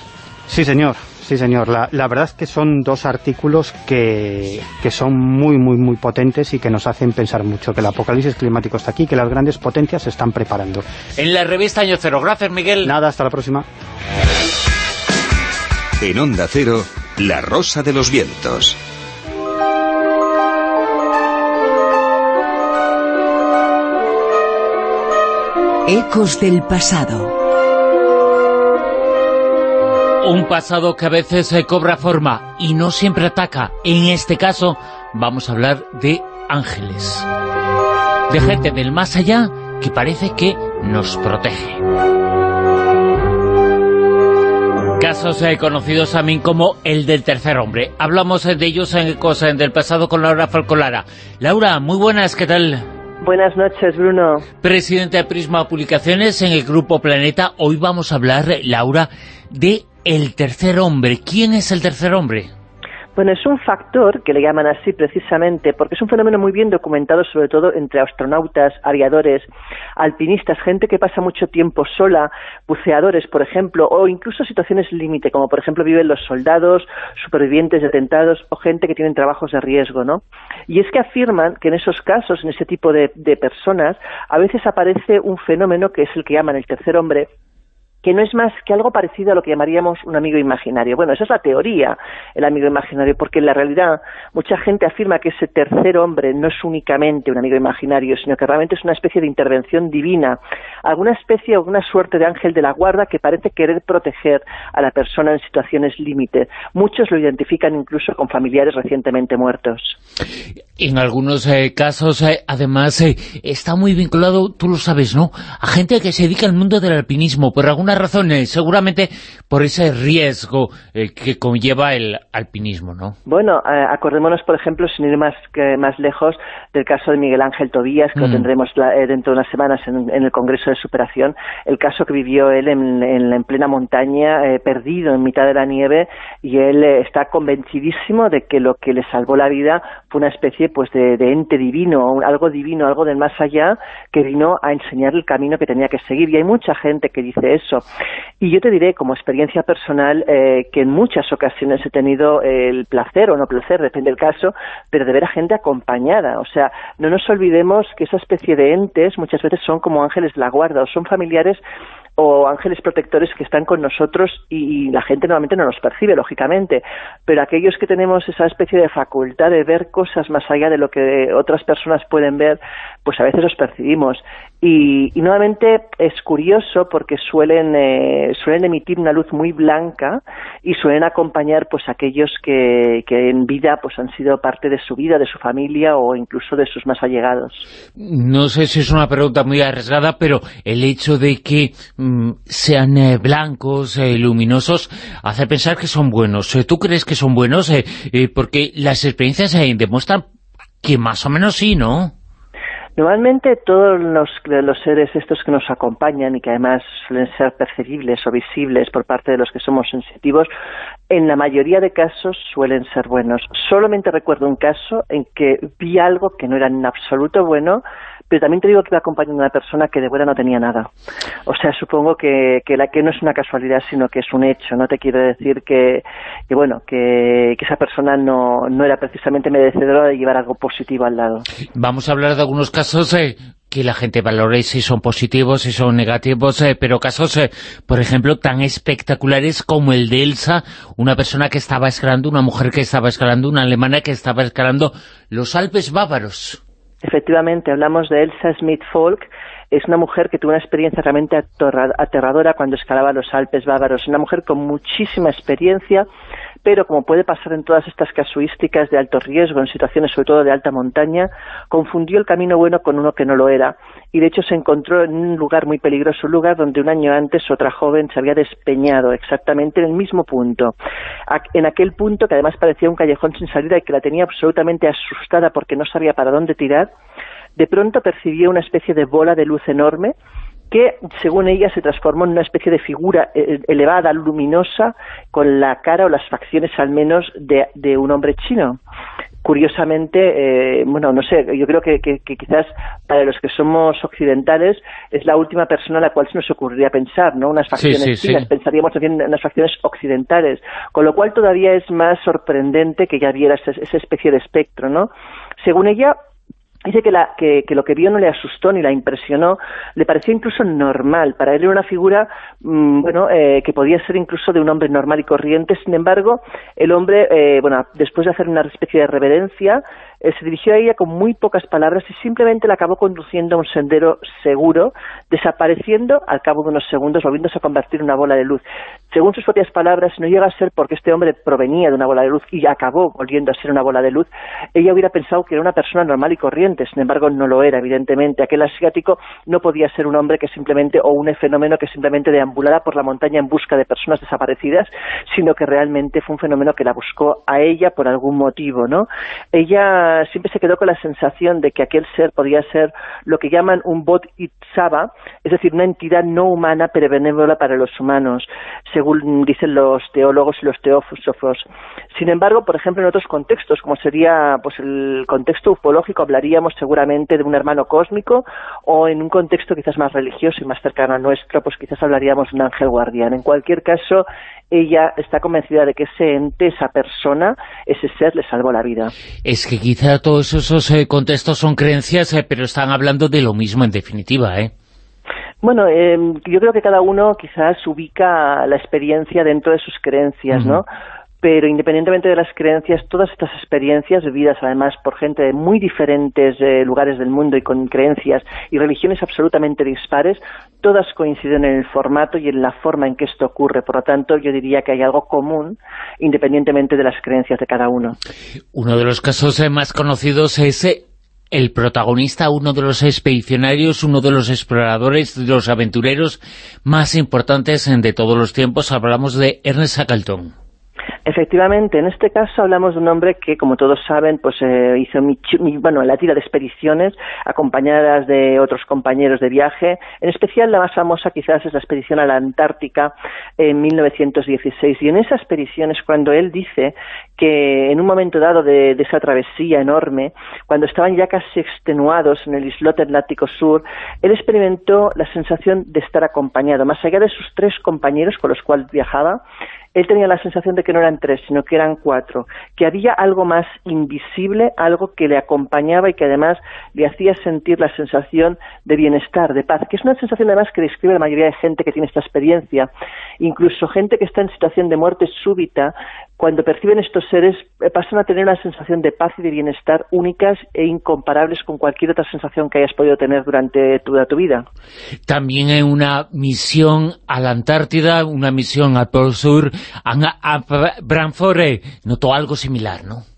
D: Sí, señor. Sí, señor. La, la, verdad es que son dos artículos que, que, son muy, muy, muy potentes y que nos hacen pensar mucho, que el apocalipsis climático está aquí, que las grandes potencias se están preparando.
A: En la revista Año Cero. Gracias, Miguel.
D: Nada, hasta la próxima.
B: En Onda Cero, La Rosa de los Vientos.
G: Ecos del pasado.
A: Un pasado que a veces se cobra forma y no siempre ataca. En este caso vamos a hablar de ángeles. De gente del más allá que parece que nos protege. Casos eh, conocidos también como el del tercer hombre. Hablamos eh, de ellos en Ecos del pasado con Laura Falcolara. Laura, muy buenas, ¿qué tal?
H: Buenas noches, Bruno.
A: Presidente de Prisma Publicaciones en el Grupo Planeta. Hoy vamos a hablar, Laura, de el tercer hombre. ¿Quién es el tercer hombre?
H: Bueno, es un factor que le llaman así precisamente porque es un fenómeno muy bien documentado sobre todo entre astronautas, aviadores, alpinistas, gente que pasa mucho tiempo sola, buceadores, por ejemplo, o incluso situaciones límite, como por ejemplo viven los soldados, supervivientes de atentados o gente que tienen trabajos de riesgo, ¿no? Y es que afirman que en esos casos, en ese tipo de, de personas, a veces aparece un fenómeno que es el que llaman el tercer hombre, que no es más que algo parecido a lo que llamaríamos un amigo imaginario. Bueno, esa es la teoría, el amigo imaginario, porque en la realidad mucha gente afirma que ese tercer hombre no es únicamente un amigo imaginario, sino que realmente es una especie de intervención divina, alguna especie o una suerte de ángel de la guarda que parece querer proteger a la persona en situaciones límite. Muchos lo identifican incluso con familiares recientemente muertos.
A: En algunos eh, casos, eh, además, eh, está muy vinculado, tú lo sabes, ¿no?, a gente que se dedica al mundo del alpinismo, por alguna razón, seguramente por ese riesgo que conlleva el alpinismo, ¿no?
H: Bueno, acordémonos, por ejemplo, sin ir más, más lejos, del caso de Miguel Ángel Tobías, que lo mm. tendremos dentro de unas semanas en, el Congreso de Superación, el caso que vivió él en, en, plena montaña, perdido en mitad de la nieve, y él está convencidísimo de que lo que le salvó la vida fue una especie pues de, ente divino, algo divino, algo del más allá, que vino a enseñar el camino que tenía que seguir. Y hay mucha gente que dice eso. Y yo te diré, como experiencia personal, eh, que en muchas ocasiones he tenido el placer o no placer, depende del caso, pero de ver a gente acompañada. O sea, no nos olvidemos que esa especie de entes muchas veces son como ángeles de la guarda o son familiares o ángeles protectores que están con nosotros y, la gente normalmente no nos percibe, lógicamente, pero aquellos que tenemos esa especie de facultad de ver cosas más allá de lo que otras personas pueden ver, pues a veces los percibimos. Y, nuevamente es curioso porque suelen, eh, suelen emitir una luz muy blanca y suelen acompañar pues aquellos que, que en vida pues han sido parte de su vida, de su familia o incluso de sus más allegados.
A: No sé si es una pregunta muy arriesgada, pero el hecho de que mm, sean eh, blancos, eh, luminosos, hace pensar que son buenos. ¿Tú crees que son buenos? porque las experiencias demuestran que más o menos sí, ¿no?
H: Normalmente todos los, seres estos que nos acompañan y que además suelen ser percibibles o visibles por parte de los que somos sensitivos, en la mayoría de casos suelen ser buenos. Solamente recuerdo un caso en que vi algo que no era en absoluto bueno, pero también te digo que iba acompañando a una persona que de buena no tenía nada. O sea, supongo que, que, la, que no es una casualidad, sino que es un hecho. No te quiero decir que, que bueno, que, que, esa persona no, no era precisamente merecedora de llevar algo positivo al lado.
A: Vamos a hablar de algunos casos eh, que la gente valore si son positivos, si son negativos, eh, pero casos, eh, por ejemplo, tan espectaculares como el de Elsa, una persona que estaba escalando, una mujer que estaba escalando, una alemana que estaba escalando los Alpes bávaros.
H: Efectivamente, hablamos de Elsa Smith-Folk, es una mujer que tuvo una experiencia realmente aterradora cuando escalaba los Alpes bávaros, una mujer con muchísima experiencia, pero como puede pasar en todas estas casuísticas de alto riesgo, en situaciones sobre todo de alta montaña, confundió el camino bueno con uno que no lo era, y de hecho se encontró en un lugar muy peligroso, un lugar donde un año antes otra joven se había despeñado, exactamente en el mismo punto. En aquel punto, que además parecía un callejón sin salida y que la tenía absolutamente asustada porque no sabía para dónde tirar, de pronto percibió una especie de bola de luz enorme que según ella se transformó en una especie de figura eh, elevada, luminosa, con la cara o las facciones al menos de, un hombre chino. Curiosamente, eh, bueno, no sé, yo creo que, quizás para los que somos occidentales es la última persona a la cual se nos ocurriría pensar, ¿no? Unas facciones chinas, pensaríamos también en unas facciones occidentales, con lo cual todavía es más sorprendente que ya viera esa, esa especie de espectro, ¿no? Según ella, Dice que, la, que, lo que vio no le asustó ni la impresionó, le pareció incluso normal. Para él era una figura, mm, bueno, eh, que podía ser incluso de un hombre normal y corriente. Sin embargo, el hombre, eh, bueno, después de hacer una especie de reverencia, se dirigió a ella con muy pocas palabras y simplemente la acabó conduciendo a un sendero seguro, desapareciendo al cabo de unos segundos, volviéndose a convertir en una bola de luz. Según sus propias palabras, no llega a ser porque este hombre provenía de una bola de luz y acabó volviendo a ser una bola de luz, ella hubiera pensado que era una persona normal y corriente, sin embargo no lo era, evidentemente. Aquel asiático no podía ser un hombre que simplemente, o un fenómeno que simplemente deambulara por la montaña en busca de personas desaparecidas, sino que realmente fue un fenómeno que la buscó a ella por algún motivo, ¿no? Ella siempre se quedó con la sensación de que aquel ser podía ser lo que llaman un bot itzaba, es decir, una entidad no humana pero benévola para los humanos, según dicen los teólogos y los teósofos. Sin embargo, por ejemplo, en otros contextos, como sería pues el contexto ufológico, hablaríamos seguramente de un hermano cósmico, o en un contexto quizás más religioso y más cercano a nuestro, pues quizás hablaríamos de un ángel guardián. En cualquier caso, ella está convencida de que ese ente, esa persona, ese ser le salvó la vida.
A: Es que quizá todos esos eh, contextos son creencias, eh, pero están hablando de lo mismo en definitiva, ¿eh?
H: Bueno, eh, yo creo que cada uno quizás ubica la experiencia dentro de sus creencias, ¿no? Pero independientemente de las creencias, todas estas experiencias vividas además por gente de muy diferentes eh, lugares del mundo y con creencias y religiones absolutamente dispares, todas coinciden en el formato y en la forma en que esto ocurre. Por lo tanto, yo diría que hay algo común independientemente de las creencias de cada uno.
A: Uno de los casos eh, más conocidos es eh, el protagonista, uno de los expedicionarios, uno de los exploradores, de los aventureros más importantes de todos los tiempos. Hablamos de Ernest Shackleton.
H: Efectivamente, en este caso hablamos de un hombre que, como todos saben, pues eh, hizo bueno, la tira de expediciones acompañadas de otros compañeros de viaje. En especial la más famosa quizás es la expedición a la Antártica en 1916. Y en esa expedición es cuando él dice que en un momento dado de, esa travesía enorme, cuando estaban ya casi extenuados en el islote Atlántico Sur, él experimentó la sensación de estar acompañado. Más allá de sus tres compañeros con los cuales viajaba, él tenía la sensación de que no eran tres, sino que eran cuatro, que había algo más invisible, algo que le acompañaba y que además le hacía sentir la sensación de bienestar, de paz, que es una sensación además que describe la mayoría de gente que tiene esta experiencia, incluso gente que está en situación de muerte súbita, cuando perciben estos seres eh, pasan a tener una sensación de paz y de bienestar únicas e incomparables con cualquier otra sensación que hayas podido tener durante toda tu vida.
A: También en una misión a la Antártida, una misión al Polo Sur, a, a Branfore, notó algo similar, ¿no?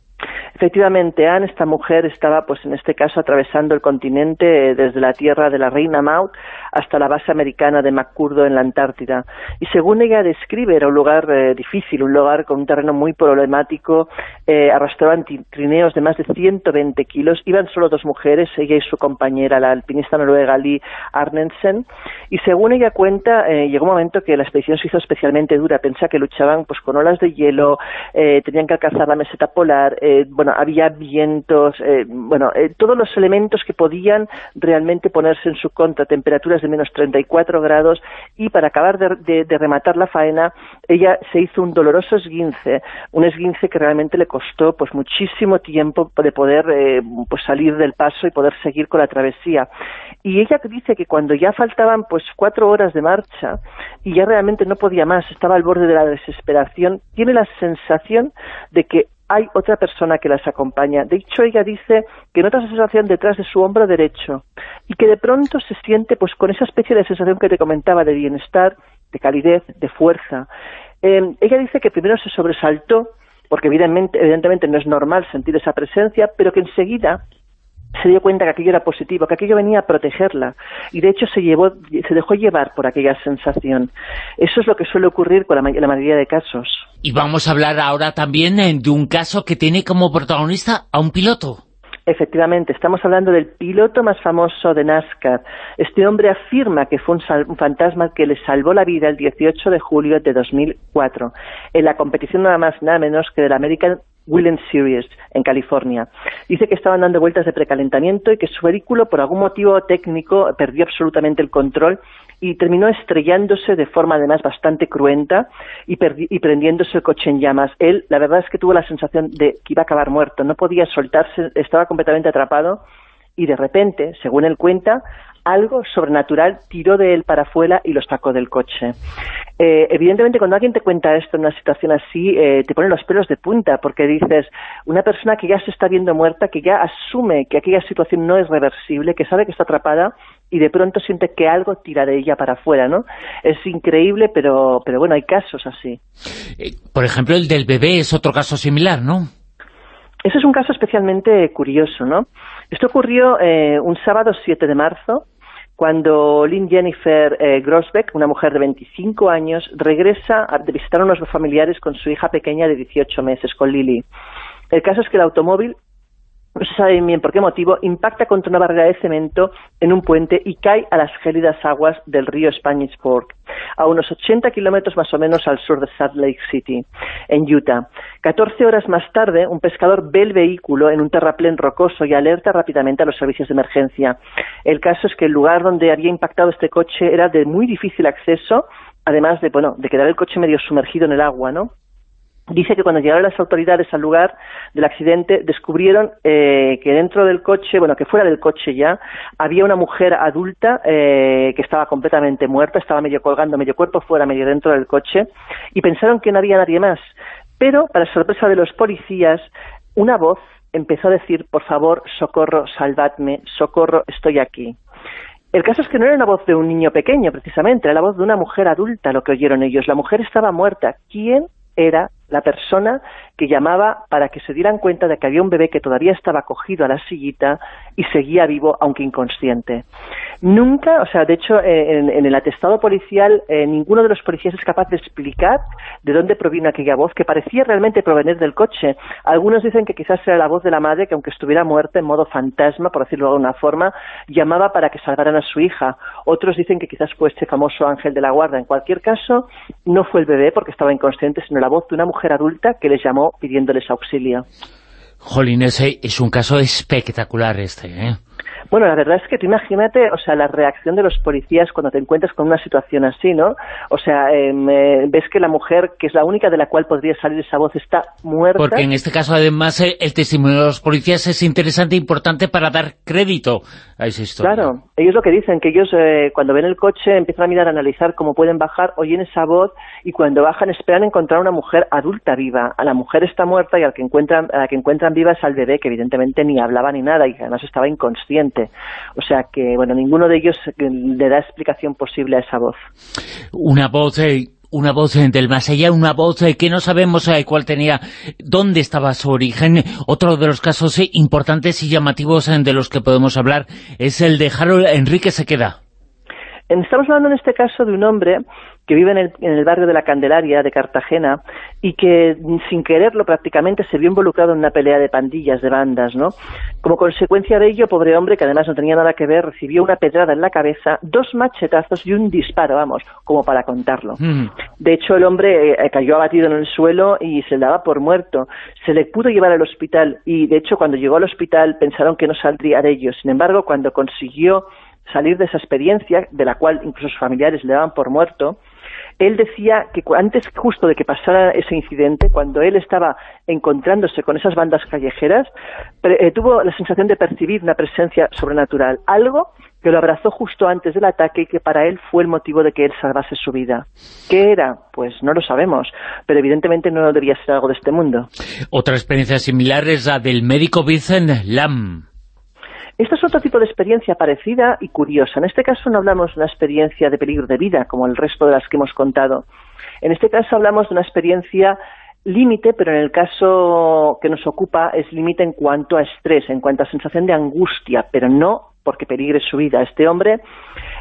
H: Efectivamente, Anne, esta mujer, estaba, pues en este caso, atravesando el continente eh, desde la tierra de la reina Maud hasta la base americana de McCurdo en la Antártida. Y según ella describe, era un lugar eh, difícil, un lugar con un terreno muy problemático, eh, arrastraban trineos de más de 120 kilos, iban solo dos mujeres, ella y su compañera, la alpinista noruega Lee Arnensen, y según ella cuenta, eh, llegó un momento que la expedición se hizo especialmente dura, pensaba que luchaban pues con olas de hielo, tenían que alcanzar la meseta polar, bueno, había vientos, eh, bueno, eh, todos los elementos que podían realmente ponerse en su contra, temperaturas de menos 34 grados, y para acabar de, rematar la faena, ella se hizo un doloroso esguince, un esguince que realmente le costó pues muchísimo tiempo de poder eh, pues salir del paso y poder seguir con la travesía. Y ella dice que cuando ya faltaban pues cuatro horas de marcha y ya realmente no podía más, estaba al borde de la desesperación, tiene la sensación de que hay otra persona que las acompaña. De hecho, ella dice que nota esa sensación detrás de su hombro derecho y que de pronto se siente pues con esa especie de sensación que te comentaba de bienestar, de calidez, de fuerza. Eh, ella dice que primero se sobresaltó porque evidentemente, evidentemente no es normal sentir esa presencia, pero que enseguida se dio cuenta que aquello era positivo, que aquello venía a protegerla y de hecho se llevó, se dejó llevar por aquella sensación. Eso es lo que suele ocurrir con la, mayoría de casos.
A: Y vamos a hablar ahora también eh, de un caso que tiene como protagonista a un piloto.
H: Efectivamente, estamos hablando del piloto más famoso de NASCAR. Este hombre afirma que fue un, un, fantasma que le salvó la vida el 18 de julio de 2004 en la competición nada más nada menos que del American Williams Series en California. Dice que estaban dando vueltas de precalentamiento y que su vehículo, por algún motivo técnico, perdió absolutamente el control y terminó estrellándose de forma además bastante cruenta y, y, prendiéndose el coche en llamas. Él, la verdad es que tuvo la sensación de que iba a acabar muerto, no podía soltarse, estaba completamente atrapado y de repente, según él cuenta, algo sobrenatural tiró de él para afuera y lo sacó del coche. Eh, evidentemente, cuando alguien te cuenta esto en una situación así, eh, te ponen los pelos de punta, porque dices, una persona que ya se está viendo muerta, que ya asume que aquella situación no es reversible, que sabe que está atrapada, y de pronto siente que algo tira de ella para afuera, ¿no? Es increíble, pero, pero bueno, hay casos así.
A: Eh, por ejemplo, el del bebé es otro caso similar, ¿no?
H: Ese es un caso especialmente curioso, ¿no? Esto ocurrió un sábado 7 de marzo, cuando Lynn Jennifer eh, Grosbeck, una mujer de 25 años, regresa a visitar a unos familiares con su hija pequeña de 18 meses, con Lily. El caso es que el automóvil no se sabe bien por qué motivo, impacta contra una barrera de cemento en un puente y cae a las gélidas aguas del río Spanish Fork, a unos 80 kilómetros más o menos al sur de Salt Lake City, en Utah. 14 horas más tarde, un pescador ve el vehículo en un terraplén rocoso y alerta rápidamente a los servicios de emergencia. El caso es que el lugar donde había impactado este coche era de muy difícil acceso, además de, bueno, de quedar el coche medio sumergido en el agua, ¿no? Dice que cuando llegaron las autoridades al lugar del accidente descubrieron eh, que dentro del coche, bueno, que fuera del coche ya, había una mujer adulta eh, que estaba completamente muerta, estaba medio colgando, medio cuerpo fuera, medio dentro del coche, y pensaron que no había nadie más. Pero, para sorpresa de los policías, una voz empezó a decir, por favor, socorro, salvadme, socorro, estoy aquí. El caso es que no era una voz de un niño pequeño, precisamente, era la voz de una mujer adulta lo que oyeron ellos. La mujer estaba muerta. ¿Quién era la persona que llamaba para que se dieran cuenta de que había un bebé que todavía estaba cogido a la sillita y seguía vivo, aunque inconsciente. Nunca, o sea, de hecho, eh, en, el atestado policial, eh, ninguno de los policías es capaz de explicar de dónde proviene aquella voz, que parecía realmente provenir del coche. Algunos dicen que quizás era la voz de la madre, que aunque estuviera muerta en modo fantasma, por decirlo de alguna forma, llamaba para que salvaran a su hija. Otros dicen que quizás fue este famoso ángel de la guarda. En cualquier caso, no fue el bebé porque estaba inconsciente, sino la voz de una mujer adulta que les llamó pidiéndoles auxilio.
A: Jolín, ese es un caso espectacular este, ¿eh?
H: Bueno, la verdad es que tú imagínate, o sea, la reacción de los policías cuando te encuentras con una situación así, ¿no? O sea, em, eh, ves que la mujer, que es la única de la cual podría salir esa voz, está muerta.
A: Porque en este caso, además, eh, el testimonio de los policías es interesante e importante para dar crédito a esa historia.
H: Claro, ellos lo que dicen, que ellos eh, cuando ven el coche empiezan a mirar, a analizar cómo pueden bajar, oyen esa voz y cuando bajan esperan encontrar a una mujer adulta viva. A la mujer está muerta y al que encuentran, a la que encuentran viva es al bebé, que evidentemente ni hablaba ni nada y además estaba inconsciente. O sea que, bueno, ninguno de ellos le da explicación posible a esa voz.
A: Una voz... Eh, una voz del más allá, una voz eh, que no sabemos eh, cuál tenía, dónde estaba su origen. Otro de los casos importantes y llamativos de los que podemos hablar es el de Harold Enrique Sequeda.
H: Estamos hablando en este caso de un hombre que vive en el, barrio de la Candelaria de Cartagena y que sin quererlo prácticamente se vio involucrado en una pelea de pandillas, de bandas, ¿no? Como consecuencia de ello, pobre hombre, que además no tenía nada que ver, recibió una pedrada en la cabeza, dos machetazos y un disparo, vamos, como para contarlo. Mm. De hecho, el hombre eh, cayó abatido en el suelo y se le daba por muerto. Se le pudo llevar al hospital y, de hecho, cuando llegó al hospital pensaron que no saldría de ello. Sin embargo, cuando consiguió salir de esa experiencia, de la cual incluso sus familiares le daban por muerto, él decía que antes justo de que pasara ese incidente, cuando él estaba encontrándose con esas bandas callejeras, eh, tuvo la sensación de percibir una presencia sobrenatural, algo que lo abrazó justo antes del ataque y que para él fue el motivo de que él salvase su vida. ¿Qué era? Pues no lo sabemos, pero evidentemente no debía ser algo de este mundo.
A: Otra experiencia similar es la del médico Vincent Lam.
H: Esto es otro tipo de experiencia parecida y curiosa. En este caso no hablamos de una experiencia de peligro de vida, como el resto de las que hemos contado. En este caso hablamos de una experiencia límite, pero en el caso que nos ocupa es límite en cuanto a estrés, en cuanto a sensación de angustia, pero no porque peligre su vida. Este hombre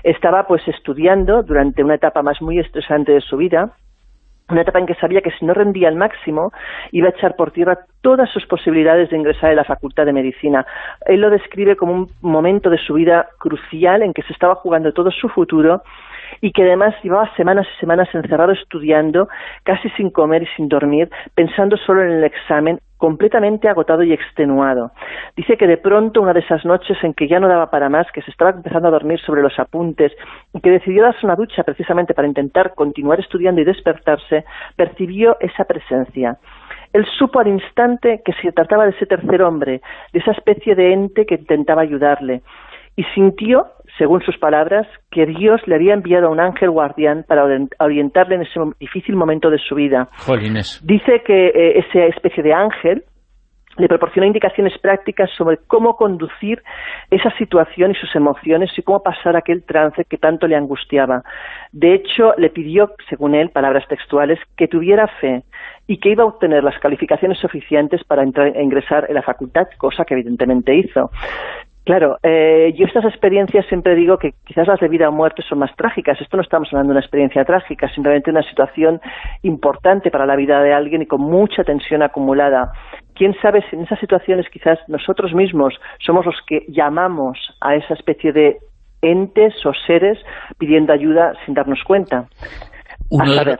H: estaba pues estudiando durante una etapa más muy estresante de su vida, una etapa en que sabía que si no rendía al máximo iba a echar por tierra todas sus posibilidades de ingresar en la Facultad de Medicina. Él lo describe como un momento de su vida crucial en que se estaba jugando todo su futuro y que además llevaba semanas y semanas encerrado estudiando, casi sin comer y sin dormir, pensando solo en el examen, completamente agotado y extenuado. Dice que de pronto una de esas noches en que ya no daba para más, que se estaba empezando a dormir sobre los apuntes y que decidió darse una ducha precisamente para intentar continuar estudiando y despertarse, percibió esa presencia. Él supo al instante que se trataba de ese tercer hombre, de esa especie de ente que intentaba ayudarle, y sintió según sus palabras, que Dios le había enviado a un ángel guardián para orientarle en ese difícil momento de su vida. Dice que eh, esa especie de ángel le proporcionó indicaciones prácticas sobre cómo conducir esa situación y sus emociones y cómo pasar aquel trance que tanto le angustiaba. De hecho, le pidió, según él, palabras textuales, que tuviera fe y que iba a obtener las calificaciones suficientes para entrar, ingresar en la facultad, cosa que evidentemente hizo. Claro, eh, yo estas experiencias siempre digo que quizás las de vida o muerte son más trágicas. Esto no estamos hablando de una experiencia trágica, simplemente una situación importante para la vida de alguien y con mucha tensión acumulada. Quién sabe si en esas situaciones quizás nosotros mismos somos los que llamamos a esa especie de entes o seres pidiendo ayuda sin darnos cuenta.
A: a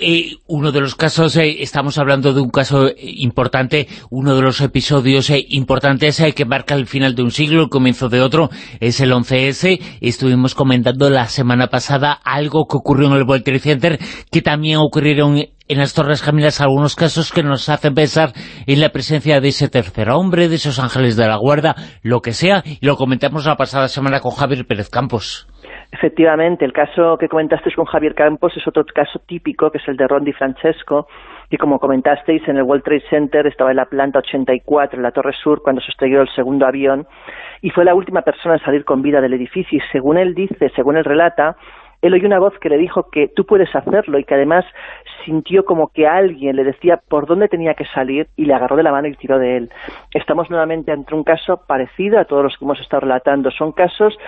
A: eh, uno de los casos, eh, estamos hablando de un caso eh, importante, uno de los episodios importantes que marca el final de un siglo, el comienzo de otro, es el 11S. Estuvimos comentando la semana pasada algo que ocurrió en el World Center, que también ocurrieron en las Torres Gemelas algunos casos que nos hacen pensar en la presencia de ese tercer hombre, de esos ángeles de la guarda, lo que sea, y lo comentamos la pasada semana con Javier Pérez Campos.
H: Efectivamente, el caso que comentaste con Javier Campos es otro caso típico, que es el de Rondi Francesco, y como comentasteis, en el World Trade Center estaba en la planta 84, en la Torre Sur, cuando se estrelló el segundo avión, y fue la última persona en salir con vida del edificio, y según él dice, según él relata, él oyó una voz que le dijo que tú puedes hacerlo y que además sintió como que alguien le decía por dónde tenía que salir y le agarró de la mano y tiró de él. Estamos nuevamente ante un caso parecido a todos los que hemos estado relatando. Son casos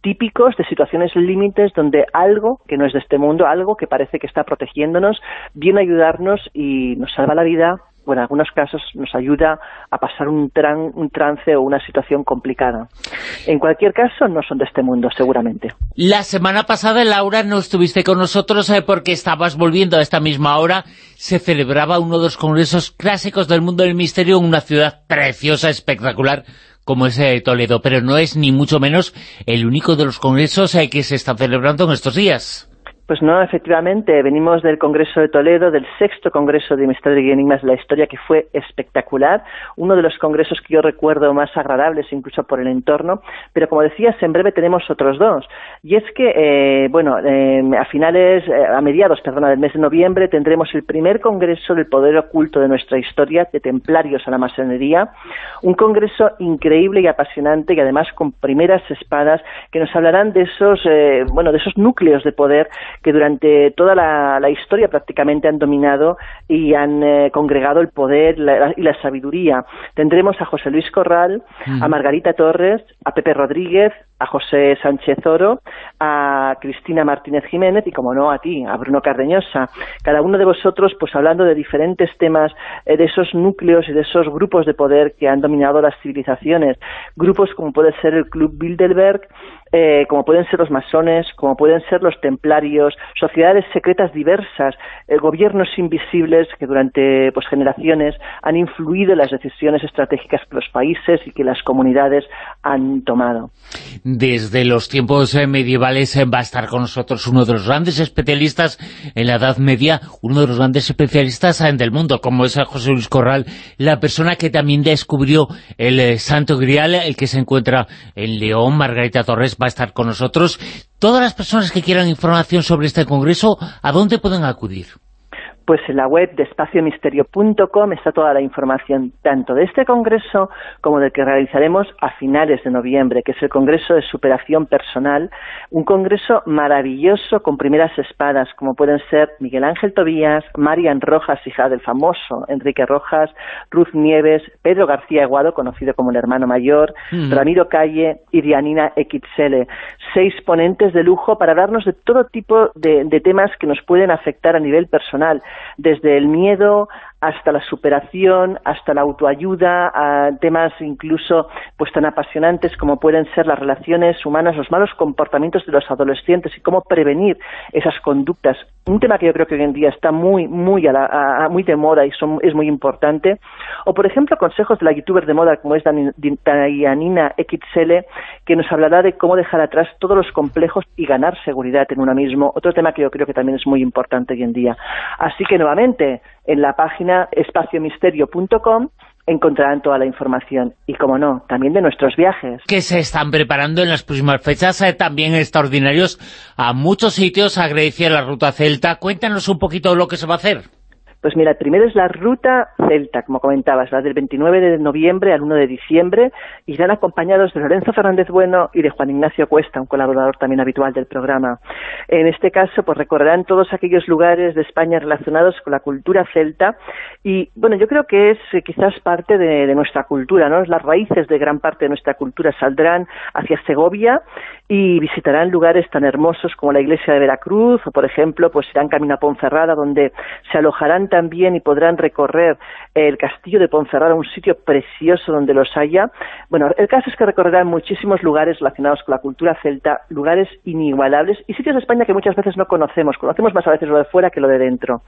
H: típicos de situaciones límites donde algo que no es de este mundo, algo que parece que está protegiéndonos, viene a ayudarnos y nos salva la vida bueno, en algunos casos nos ayuda a pasar un, un trance o una situación complicada. En cualquier caso, no son de este mundo, seguramente.
A: La semana pasada, Laura, no estuviste con nosotros eh, porque estabas volviendo a esta misma hora. Se celebraba uno de los congresos clásicos del mundo del misterio en una ciudad preciosa, espectacular, como es eh, Toledo. Pero no es ni mucho menos el único de los congresos eh, que se está celebrando en estos días.
H: Pues no, efectivamente, venimos del Congreso de Toledo, del sexto Congreso de Misterio y Enigmas de la Historia, que fue espectacular, uno de los congresos que yo recuerdo más agradables, incluso por el entorno, pero como decías, en breve tenemos otros dos, y es que, eh, bueno, eh, a finales, eh, a mediados, perdona, del mes de noviembre, tendremos el primer Congreso del Poder Oculto de nuestra historia, de Templarios a la Masonería, un congreso increíble y apasionante, y además con primeras espadas, que nos hablarán de esos, bueno, de esos núcleos de poder que durante toda la, historia prácticamente han dominado y han eh, congregado el poder y la sabiduría. Tendremos a José Luis Corral, a Margarita Torres, a Pepe Rodríguez, a José Sánchez Oro, a Cristina Martínez Jiménez y, como no, a ti, a Bruno Cardeñosa. Cada uno de vosotros, pues hablando de diferentes temas, eh, de esos núcleos y de esos grupos de poder que han dominado las civilizaciones. Grupos como puede ser el Club Bilderberg, eh, como pueden ser los masones, como pueden ser los templarios, sociedades secretas diversas, eh, gobiernos invisibles que durante pues, generaciones han influido en las decisiones estratégicas que los países y que las comunidades han tomado.
A: Desde los tiempos eh, medievales va a estar con nosotros uno de los grandes especialistas en la Edad Media, uno de los grandes especialistas del mundo, como es José Luis Corral, la persona que también descubrió el Santo Grial, el que se encuentra en León, Margarita Torres, a estar con nosotros. Todas las personas que quieran información sobre este congreso, ¿a dónde pueden acudir?
H: Pues en la web de espaciomisterio.com está toda la información tanto de este congreso como del que realizaremos a finales de noviembre, que es el Congreso de Superación Personal, un congreso maravilloso con primeras espadas, como pueden ser Miguel Ángel Tobías, Marian Rojas, hija del famoso Enrique Rojas, Ruth Nieves, Pedro García Aguado, conocido como el hermano mayor, mm. Ramiro Calle y Dianina Equitzele. Seis ponentes de lujo para hablarnos de todo tipo de temas que nos pueden afectar a nivel personal, desde el miedo hasta la superación, hasta la autoayuda, a temas incluso pues tan apasionantes como pueden ser las relaciones humanas, los malos comportamientos de los adolescentes y cómo prevenir esas conductas. Un tema que yo creo que hoy en día está muy muy a muy de moda y es muy importante. O por ejemplo consejos de la youtuber de moda como es Dianina XL que nos hablará de cómo dejar atrás todos los complejos y ganar seguridad en uno mismo. Otro tema que yo creo que también es muy importante hoy en día. Así que nuevamente en la página espaciomisterio.com encontrarán toda la información. Y, como no, también de nuestros viajes.
A: Que se están preparando en las próximas fechas, eh, también extraordinarios, a muchos sitios, a Grecia, la Ruta Celta. Cuéntanos un poquito lo que se va a hacer.
H: Pues mira, el primero es la ruta celta, como comentabas, la del 29 de noviembre al 1 de diciembre, y irán acompañados de Lorenzo Fernández Bueno y de Juan Ignacio Cuesta, un colaborador también habitual del programa. En este caso, pues recorrerán todos aquellos lugares de España relacionados con la cultura celta, y bueno, yo creo que es eh, quizás parte de, de nuestra cultura, ¿no? Las raíces de gran parte de nuestra cultura saldrán hacia Segovia y visitarán lugares tan hermosos como la iglesia de Veracruz, o por ejemplo, pues irán camino a Ponferrada, donde se alojarán también y podrán recorrer el castillo de Ponferrada, un sitio precioso donde los haya. Bueno, el caso es que recorrerán muchísimos lugares relacionados con la cultura celta, lugares inigualables y sitios de España que muchas veces no conocemos, conocemos más a veces lo de fuera que lo de dentro.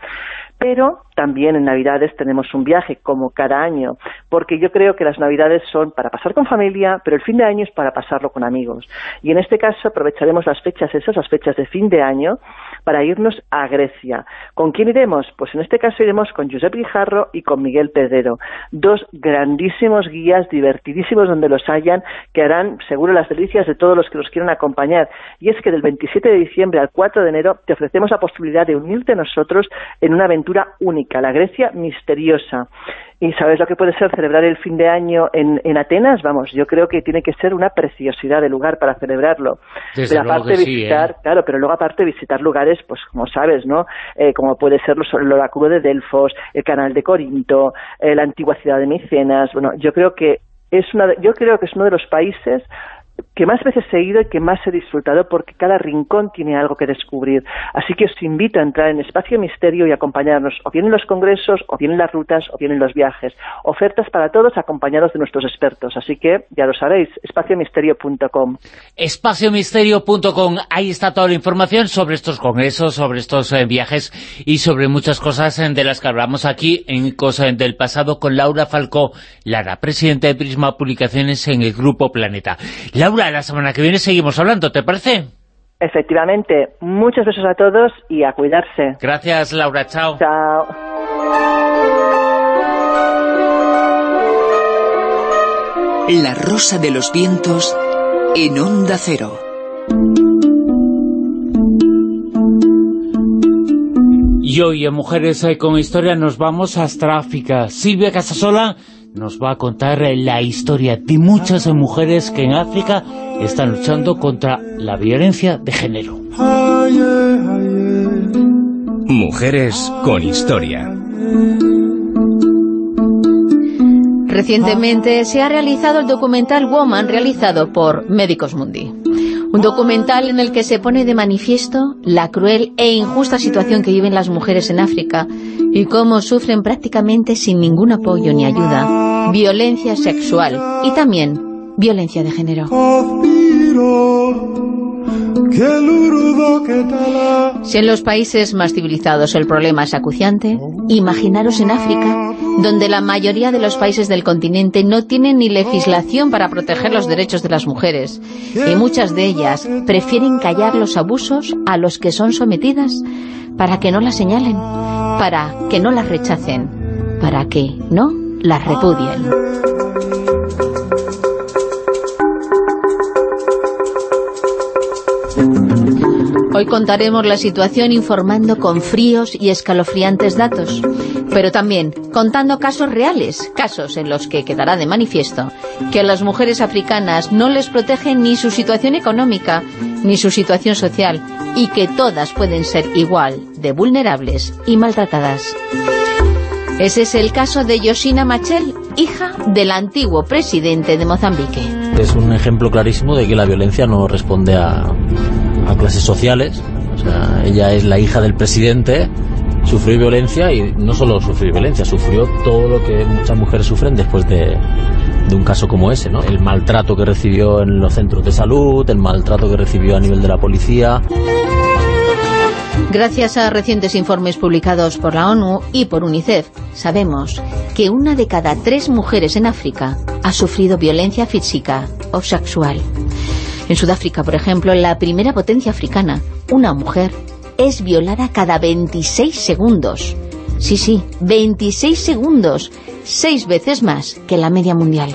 H: Pero también en Navidades tenemos un viaje, como cada año, porque yo creo que las Navidades son para pasar con familia, pero el fin de año es para pasarlo con amigos. Y en este caso aprovecharemos las fechas esas, las fechas de fin de año, para irnos a Grecia. ¿Con quién iremos? Pues en este caso iremos con Josep Guijarro y con Miguel Pedrero, dos grandísimos guías, divertidísimos donde los hayan, que harán seguro las delicias de todos los que los quieran acompañar. Y es que del 27 de diciembre al 4 de enero te ofrecemos la posibilidad de unirte a nosotros en una aventura única, la Grecia misteriosa. ¿Y sabes lo que puede ser celebrar el fin de año en, en Atenas? Vamos, yo creo que tiene que ser una preciosidad de lugar para celebrarlo.
A: Desde
H: pero aparte
A: luego que sí,
H: visitar,
A: ¿eh?
H: claro, pero luego aparte visitar lugares, pues como sabes, ¿no? Eh, como puede ser los- el oráculo de Delfos, el canal de Corinto, eh, la antigua ciudad de Micenas. Bueno, yo creo que es una, de- yo creo que es uno de los países que más veces he ido y que más he disfrutado porque cada rincón tiene algo que descubrir. Así que os invito a entrar en Espacio Misterio y acompañarnos, o bien en los congresos, o bien en las rutas, o bien en los viajes. Ofertas para todos acompañados de nuestros expertos. Así que, ya lo sabéis, espaciomisterio.com.
A: espaciomisterio.com, ahí está toda la información sobre estos congresos, sobre estos eh, viajes y sobre muchas cosas eh, de las que hablamos aquí en Cosa del Pasado con Laura Falcó, Lara, presidenta de Prisma Publicaciones en el Grupo Planeta. Laura, la semana que viene seguimos hablando, ¿te parece?
H: Efectivamente, muchos besos a todos y a cuidarse.
A: Gracias, Laura, chao.
H: Chao.
G: La rosa de los vientos en onda cero.
A: Y hoy en Mujeres eh, con Historia nos vamos hasta África. Silvia Casasola nos va a contar la historia de muchas mujeres que en África están luchando contra la violencia de género.
B: Mujeres con historia.
C: Recientemente se ha realizado el documental Woman realizado por Médicos Mundi. Un documental en el que se pone de manifiesto la cruel e injusta situación que viven las mujeres en África y cómo sufren prácticamente sin ningún apoyo ni ayuda violencia sexual y también violencia de género. Si en los países más civilizados el problema es acuciante, imaginaros en África, donde la mayoría de los países del continente no tienen ni legislación para proteger los derechos de las mujeres, y muchas de ellas prefieren callar los abusos a los que son sometidas para que no las señalen, para que no las rechacen, para que no las repudien. Hoy contaremos la situación informando con fríos y escalofriantes datos, pero también contando casos reales, casos en los que quedará de manifiesto que a las mujeres africanas no les protege ni su situación económica ni su situación social y que todas pueden ser igual de vulnerables y maltratadas. Ese es el caso de Yosina Machel, hija del antiguo presidente de Mozambique.
I: Es un ejemplo clarísimo de que la violencia no responde a, a clases sociales. Ella es la hija del presidente, sufrió violencia y no solo sufrió violencia, sufrió todo lo que muchas mujeres sufren después de, de un caso como ese, ¿no? El maltrato que recibió en los centros de salud, el maltrato que recibió a nivel de la policía.
C: Gracias a recientes informes publicados por la ONU y por UNICEF, sabemos que una de cada tres mujeres en África ha sufrido violencia física o sexual. En Sudáfrica, por ejemplo, la primera potencia africana, una mujer es violada cada 26 segundos. Sí, sí, 26 segundos, seis veces más que la media mundial.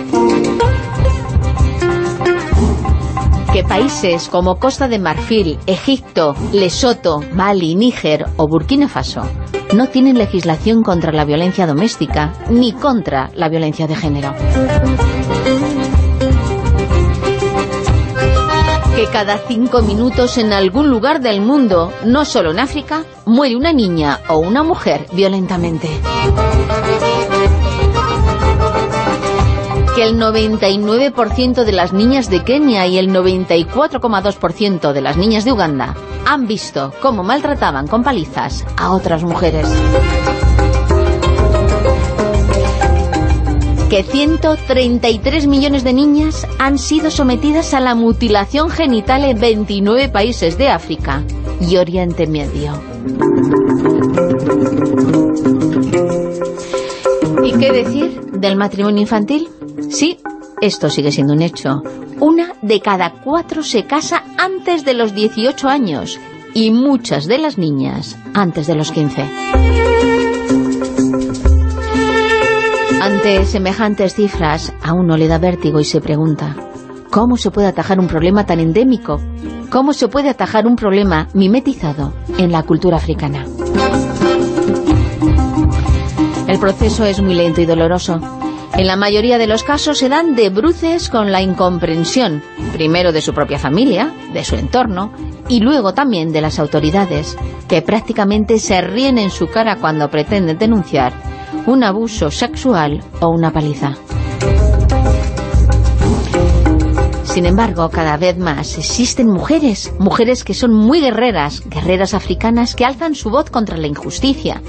C: que países como Costa de Marfil, Egipto, Lesoto, Mali, Níger o Burkina Faso no tienen legislación contra la violencia doméstica ni contra la violencia de género. Que cada cinco minutos en algún lugar del mundo, no solo en África, muere una niña o una mujer violentamente. que el 99% de las niñas de Kenia y el 94,2% de las niñas de Uganda han visto cómo maltrataban con palizas a otras mujeres. que 133 millones de niñas han sido sometidas a la mutilación genital en 29 países de África y Oriente Medio. ¿Y qué decir del matrimonio infantil? Sí, esto sigue siendo un hecho. Una de cada cuatro se casa antes de los 18 años y muchas de las niñas antes de los 15. Ante semejantes cifras, a uno le da vértigo y se pregunta, ¿cómo se puede atajar un problema tan endémico? ¿Cómo se puede atajar un problema mimetizado en la cultura africana? El proceso es muy lento y doloroso. En la mayoría de los casos se dan de bruces con la incomprensión, primero de su propia familia, de su entorno, y luego también de las autoridades, que prácticamente se ríen en su cara cuando pretenden denunciar un abuso sexual o una paliza. Sin embargo, cada vez más existen mujeres, mujeres que son muy guerreras, guerreras africanas que alzan su voz contra la injusticia,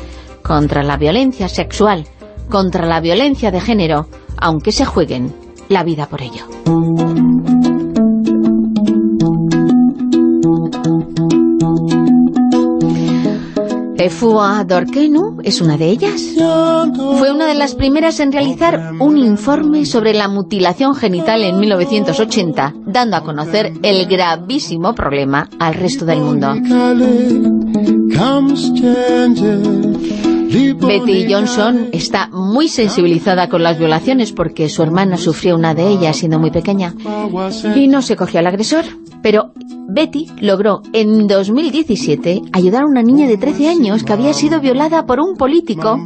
C: contra la violencia sexual, contra la violencia de género, aunque se jueguen la vida por ello. Efua Dorkenu es una de ellas. Fue una de las primeras en realizar un informe sobre la mutilación genital en 1980, dando a conocer el gravísimo problema al resto del mundo. Betty Johnson está muy sensibilizada con las violaciones porque su hermana sufrió una de ellas siendo muy pequeña y no se cogió al agresor. Pero Betty logró en 2017 ayudar a una niña de 13 años que había sido violada por un político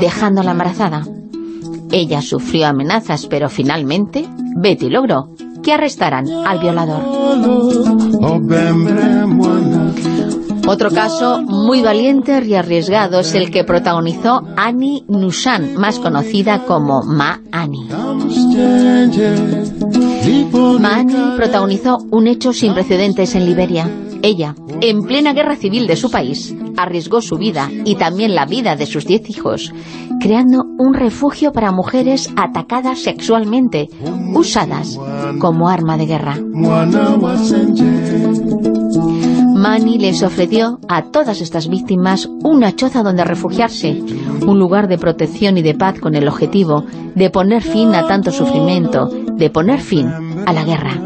C: dejándola embarazada. Ella sufrió amenazas, pero finalmente Betty logró que arrestaran al violador. Otro caso muy valiente y arriesgado es el que protagonizó Annie Nushan, más conocida como Ma Annie. Ma Annie protagonizó un hecho sin precedentes en Liberia. Ella, en plena guerra civil de su país, arriesgó su vida y también la vida de sus diez hijos, creando un refugio para mujeres atacadas sexualmente, usadas como arma de guerra. Mani les ofreció a todas estas víctimas una choza donde refugiarse, un lugar de protección y de paz con el objetivo de poner fin a tanto sufrimiento, de poner fin a la guerra.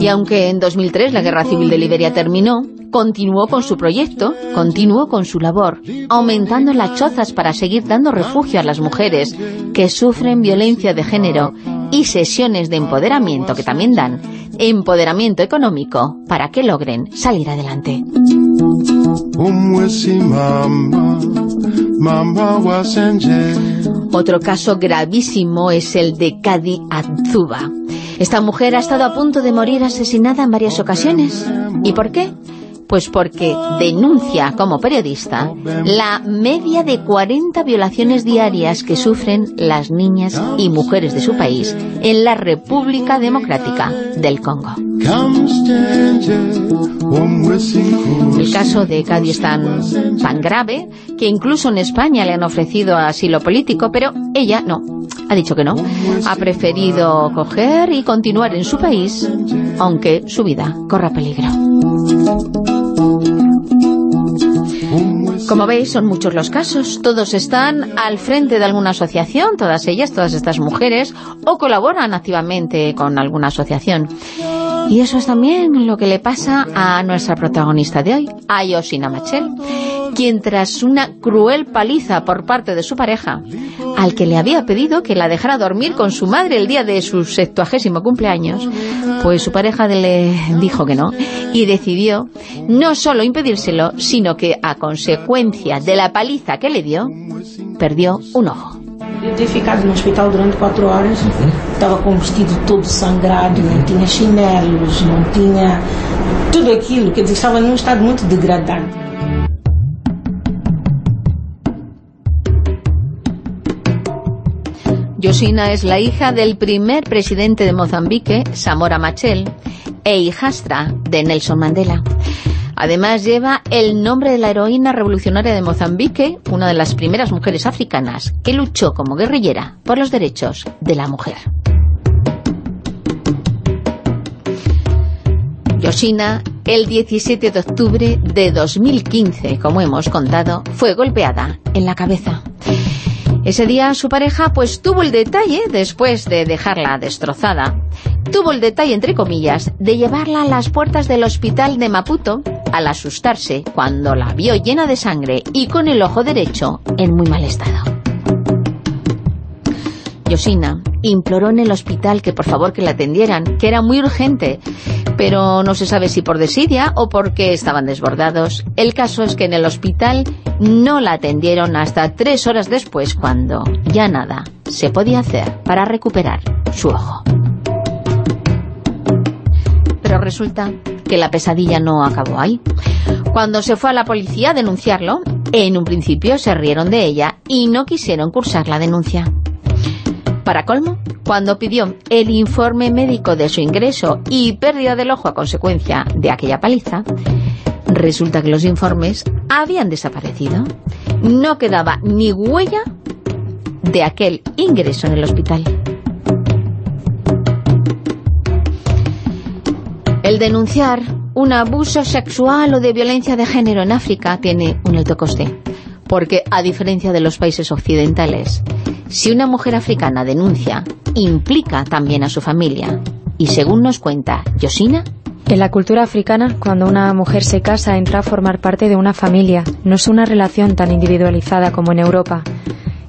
C: Y aunque en 2003 la guerra civil de Liberia terminó, continuó con su proyecto, continuó con su labor, aumentando las chozas para seguir dando refugio a las mujeres que sufren violencia de género y sesiones de empoderamiento que también dan empoderamiento económico para que logren salir adelante. Otro caso gravísimo es el de Kadi Adzuba. Esta mujer ha estado a punto de morir asesinada en varias ocasiones. ¿Y por qué? Pues porque denuncia como periodista la media de 40 violaciones diarias que sufren las niñas y mujeres de su país en la República Democrática del Congo. El caso de Cadi es tan, tan grave que incluso en España le han ofrecido asilo político, pero ella no, ha dicho que no. Ha preferido coger y continuar en su país, aunque su vida corra peligro. Como veis, son muchos los casos. Todos están al frente de alguna asociación, todas ellas, todas estas mujeres, o colaboran activamente con alguna asociación. Y eso es también lo que le pasa a nuestra protagonista de hoy, a Yosina Machel, quien tras una cruel paliza por parte de su pareja, al que le había pedido que la dejara dormir con su madre el día de su septuagésimo cumpleaños, pues su pareja le dijo que no, y decidió no solo impedírselo, sino que a consecuencia de la paliza que le dio, perdió un ojo.
J: Eu ter ficado no hospital durante quatro horas, estava com o vestido todo sangrado, não tinha chinelos, não tinha tudo aquilo, quer dizer, estava num estado muito degradado.
C: Yosina es la hija del primer presidente de Mozambique, Samora Machel, e hijastra de Nelson Mandela. Además lleva el nombre de la heroína revolucionaria de Mozambique, una de las primeras mujeres africanas que luchó como guerrillera por los derechos de la mujer. Yoshina, el 17 de octubre de 2015, como hemos contado, fue golpeada en la cabeza. Ese día su pareja pues tuvo el detalle, después de dejarla destrozada, tuvo el detalle, entre comillas, de llevarla a las puertas del hospital de Maputo al asustarse cuando la vio llena de sangre y con el ojo derecho en muy mal estado. Yosina imploró en el hospital que por favor que la atendieran, que era muy urgente, pero no se sabe si por desidia o porque estaban desbordados. El caso es que en el hospital no la atendieron hasta tres horas después, cuando ya nada se podía hacer para recuperar su ojo. Pero resulta que la pesadilla no acabó ahí. Cuando se fue a la policía a denunciarlo, en un principio se rieron de ella y no quisieron cursar la denuncia. Para colmo, cuando pidió el informe médico de su ingreso y pérdida del ojo a consecuencia de aquella paliza, resulta que los informes habían desaparecido. No quedaba ni huella de aquel ingreso en el hospital. El denunciar un abuso sexual o de violencia de género en África tiene un alto coste, porque a diferencia de los países occidentales, si una mujer africana denuncia, implica también a su familia. Y según nos cuenta Yosina...
K: En la cultura africana, cuando una mujer se casa, entra a formar parte de una familia. No es una relación tan individualizada como en Europa.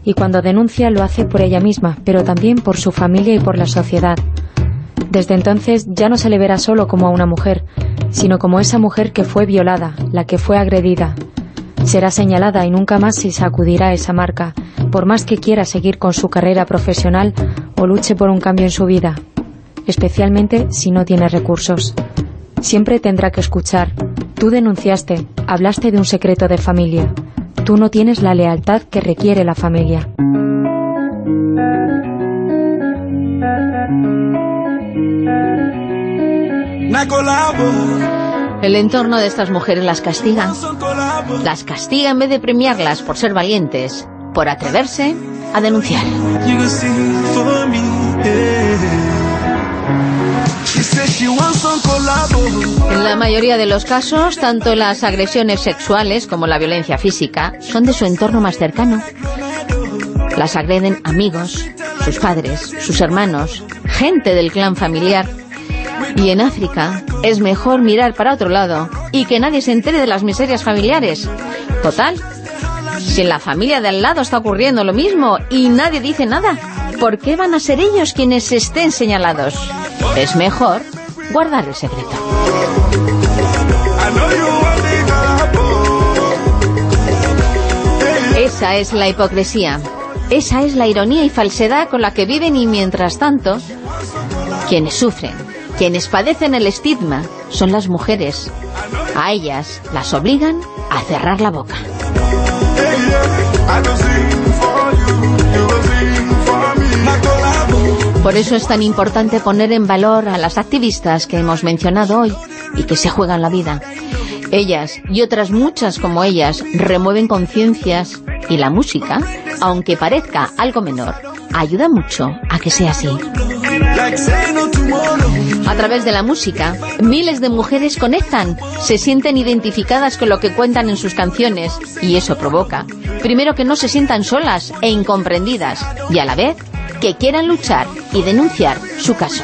K: Y cuando denuncia lo hace por ella misma, pero también por su familia y por la sociedad. Desde entonces ya no se le verá solo como a una mujer, sino como esa mujer que fue violada, la que fue agredida, será señalada y nunca más se sacudirá esa marca, por más que quiera seguir con su carrera profesional o luche por un cambio en su vida, especialmente si no tiene recursos. Siempre tendrá que escuchar, tú denunciaste, hablaste de un secreto de familia, tú no tienes la lealtad que requiere la familia.
C: El entorno de estas mujeres las castiga. Las castiga en vez de premiarlas por ser valientes, por atreverse a denunciar. En la mayoría de los casos, tanto las agresiones sexuales como la violencia física son de su entorno más cercano. Las agreden amigos, sus padres, sus hermanos, gente del clan familiar y en África es mejor mirar para otro lado y que nadie se entere de las miserias familiares. Total, si en la familia de al lado está ocurriendo lo mismo y nadie dice nada, ¿por qué van a ser ellos quienes estén señalados? Es mejor guardar el secreto. Esa es la hipocresía. Esa es la ironía y falsedad con la que viven y mientras tanto, quienes sufren quienes padecen el estigma son las mujeres. A ellas las obligan a cerrar la boca. Por eso es tan importante poner en valor a las activistas que hemos mencionado hoy y que se juegan la vida. Ellas y otras muchas como ellas remueven conciencias y la música, aunque parezca algo menor, ayuda mucho a que sea así. A través de la música, miles de mujeres conectan, se sienten identificadas con lo que cuentan en sus canciones y eso provoca, primero que no se sientan solas e incomprendidas y a la vez que quieran luchar y denunciar su caso.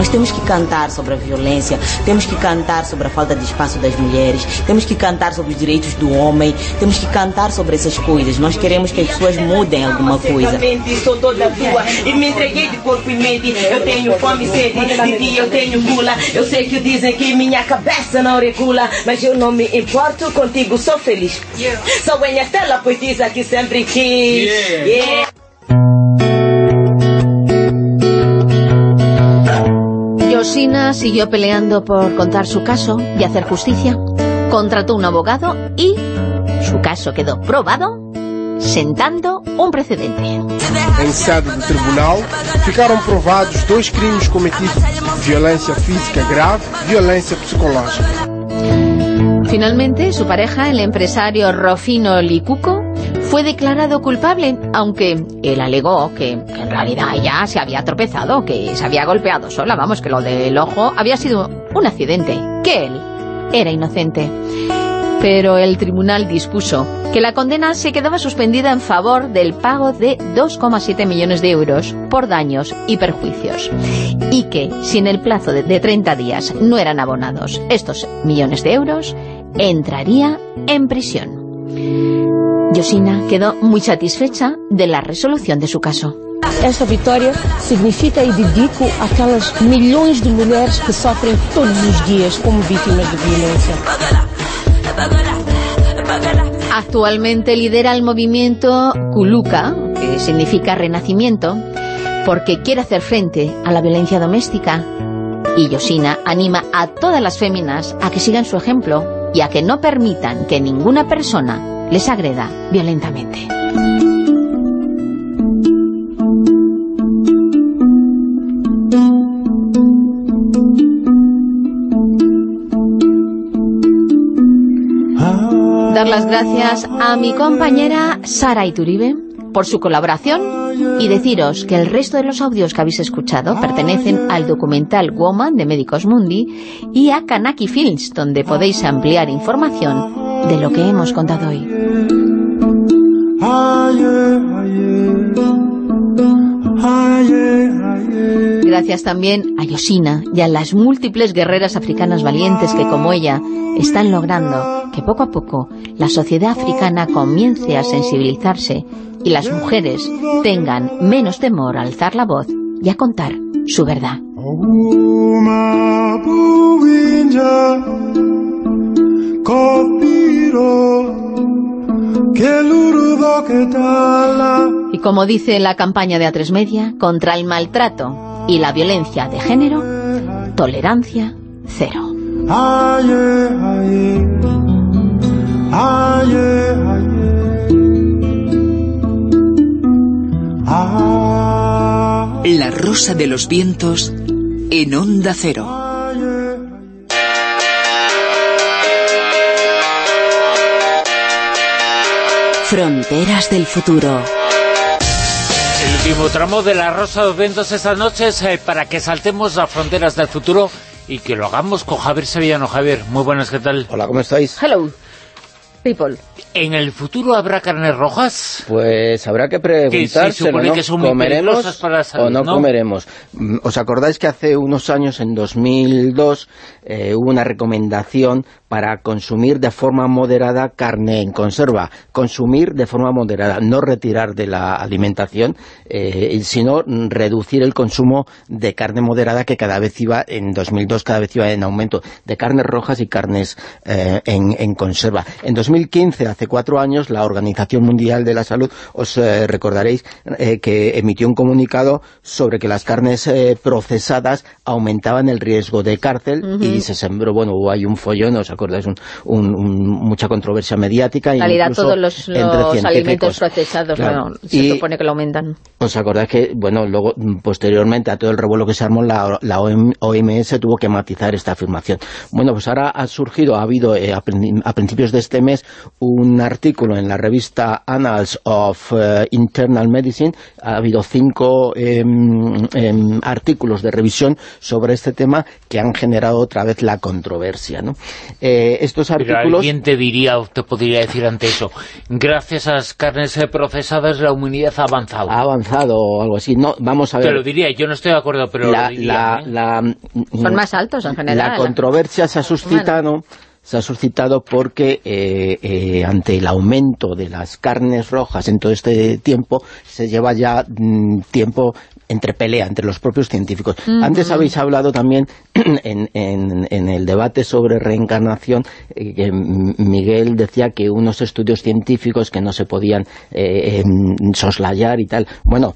L: Nós temos que cantar sobre a violência, temos que cantar sobre a falta de espaço das mulheres, temos que cantar sobre os direitos do homem, temos que cantar sobre essas coisas. Nós queremos que as pessoas mudem alguma coisa. Sou toda tua e me entreguei de corpo e mente. Eu tenho fome e sede, de dia eu tenho gula. Eu sei que dizem que minha cabeça não regula, mas eu não me importo contigo, sou feliz. Sou em Estela poetisa que sempre quis. Yeah.
C: Yosina siguió peleando por contar su caso y hacer justicia. Contrató un abogado y su caso quedó probado, sentando un precedente.
M: Em sede do tribunal, ficaram provados dois crimes cometidos: violência física grave, violência psicológica.
C: Finalmente, su pareja, el empresario Rofino Licuco, fue declarado culpable, aunque él alegó que, en realidad ella se había tropezado, que se había golpeado sola, vamos, que lo del ojo había sido un accidente, que él era inocente. Pero el tribunal dispuso que la condena se quedaba suspendida en favor del pago de 2,7 millones de euros por daños y perjuicios y que, si en el plazo de 30 días no eran abonados estos millones de euros, entraría en prisión. Josina quedó muy satisfecha de la resolución de su caso.
J: Esta vitória significa e dedico aquelas milhões de mulheres que sofrem todos os dias como vítimas de violência.
C: Actualmente lidera el movimiento Kuluka, que significa renacimiento, porque quiere hacer frente a la violencia doméstica. Y Yosina anima a todas las féminas a que sigan su ejemplo y a que no permitan que ninguna persona les agreda violentamente. Dar las gracias a mi compañera Sara Ituribe por su colaboración y deciros que el resto de los audios que habéis escuchado pertenecen al documental Woman de Médicos Mundi y a Kanaki Films, donde podéis ampliar información de lo que hemos contado hoy. Gracias también a Yosina y a las múltiples guerreras africanas valientes que, como ella, están logrando que poco a poco la sociedad africana comience a sensibilizarse y las mujeres tengan menos temor a alzar la voz y a contar su verdad. Y como dice la campaña de A3 Media, contra el maltrato y la violencia de género, tolerancia cero.
G: La rosa de los vientos en onda cero. Fronteras del futuro.
A: El último tramo de la Rosa de los Vientos estas noches eh, para que saltemos las fronteras del futuro y que lo hagamos con Javier Sevillano. Javier, muy buenas, ¿qué tal?
N: Hola, ¿cómo estáis?
C: Hello, people.
A: ¿En el futuro habrá carnes rojas?
N: Pues habrá que preguntárselo,
A: supone
N: ¿no?
A: que son muy
N: ¿Comeremos
A: para la salud,
N: o no,
A: no?
N: comeremos? Mm, ¿Os acordáis que hace unos años, en 2002, eh, hubo una recomendación para consumir de forma moderada carne en conserva? Consumir de forma moderada, no retirar de la alimentación, eh, sino reducir el consumo de carne moderada que cada vez iba, en 2002 cada vez iba en aumento, de carnes rojas y carnes eh, en, en conserva. En 2015, hace cuatro años, la Organización Mundial de la Salud, os eh, recordaréis eh, que emitió un comunicado sobre que las carnes eh, procesadas aumentaban el riesgo de cárcel y se sembró, bueno, hubo ahí un follón, ¿os acordáis? Un, un- un- mucha controversia mediática.
C: En realidad todos los, alimentos procesados
N: Claro.
C: bueno, se
N: Y-
C: supone que lo aumentan.
N: ¿Os acordáis que, bueno, luego, mm, posteriormente a todo el revuelo que se armó, la, la OM OMS tuvo que matizar esta afirmación? Bueno, pues ahora ha surgido, ha habido eh, a principios de este mes un artículo en la revista Annals of eh, Internal Medicine, ha habido cinco em, em, artículos de revisión sobre este tema que han generado otra vez la controversia, ¿no? Eh, estos
A: Pero
N: artículos...
A: alguien te diría o te podría decir ante eso, gracias a las carnes eh, procesadas la humanidad ha avanzado.
N: Ha avanzado o algo así. No, vamos a ver.
A: Te lo diría, yo no estoy de acuerdo, pero
N: la,
A: lo diría,
N: la-
A: ¿eh?
N: la-
C: Son más altos en general.
N: La controversia se ha suscitado se ha suscitado porque eh, eh, ante el aumento de las carnes rojas en todo este tiempo se lleva ya mm, tiempo entre pelea entre los propios científicos. Antes habéis hablado también en, en- en el debate sobre reencarnación eh, que Miguel decía que unos estudios científicos que no se podían em, soslayar y tal. Bueno,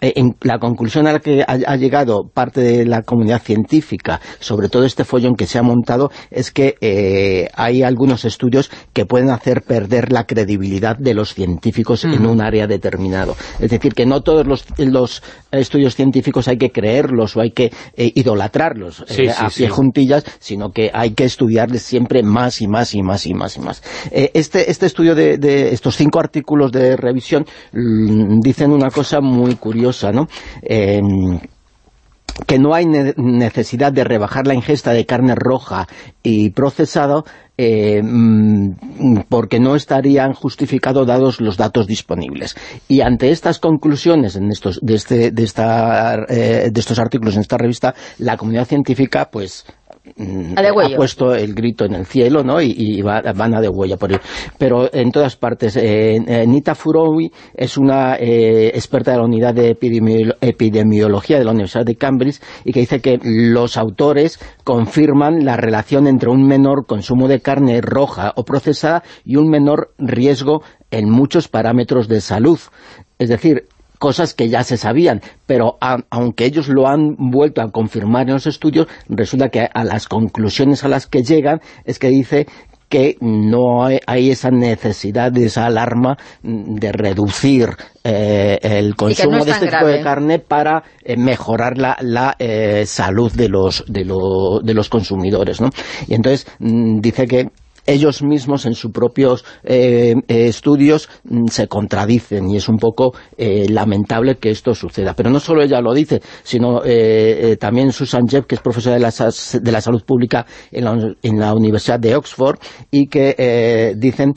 N: en la conclusión a la que ha, llegado parte de la comunidad científica sobre todo este follón que se ha montado es que eh, hay algunos estudios que pueden hacer perder la credibilidad de los científicos en un área determinado. Es decir, que no todos los, estudios científicos hay que creerlos o hay que eh, idolatrarlos eh, a pie juntillas, sino que hay que estudiarles siempre más y más y más y más y más. este, este estudio de, de, estos cinco artículos de revisión mm, dicen una cosa muy curiosa, ¿no? que no hay necesidad de rebajar la ingesta de carne roja y procesado mm, porque no estarían justificados dados los datos disponibles. Y ante estas conclusiones en estos, de, este, de, esta, eh, de estos artículos en esta revista, la comunidad científica pues ha puesto el grito en el cielo ¿no? y, van a de huella por él. Pero en todas partes, eh, Nita Furowi es una eh, experta de la unidad de epidemiología de la Universidad de Cambridge y que dice que los autores confirman la relación entre un menor consumo de carne roja o procesada y un menor riesgo en muchos parámetros de salud. Es decir, cosas que ya se sabían, pero aunque ellos lo han vuelto a confirmar en los estudios, resulta que a las conclusiones a las que llegan es que dice que no hay, esa necesidad de esa alarma de reducir eh, el consumo de este tipo de carne para eh, mejorar la, eh, salud de los, de, de los consumidores. ¿no? Y entonces mm, dice que ellos mismos en sus propios eh, eh, estudios mm, se contradicen y es un poco eh, lamentable que esto suceda. Pero no solo ella lo dice, sino también Susan Jeff, que es profesora de la, de la salud pública en la, en la Universidad de Oxford y que dicen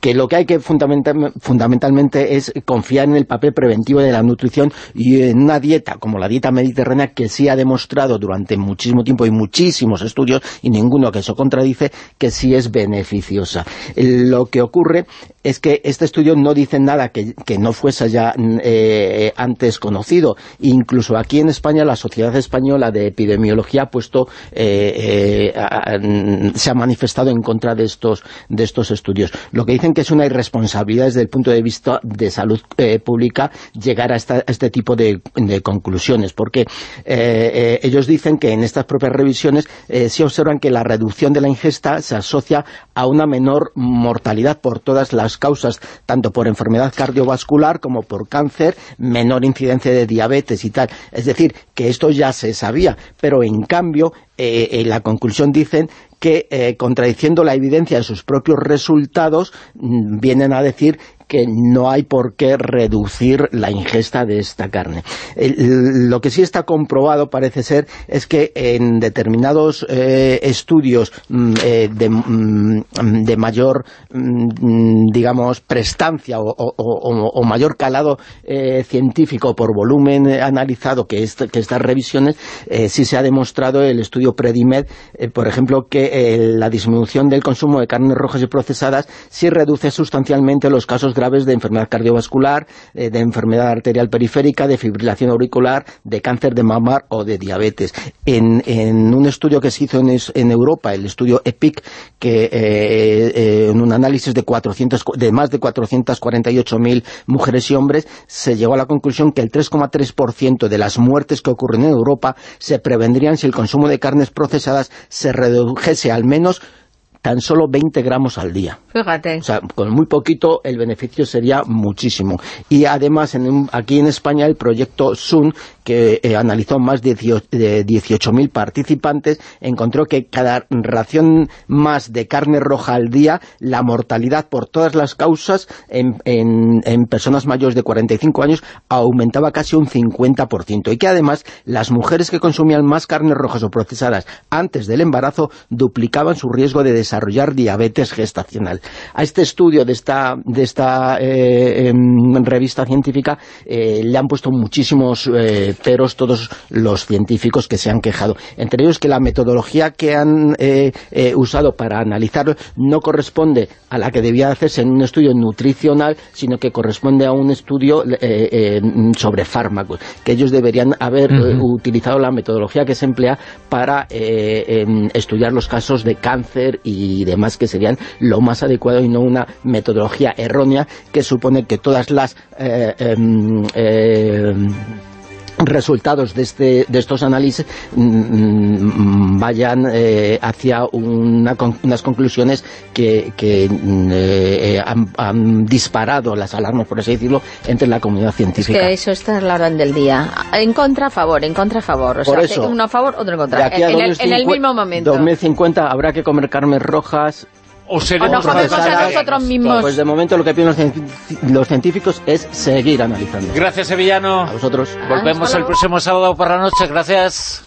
N: que lo que hay que fundamentalmente es confiar en el papel preventivo de la nutrición y en una dieta como la dieta mediterránea que sí ha demostrado durante muchísimo tiempo y muchísimos estudios y ninguno que eso contradice que sí es beneficiosa. Lo que ocurre es que este estudio no dice nada que, no fuese ya eh, antes conocido. Incluso aquí en España la Sociedad Española de Epidemiología ha puesto, eh, eh, se ha manifestado en contra de estos, de estos estudios. Lo que que es una irresponsabilidad desde el punto de vista de salud pública llegar a, este tipo de, conclusiones, porque ellos dicen que en estas propias revisiones se observan que la reducción de la ingesta se asocia a una menor mortalidad por todas las causas, tanto por enfermedad cardiovascular como por cáncer, menor incidencia de diabetes y tal. Es decir, que esto ya se sabía, pero en cambio, eh, en la conclusión dicen que, eh, contradiciendo la evidencia de sus propios resultados, mm, vienen a decir que no hay por qué reducir la ingesta de esta carne. lo que sí está comprobado, parece ser, es que en determinados eh, estudios mm, eh, mm, de, mayor, mm, digamos, prestancia o, mayor calado eh, científico por volumen analizado que, que estas revisiones, sí se ha demostrado el estudio Predimed, por ejemplo, que la disminución del consumo de carnes rojas y procesadas sí reduce sustancialmente los casos graves de enfermedad cardiovascular, eh, de enfermedad arterial periférica, de fibrilación auricular, de cáncer de mama o de diabetes. En, un estudio que se hizo en, Europa, el estudio EPIC, que eh, eh, en un análisis de, 400, de más de 448.000 mujeres y hombres, se llegó a la conclusión que el 3,3% de las muertes que ocurren en Europa se prevendrían si el consumo de carnes procesadas se redujese al menos tan solo 20 gramos al día.
C: Fíjate.
N: O sea, con muy poquito el beneficio sería muchísimo. Y además, en aquí en España, el proyecto SUN, que eh, analizó más de 18.000 participantes, encontró que cada ración más de carne roja al día, la mortalidad por todas las causas en, en personas mayores de 45 años aumentaba casi un 50%. Y que además, las mujeres que consumían más carnes rojas o procesadas antes del embarazo duplicaban su riesgo de desarrollo desarrollar diabetes gestacional. A este estudio de esta, de esta eh, em, revista científica eh, le han puesto muchísimos eh, peros todos los científicos que se han quejado. Entre ellos que la metodología que han usado para analizarlo no corresponde a la que debía hacerse en un estudio nutricional, sino que corresponde a un estudio sobre fármacos, que ellos deberían haber utilizado la metodología que se emplea para em, estudiar los casos de cáncer y y demás que serían lo más adecuado y no una metodología errónea que supone que todas las eh, em, eh, resultados de, este, de estos análisis mm, mm, vayan eh, hacia una, unas conclusiones que, que mm, eh, han, han, disparado las alarmas, por así decirlo, entre la comunidad científica.
C: Es que eso está en la orden del día. En contra, a favor, en contra, a favor. O
N: por
C: sea,
N: eso,
C: uno a favor, otro en contra. En, en, el, en, el, mismo momento.
N: 2050 habrá que comer carnes rojas,
A: o
C: seremos o no a nosotros mismos.
N: Pues de momento lo que piden los, los, científicos es seguir analizando.
A: Gracias, Sevillano.
N: A vosotros.
A: Volvemos el próximo sábado por la noche. Gracias.